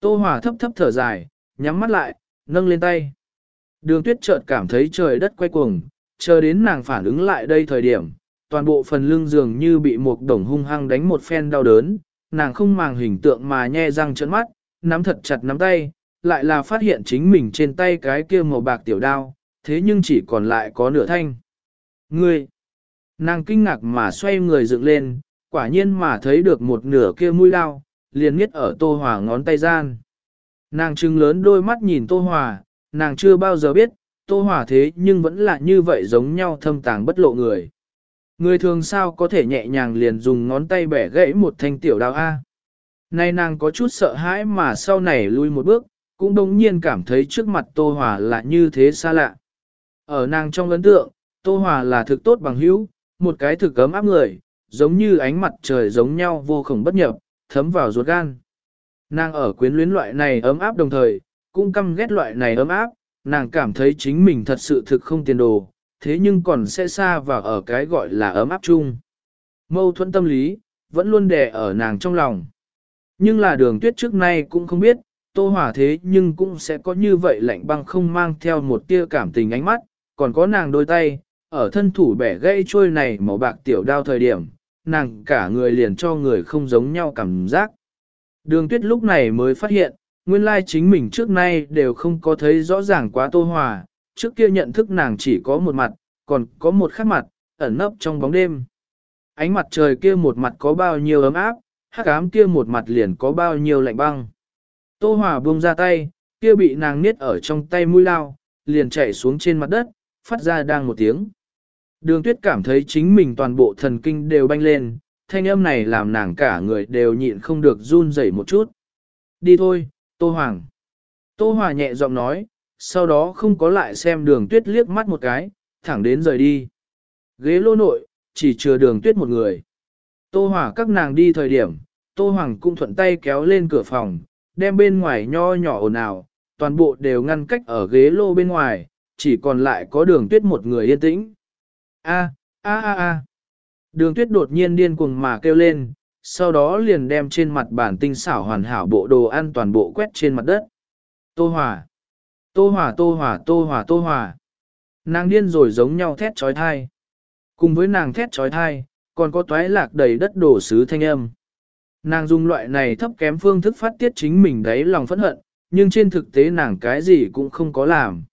Tô hỏa thấp thấp thở dài, nhắm mắt lại, nâng lên tay. Đường tuyết chợt cảm thấy trời đất quay cuồng, chờ đến nàng phản ứng lại đây thời điểm, toàn bộ phần lưng dường như bị một đồng hung hăng đánh một phen đau đớn, nàng không màng hình tượng mà nhe răng trợn mắt, nắm thật chặt nắm tay, lại là phát hiện chính mình trên tay cái kia màu bạc tiểu đao, thế nhưng chỉ còn lại có nửa thanh. Ngươi! Nàng kinh ngạc mà xoay người dựng lên, quả nhiên mà thấy được một nửa kia mũi lao, liền nghiết ở Tô Hòa ngón tay gian. Nàng trừng lớn đôi mắt nhìn Tô Hòa, nàng chưa bao giờ biết, Tô Hòa thế nhưng vẫn là như vậy giống nhau thâm tàng bất lộ người. Người thường sao có thể nhẹ nhàng liền dùng ngón tay bẻ gãy một thanh tiểu đao A. Nay nàng có chút sợ hãi mà sau này lui một bước, cũng đồng nhiên cảm thấy trước mặt Tô Hòa là như thế xa lạ. Ở nàng trong ấn tượng, Tô Hòa là thực tốt bằng hữu, một cái thực cấm áp người, giống như ánh mặt trời giống nhau vô khổng bất nhập, thấm vào ruột gan. Nàng ở quyến luyến loại này ấm áp đồng thời, cũng căm ghét loại này ấm áp, nàng cảm thấy chính mình thật sự thực không tiền đồ, thế nhưng còn sẽ xa vào ở cái gọi là ấm áp chung. Mâu thuẫn tâm lý, vẫn luôn đè ở nàng trong lòng. Nhưng là đường tuyết trước nay cũng không biết, tô hỏa thế nhưng cũng sẽ có như vậy lạnh băng không mang theo một tia cảm tình ánh mắt, còn có nàng đôi tay, ở thân thủ bẻ gãy trôi này màu bạc tiểu đao thời điểm, nàng cả người liền cho người không giống nhau cảm giác. Đường tuyết lúc này mới phát hiện, nguyên lai chính mình trước nay đều không có thấy rõ ràng quá tô hòa, trước kia nhận thức nàng chỉ có một mặt, còn có một khác mặt, ẩn nấp trong bóng đêm. Ánh mặt trời kia một mặt có bao nhiêu ấm áp, hắc ám kia một mặt liền có bao nhiêu lạnh băng. Tô Hòa buông ra tay, kia bị nàng niết ở trong tay mũi lao, liền chạy xuống trên mặt đất, phát ra đang một tiếng. Đường tuyết cảm thấy chính mình toàn bộ thần kinh đều banh lên, thanh âm này làm nàng cả người đều nhịn không được run rẩy một chút. Đi thôi, Tô Hoàng. Tô Hòa nhẹ giọng nói, sau đó không có lại xem đường tuyết liếc mắt một cái, thẳng đến rời đi. Ghế lô nội, chỉ chừa đường tuyết một người. Tô Hòa các nàng đi thời điểm, Tô Hoàng cũng thuận tay kéo lên cửa phòng, đem bên ngoài nho nhỏ ồn ào, toàn bộ đều ngăn cách ở ghế lô bên ngoài, chỉ còn lại có đường tuyết một người yên tĩnh. A, a a a. Đường tuyết đột nhiên điên cuồng mà kêu lên, sau đó liền đem trên mặt bản tinh xảo hoàn hảo bộ đồ ăn toàn bộ quét trên mặt đất. Tô hỏa. Tô hỏa Tô hỏa Tô hỏa Tô hỏa. Nàng điên rồi giống nhau thét trói thai. Cùng với nàng thét trói thai, còn có toái lạc đầy đất đổ sứ thanh âm. Nàng dùng loại này thấp kém phương thức phát tiết chính mình đấy lòng phẫn hận, nhưng trên thực tế nàng cái gì cũng không có làm.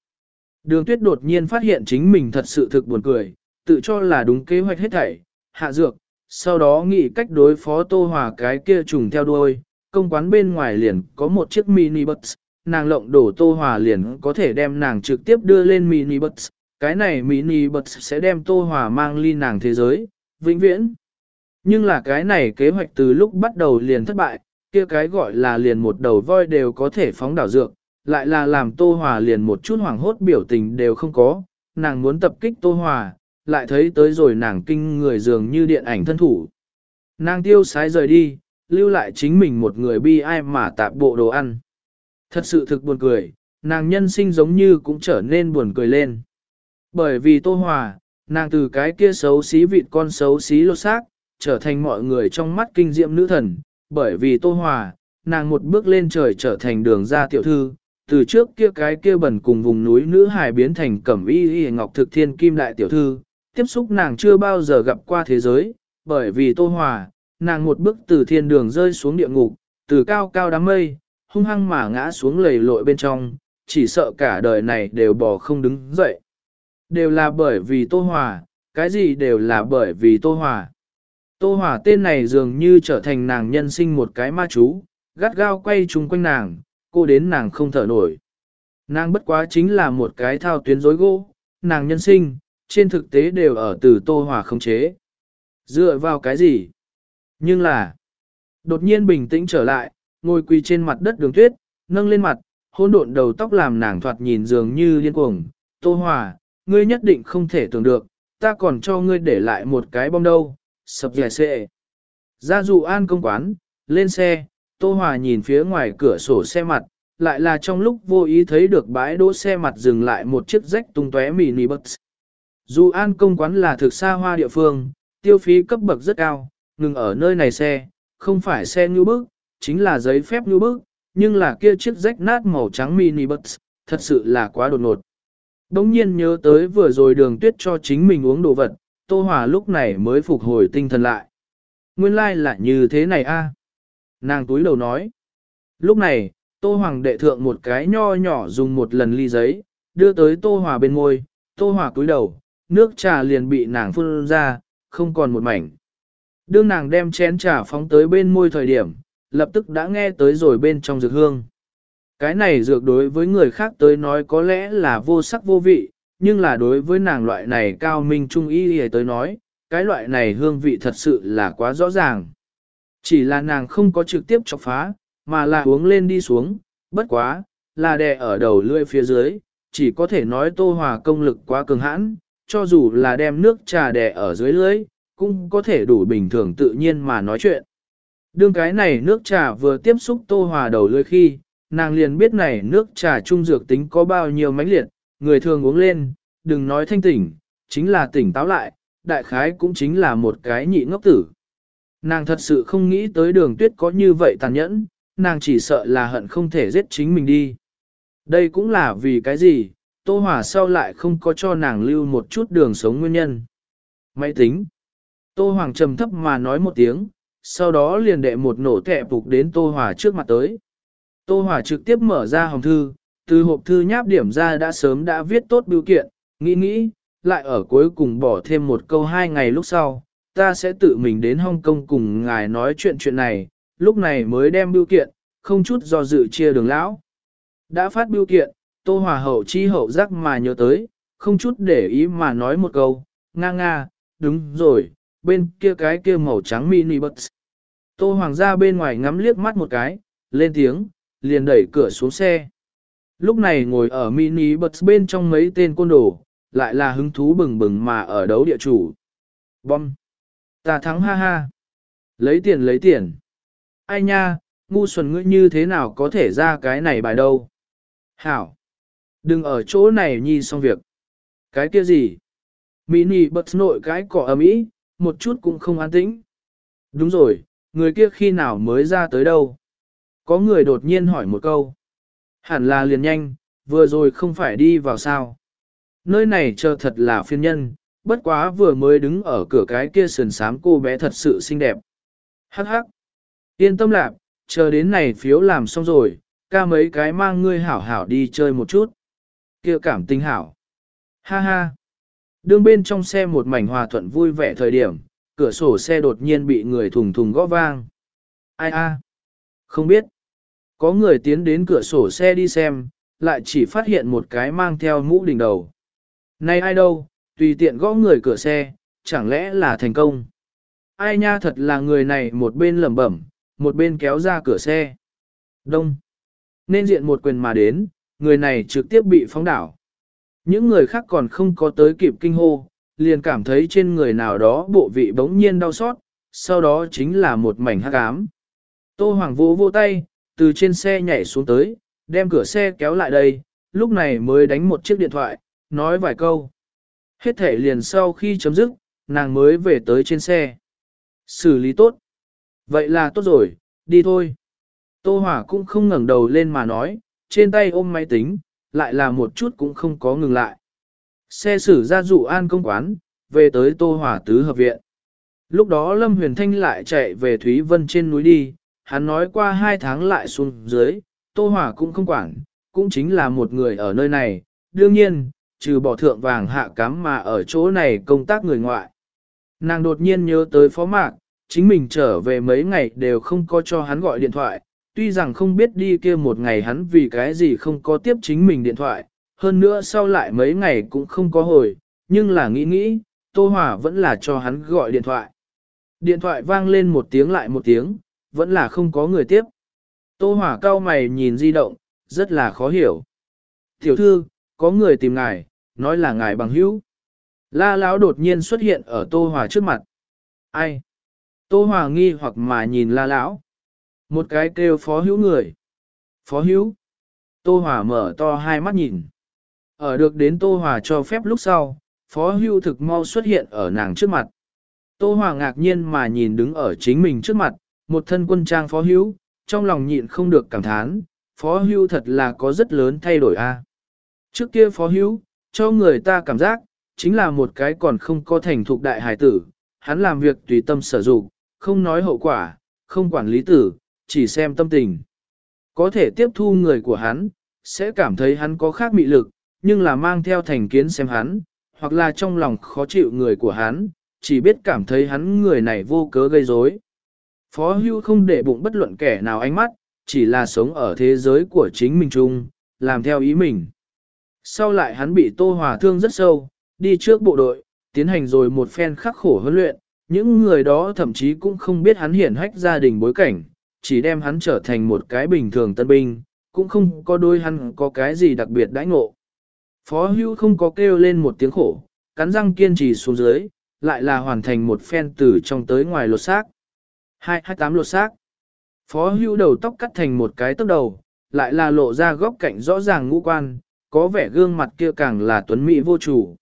Đường tuyết đột nhiên phát hiện chính mình thật sự thực buồn cười, tự cho là đúng kế hoạch hết thảy, hạ dược, sau đó nghĩ cách đối phó tô hòa cái kia trùng theo đuôi, công quán bên ngoài liền có một chiếc mini bus, nàng lộng đổ tô hòa liền có thể đem nàng trực tiếp đưa lên mini bus, cái này mini bus sẽ đem tô hòa mang ly nàng thế giới, vĩnh viễn. Nhưng là cái này kế hoạch từ lúc bắt đầu liền thất bại, kia cái gọi là liền một đầu voi đều có thể phóng đảo dược, lại là làm Tô Hòa liền một chút hoảng hốt biểu tình đều không có, nàng muốn tập kích Tô Hòa, lại thấy tới rồi nàng kinh người dường như điện ảnh thân thủ. Nàng tiêu sái rời đi, lưu lại chính mình một người bi ai mà tạp bộ đồ ăn. Thật sự thực buồn cười, nàng nhân sinh giống như cũng trở nên buồn cười lên. Bởi vì Tô Hòa, nàng từ cái kia xấu xí vịt con xấu xí lột xác, trở thành mọi người trong mắt kinh diệm nữ thần, bởi vì Tô Hòa, nàng một bước lên trời trở thành đường ra tiểu thư, từ trước kia cái kia bẩn cùng vùng núi nữ hài biến thành cẩm y y ngọc thực thiên kim đại tiểu thư, tiếp xúc nàng chưa bao giờ gặp qua thế giới, bởi vì Tô Hòa, nàng một bước từ thiên đường rơi xuống địa ngục, từ cao cao đám mây, hung hăng mà ngã xuống lầy lội bên trong, chỉ sợ cả đời này đều bỏ không đứng dậy. Đều là bởi vì Tô Hòa, cái gì đều là bởi vì Tô Hòa. Tô Hòa tên này dường như trở thành nàng nhân sinh một cái ma chú, gắt gao quay chung quanh nàng, cô đến nàng không thở nổi. Nàng bất quá chính là một cái thao tuyến rối gỗ, nàng nhân sinh, trên thực tế đều ở từ Tô Hòa không chế. Dựa vào cái gì? Nhưng là, đột nhiên bình tĩnh trở lại, ngồi quỳ trên mặt đất đường tuyết, nâng lên mặt, hôn độn đầu tóc làm nàng thoạt nhìn dường như điên cuồng. Tô Hòa, ngươi nhất định không thể tưởng được, ta còn cho ngươi để lại một cái bom đâu, sập dẻ xệ. Ra dụ an công quán, lên xe, Tô Hòa nhìn phía ngoài cửa sổ xe mặt, lại là trong lúc vô ý thấy được bãi đỗ xe mặt dừng lại một chiếc rách tung tóe mini bus. Dù an công quán là thực xa hoa địa phương, tiêu phí cấp bậc rất cao, ngừng ở nơi này xe, không phải xe như bức, chính là giấy phép như bức, nhưng là kia chiếc rách nát màu trắng mini bus, thật sự là quá đột ngột. Đống nhiên nhớ tới vừa rồi đường tuyết cho chính mình uống đồ vật, Tô Hòa lúc này mới phục hồi tinh thần lại. Nguyên lai like là như thế này a. Nàng túi đầu nói. Lúc này, Tô Hoàng đệ thượng một cái nho nhỏ dùng một lần ly giấy, đưa tới Tô Hòa bên môi, Tô Hòa túi đầu, nước trà liền bị nàng phun ra, không còn một mảnh. Đương nàng đem chén trà phóng tới bên môi thời điểm, lập tức đã nghe tới rồi bên trong dược hương. Cái này dược đối với người khác tới nói có lẽ là vô sắc vô vị, nhưng là đối với nàng loại này cao minh trung y tới nói, cái loại này hương vị thật sự là quá rõ ràng. Chỉ là nàng không có trực tiếp chọc phá, mà là uống lên đi xuống, bất quá, là đè ở đầu lưỡi phía dưới, chỉ có thể nói tô hòa công lực quá cường hãn, cho dù là đem nước trà đè ở dưới lưỡi, cũng có thể đủ bình thường tự nhiên mà nói chuyện. Đương cái này nước trà vừa tiếp xúc tô hòa đầu lưỡi khi, nàng liền biết này nước trà trung dược tính có bao nhiêu mãnh liệt, người thường uống lên, đừng nói thanh tỉnh, chính là tỉnh táo lại, đại khái cũng chính là một cái nhị ngốc tử. Nàng thật sự không nghĩ tới đường tuyết có như vậy tàn nhẫn, nàng chỉ sợ là hận không thể giết chính mình đi. Đây cũng là vì cái gì, Tô Hòa sau lại không có cho nàng lưu một chút đường sống nguyên nhân. Máy tính. Tô Hoàng trầm thấp mà nói một tiếng, sau đó liền đệ một nổ kẹ phục đến Tô Hòa trước mặt tới. Tô Hòa trực tiếp mở ra hồng thư, từ hộp thư nháp điểm ra đã sớm đã viết tốt biểu kiện, nghĩ nghĩ, lại ở cuối cùng bỏ thêm một câu hai ngày lúc sau, ta sẽ tự mình đến Hong Kong cùng ngài nói chuyện chuyện này, lúc này mới đem biểu kiện, không chút do dự chia đường lão. Đã phát biểu kiện, Tô Hòa hậu chi hậu giác mà nhớ tới, không chút để ý mà nói một câu, nga nga, đúng rồi, bên kia cái kia màu trắng mini bus. Tô Hoàng ra bên ngoài ngắm liếc mắt một cái, lên tiếng, liền đẩy cửa xuống xe. Lúc này ngồi ở mini bus bên trong mấy tên côn đồ, lại là hứng thú bừng bừng mà ở đấu địa chủ. Bom! Ta thắng ha ha! Lấy tiền lấy tiền! Ai nha, ngu xuẩn ngươi như thế nào có thể ra cái này bài đâu? Hảo! Đừng ở chỗ này nhi xong việc. Cái kia gì? Mini bật nội cái cỏ ấm ý, một chút cũng không an tĩnh. Đúng rồi, người kia khi nào mới ra tới đâu? Có người đột nhiên hỏi một câu. Hẳn là liền nhanh, vừa rồi không phải đi vào sao. Nơi này chờ thật là phiên nhân, bất quá vừa mới đứng ở cửa cái kia sườn sám cô bé thật sự xinh đẹp. Hắc hắc. Yên tâm lạc, chờ đến này phiếu làm xong rồi, ca mấy cái mang ngươi hảo hảo đi chơi một chút. kia cảm tình hảo. Ha ha. Đương bên trong xe một mảnh hòa thuận vui vẻ thời điểm, cửa sổ xe đột nhiên bị người thùng thùng gõ vang. Ai a? Không biết. Có người tiến đến cửa sổ xe đi xem, lại chỉ phát hiện một cái mang theo mũ đỉnh đầu. Này ai đâu, tùy tiện gõ người cửa xe, chẳng lẽ là thành công. Ai nha thật là người này một bên lẩm bẩm, một bên kéo ra cửa xe. Đông. Nên diện một quyền mà đến, người này trực tiếp bị phóng đảo. Những người khác còn không có tới kịp kinh hô, liền cảm thấy trên người nào đó bộ vị bỗng nhiên đau xót, sau đó chính là một mảnh hắc ám. Tô Hoàng vô vô tay, từ trên xe nhảy xuống tới, đem cửa xe kéo lại đây, lúc này mới đánh một chiếc điện thoại, nói vài câu. Hết thể liền sau khi chấm dứt, nàng mới về tới trên xe. Xử lý tốt. Vậy là tốt rồi, đi thôi. Tô Hỏa cũng không ngẩng đầu lên mà nói, trên tay ôm máy tính, lại là một chút cũng không có ngừng lại. Xe xử ra dụ an công quán, về tới Tô Hỏa tứ hợp viện. Lúc đó Lâm Huyền Thanh lại chạy về Thúy Vân trên núi đi, hắn nói qua hai tháng lại xuống dưới, Tô Hỏa cũng không quản, cũng chính là một người ở nơi này, đương nhiên, trừ bỏ thượng vàng hạ cám mà ở chỗ này công tác người ngoại. Nàng đột nhiên nhớ tới phó mạc, chính mình trở về mấy ngày đều không có cho hắn gọi điện thoại, tuy rằng không biết đi kia một ngày hắn vì cái gì không có tiếp chính mình điện thoại, hơn nữa sau lại mấy ngày cũng không có hồi, nhưng là nghĩ nghĩ, Tô Hòa vẫn là cho hắn gọi điện thoại. Điện thoại vang lên một tiếng lại một tiếng, vẫn là không có người tiếp. Tô Hòa cao mày nhìn di động, rất là khó hiểu. Tiểu thư, có người tìm ngài, nói là ngài bằng hữu. La Lão đột nhiên xuất hiện ở Tô Hòa trước mặt. Ai? Tô Hòa nghi hoặc mà nhìn La Lão. Một cái kêu phó hữu người. Phó hữu. Tô Hòa mở to hai mắt nhìn. Ở được đến Tô Hòa cho phép lúc sau, phó hữu thực mau xuất hiện ở nàng trước mặt. Tô Hòa ngạc nhiên mà nhìn đứng ở chính mình trước mặt, một thân quân trang phó hữu, trong lòng nhịn không được cảm thán, phó hữu thật là có rất lớn thay đổi a. Trước kia phó hữu, cho người ta cảm giác, chính là một cái còn không có thành thục đại hải tử, hắn làm việc tùy tâm sở dụng, không nói hậu quả, không quản lý tử, chỉ xem tâm tình. Có thể tiếp thu người của hắn, sẽ cảm thấy hắn có khác mị lực, nhưng là mang theo thành kiến xem hắn, hoặc là trong lòng khó chịu người của hắn, chỉ biết cảm thấy hắn người này vô cớ gây rối. Phó hưu không để bụng bất luận kẻ nào ánh mắt, chỉ là sống ở thế giới của chính mình chung, làm theo ý mình. Sau lại hắn bị Tô Hòa thương rất sâu, đi trước bộ đội, tiến hành rồi một phen khắc khổ huấn luyện, những người đó thậm chí cũng không biết hắn hiển hách gia đình bối cảnh, chỉ đem hắn trở thành một cái bình thường tân binh, cũng không có đôi hắn có cái gì đặc biệt đãi ngộ. Phó hưu không có kêu lên một tiếng khổ, cắn răng kiên trì xuống dưới, lại là hoàn thành một phen từ trong tới ngoài lột xác. 228 lột xác. Phó hưu đầu tóc cắt thành một cái tóc đầu, lại là lộ ra góc cạnh rõ ràng ngũ quan, có vẻ gương mặt kia càng là tuấn mỹ vô chủ.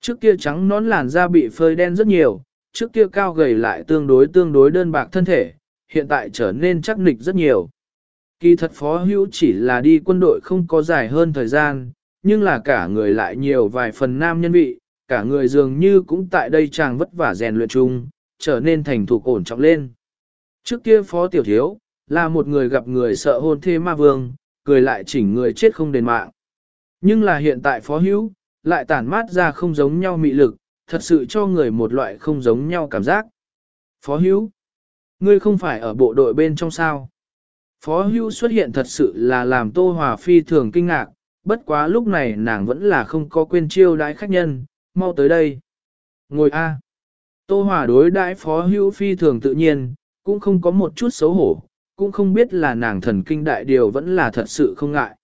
Trước kia trắng nón làn da bị phơi đen rất nhiều, trước kia cao gầy lại tương đối tương đối đơn bạc thân thể, hiện tại trở nên chắc nịch rất nhiều. Kỳ thật phó hữu chỉ là đi quân đội không có dài hơn thời gian, nhưng là cả người lại nhiều vài phần nam nhân vị, cả người dường như cũng tại đây chàng vất vả rèn luyện chung, trở nên thành thủ ổn trọng lên. Trước kia phó tiểu thiếu, là một người gặp người sợ hôn thê ma vương, cười lại chỉnh người chết không đền mạng. Nhưng là hiện tại phó hữu, lại tản mát ra không giống nhau mị lực, thật sự cho người một loại không giống nhau cảm giác. Phó hữu, ngươi không phải ở bộ đội bên trong sao. Phó hữu xuất hiện thật sự là làm Tô Hòa phi thường kinh ngạc, bất quá lúc này nàng vẫn là không có quên chiêu đãi khách nhân, mau tới đây. Ngồi A. Tô Hòa đối đãi phó hữu phi thường tự nhiên, cũng không có một chút xấu hổ, cũng không biết là nàng thần kinh đại điều vẫn là thật sự không ngại.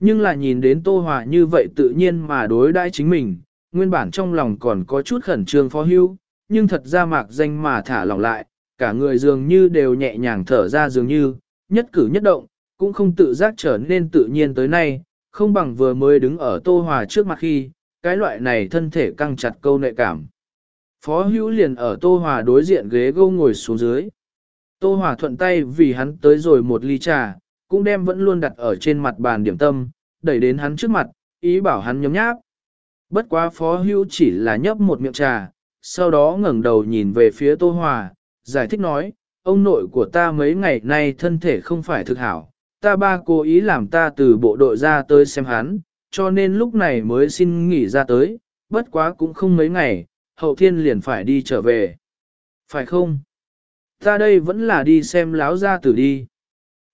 Nhưng là nhìn đến Tô Hòa như vậy tự nhiên mà đối đãi chính mình, nguyên bản trong lòng còn có chút khẩn trương phó hưu, nhưng thật ra mạc danh mà thả lỏng lại, cả người dường như đều nhẹ nhàng thở ra dường như, nhất cử nhất động, cũng không tự giác trở nên tự nhiên tới nay, không bằng vừa mới đứng ở Tô Hòa trước mặt khi, cái loại này thân thể căng chặt câu nệ cảm. Phó hữu liền ở Tô Hòa đối diện ghế gâu ngồi xuống dưới. Tô Hòa thuận tay vì hắn tới rồi một ly trà, cũng đem vẫn luôn đặt ở trên mặt bàn điểm tâm, đẩy đến hắn trước mặt, ý bảo hắn nhấm nháp. Bất quá phó hưu chỉ là nhấp một miệng trà, sau đó ngẩng đầu nhìn về phía Tô Hòa, giải thích nói, ông nội của ta mấy ngày nay thân thể không phải thực hảo, ta ba cố ý làm ta từ bộ đội ra tới xem hắn, cho nên lúc này mới xin nghỉ ra tới, bất quá cũng không mấy ngày, hậu thiên liền phải đi trở về. Phải không? Ta đây vẫn là đi xem láo ra tử đi.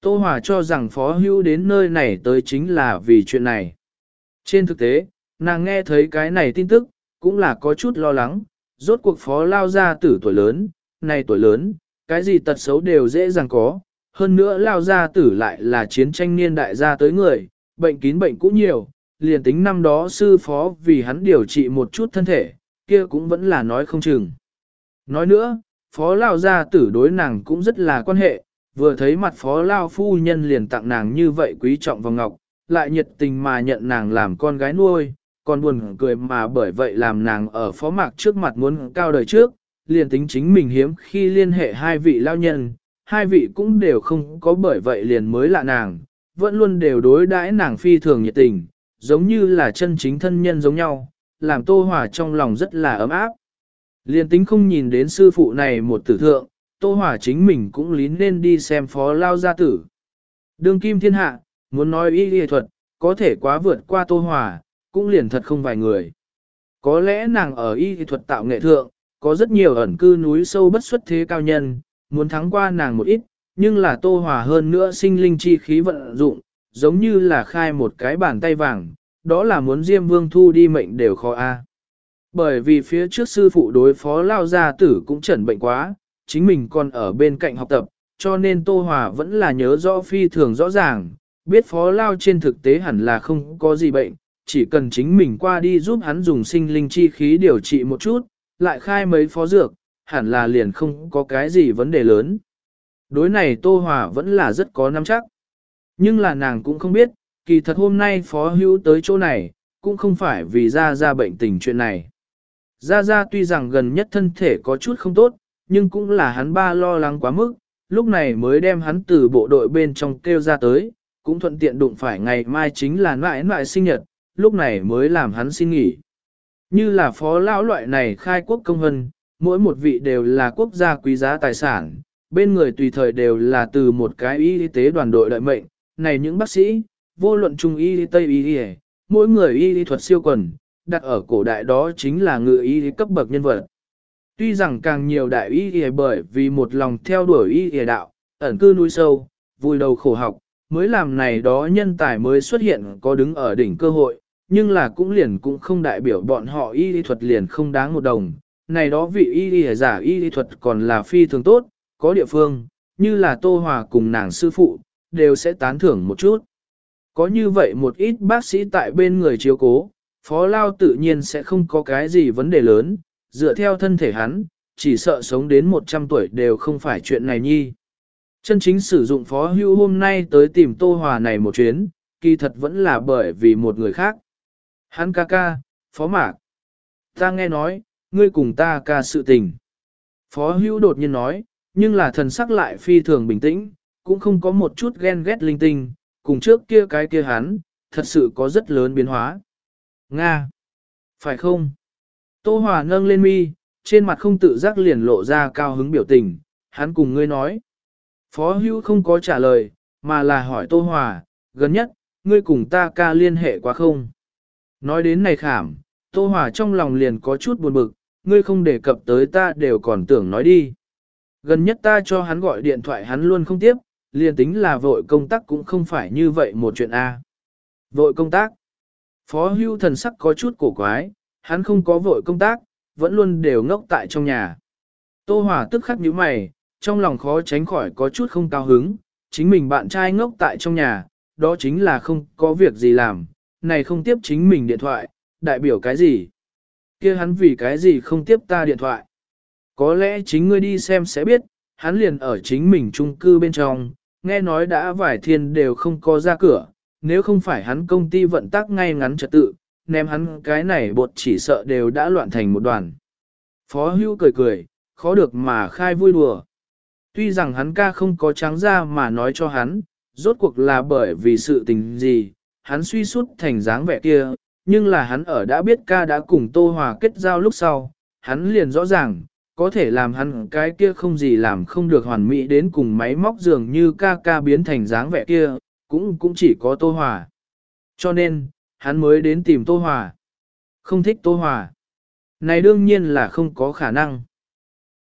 Tô Hòa cho rằng Phó Hữu đến nơi này tới chính là vì chuyện này. Trên thực tế, nàng nghe thấy cái này tin tức, cũng là có chút lo lắng, rốt cuộc Phó lao gia tử tuổi lớn, này tuổi lớn, cái gì tật xấu đều dễ dàng có, hơn nữa lao gia tử lại là chiến tranh niên đại gia tới người, bệnh kín bệnh cũ nhiều, liền tính năm đó sư phó vì hắn điều trị một chút thân thể, kia cũng vẫn là nói không chừng. Nói nữa, phó lao gia tử đối nàng cũng rất là quan hệ, vừa thấy mặt phó lao phu nhân liền tặng nàng như vậy quý trọng vào ngọc, lại nhiệt tình mà nhận nàng làm con gái nuôi, còn buồn cười mà bởi vậy làm nàng ở phó mạc trước mặt muốn cao đời trước, liền tính chính mình hiếm khi liên hệ hai vị lao nhân, hai vị cũng đều không có bởi vậy liền mới lạ nàng, vẫn luôn đều đối đãi nàng phi thường nhiệt tình, giống như là chân chính thân nhân giống nhau, làm tô hòa trong lòng rất là ấm áp. Liền tính không nhìn đến sư phụ này một tử thượng, Tô Hòa chính mình cũng lín nên đi xem phó lao gia tử. Đường kim thiên hạ, muốn nói y y thuật, có thể quá vượt qua Tô Hòa, cũng liền thật không vài người. Có lẽ nàng ở y y thuật tạo nghệ thượng, có rất nhiều ẩn cư núi sâu bất xuất thế cao nhân, muốn thắng qua nàng một ít, nhưng là Tô Hòa hơn nữa sinh linh chi khí vận dụng, giống như là khai một cái bàn tay vàng, đó là muốn Diêm Vương thu đi mệnh đều khó a. Bởi vì phía trước sư phụ đối phó lao gia tử cũng chẩn bệnh quá, chính mình còn ở bên cạnh học tập, cho nên Tô Hòa vẫn là nhớ rõ phi thường rõ ràng, biết phó lao trên thực tế hẳn là không có gì bệnh, chỉ cần chính mình qua đi giúp hắn dùng sinh linh chi khí điều trị một chút, lại khai mấy phó dược, hẳn là liền không có cái gì vấn đề lớn. Đối này Tô Hòa vẫn là rất có nắm chắc. Nhưng là nàng cũng không biết, kỳ thật hôm nay phó hữu tới chỗ này, cũng không phải vì ra ra bệnh tình chuyện này. Ra ra tuy rằng gần nhất thân thể có chút không tốt, nhưng cũng là hắn ba lo lắng quá mức, lúc này mới đem hắn từ bộ đội bên trong kêu ra tới, cũng thuận tiện đụng phải ngày mai chính là nãi nãi sinh nhật, lúc này mới làm hắn xin nghỉ. Như là phó lão loại này khai quốc công hân, mỗi một vị đều là quốc gia quý giá tài sản, bên người tùy thời đều là từ một cái y tế đoàn đội đợi mệnh, này những bác sĩ, vô luận trung y tây y mỗi người y thuật siêu quần, đặt ở cổ đại đó chính là ngự y cấp bậc nhân vật. Tuy rằng càng nhiều đại y y bởi vì một lòng theo đuổi y y đạo, ẩn cư núi sâu, vui đầu khổ học, mới làm này đó nhân tài mới xuất hiện có đứng ở đỉnh cơ hội, nhưng là cũng liền cũng không đại biểu bọn họ y y thuật liền không đáng một đồng. Này đó vị y y giả y y thuật còn là phi thường tốt, có địa phương, như là Tô Hòa cùng nàng sư phụ, đều sẽ tán thưởng một chút. Có như vậy một ít bác sĩ tại bên người chiếu cố, phó lao tự nhiên sẽ không có cái gì vấn đề lớn, dựa theo thân thể hắn, chỉ sợ sống đến 100 tuổi đều không phải chuyện này nhi. Chân chính sử dụng phó hưu hôm nay tới tìm Tô Hòa này một chuyến, kỳ thật vẫn là bởi vì một người khác. Hắn ca ca, phó mạc. Ta nghe nói, ngươi cùng ta ca sự tình. Phó hưu đột nhiên nói, nhưng là thần sắc lại phi thường bình tĩnh, cũng không có một chút ghen ghét linh tinh, cùng trước kia cái kia hắn, thật sự có rất lớn biến hóa. Nga! Phải không? Tô Hòa nâng lên mi, trên mặt không tự giác liền lộ ra cao hứng biểu tình, hắn cùng ngươi nói. Phó hưu không có trả lời, mà là hỏi Tô Hòa, gần nhất, ngươi cùng ta ca liên hệ quá không? Nói đến này khảm, Tô Hòa trong lòng liền có chút buồn bực, ngươi không đề cập tới ta đều còn tưởng nói đi. Gần nhất ta cho hắn gọi điện thoại hắn luôn không tiếp, liền tính là vội công tác cũng không phải như vậy một chuyện A. Vội công tác. Phó hưu thần sắc có chút cổ quái, hắn không có vội công tác, vẫn luôn đều ngốc tại trong nhà. Tô Hòa tức khắc nhíu mày, trong lòng khó tránh khỏi có chút không cao hứng, chính mình bạn trai ngốc tại trong nhà, đó chính là không có việc gì làm, này không tiếp chính mình điện thoại, đại biểu cái gì? kia hắn vì cái gì không tiếp ta điện thoại? Có lẽ chính ngươi đi xem sẽ biết, hắn liền ở chính mình chung cư bên trong, nghe nói đã vài thiên đều không có ra cửa, nếu không phải hắn công ty vận tác ngay ngắn trật tự, ném hắn cái này bột chỉ sợ đều đã loạn thành một đoàn. Phó hưu cười cười, khó được mà khai vui đùa. Tuy rằng hắn ca không có trắng ra mà nói cho hắn, rốt cuộc là bởi vì sự tình gì, hắn suy sút thành dáng vẻ kia, nhưng là hắn ở đã biết ca đã cùng Tô Hòa kết giao lúc sau, hắn liền rõ ràng, có thể làm hắn cái kia không gì làm không được hoàn mỹ đến cùng máy móc dường như ca ca biến thành dáng vẻ kia, cũng cũng chỉ có Tô Hòa. Cho nên, hắn mới đến tìm Tô Hòa. Không thích Tô Hòa. Này đương nhiên là không có khả năng.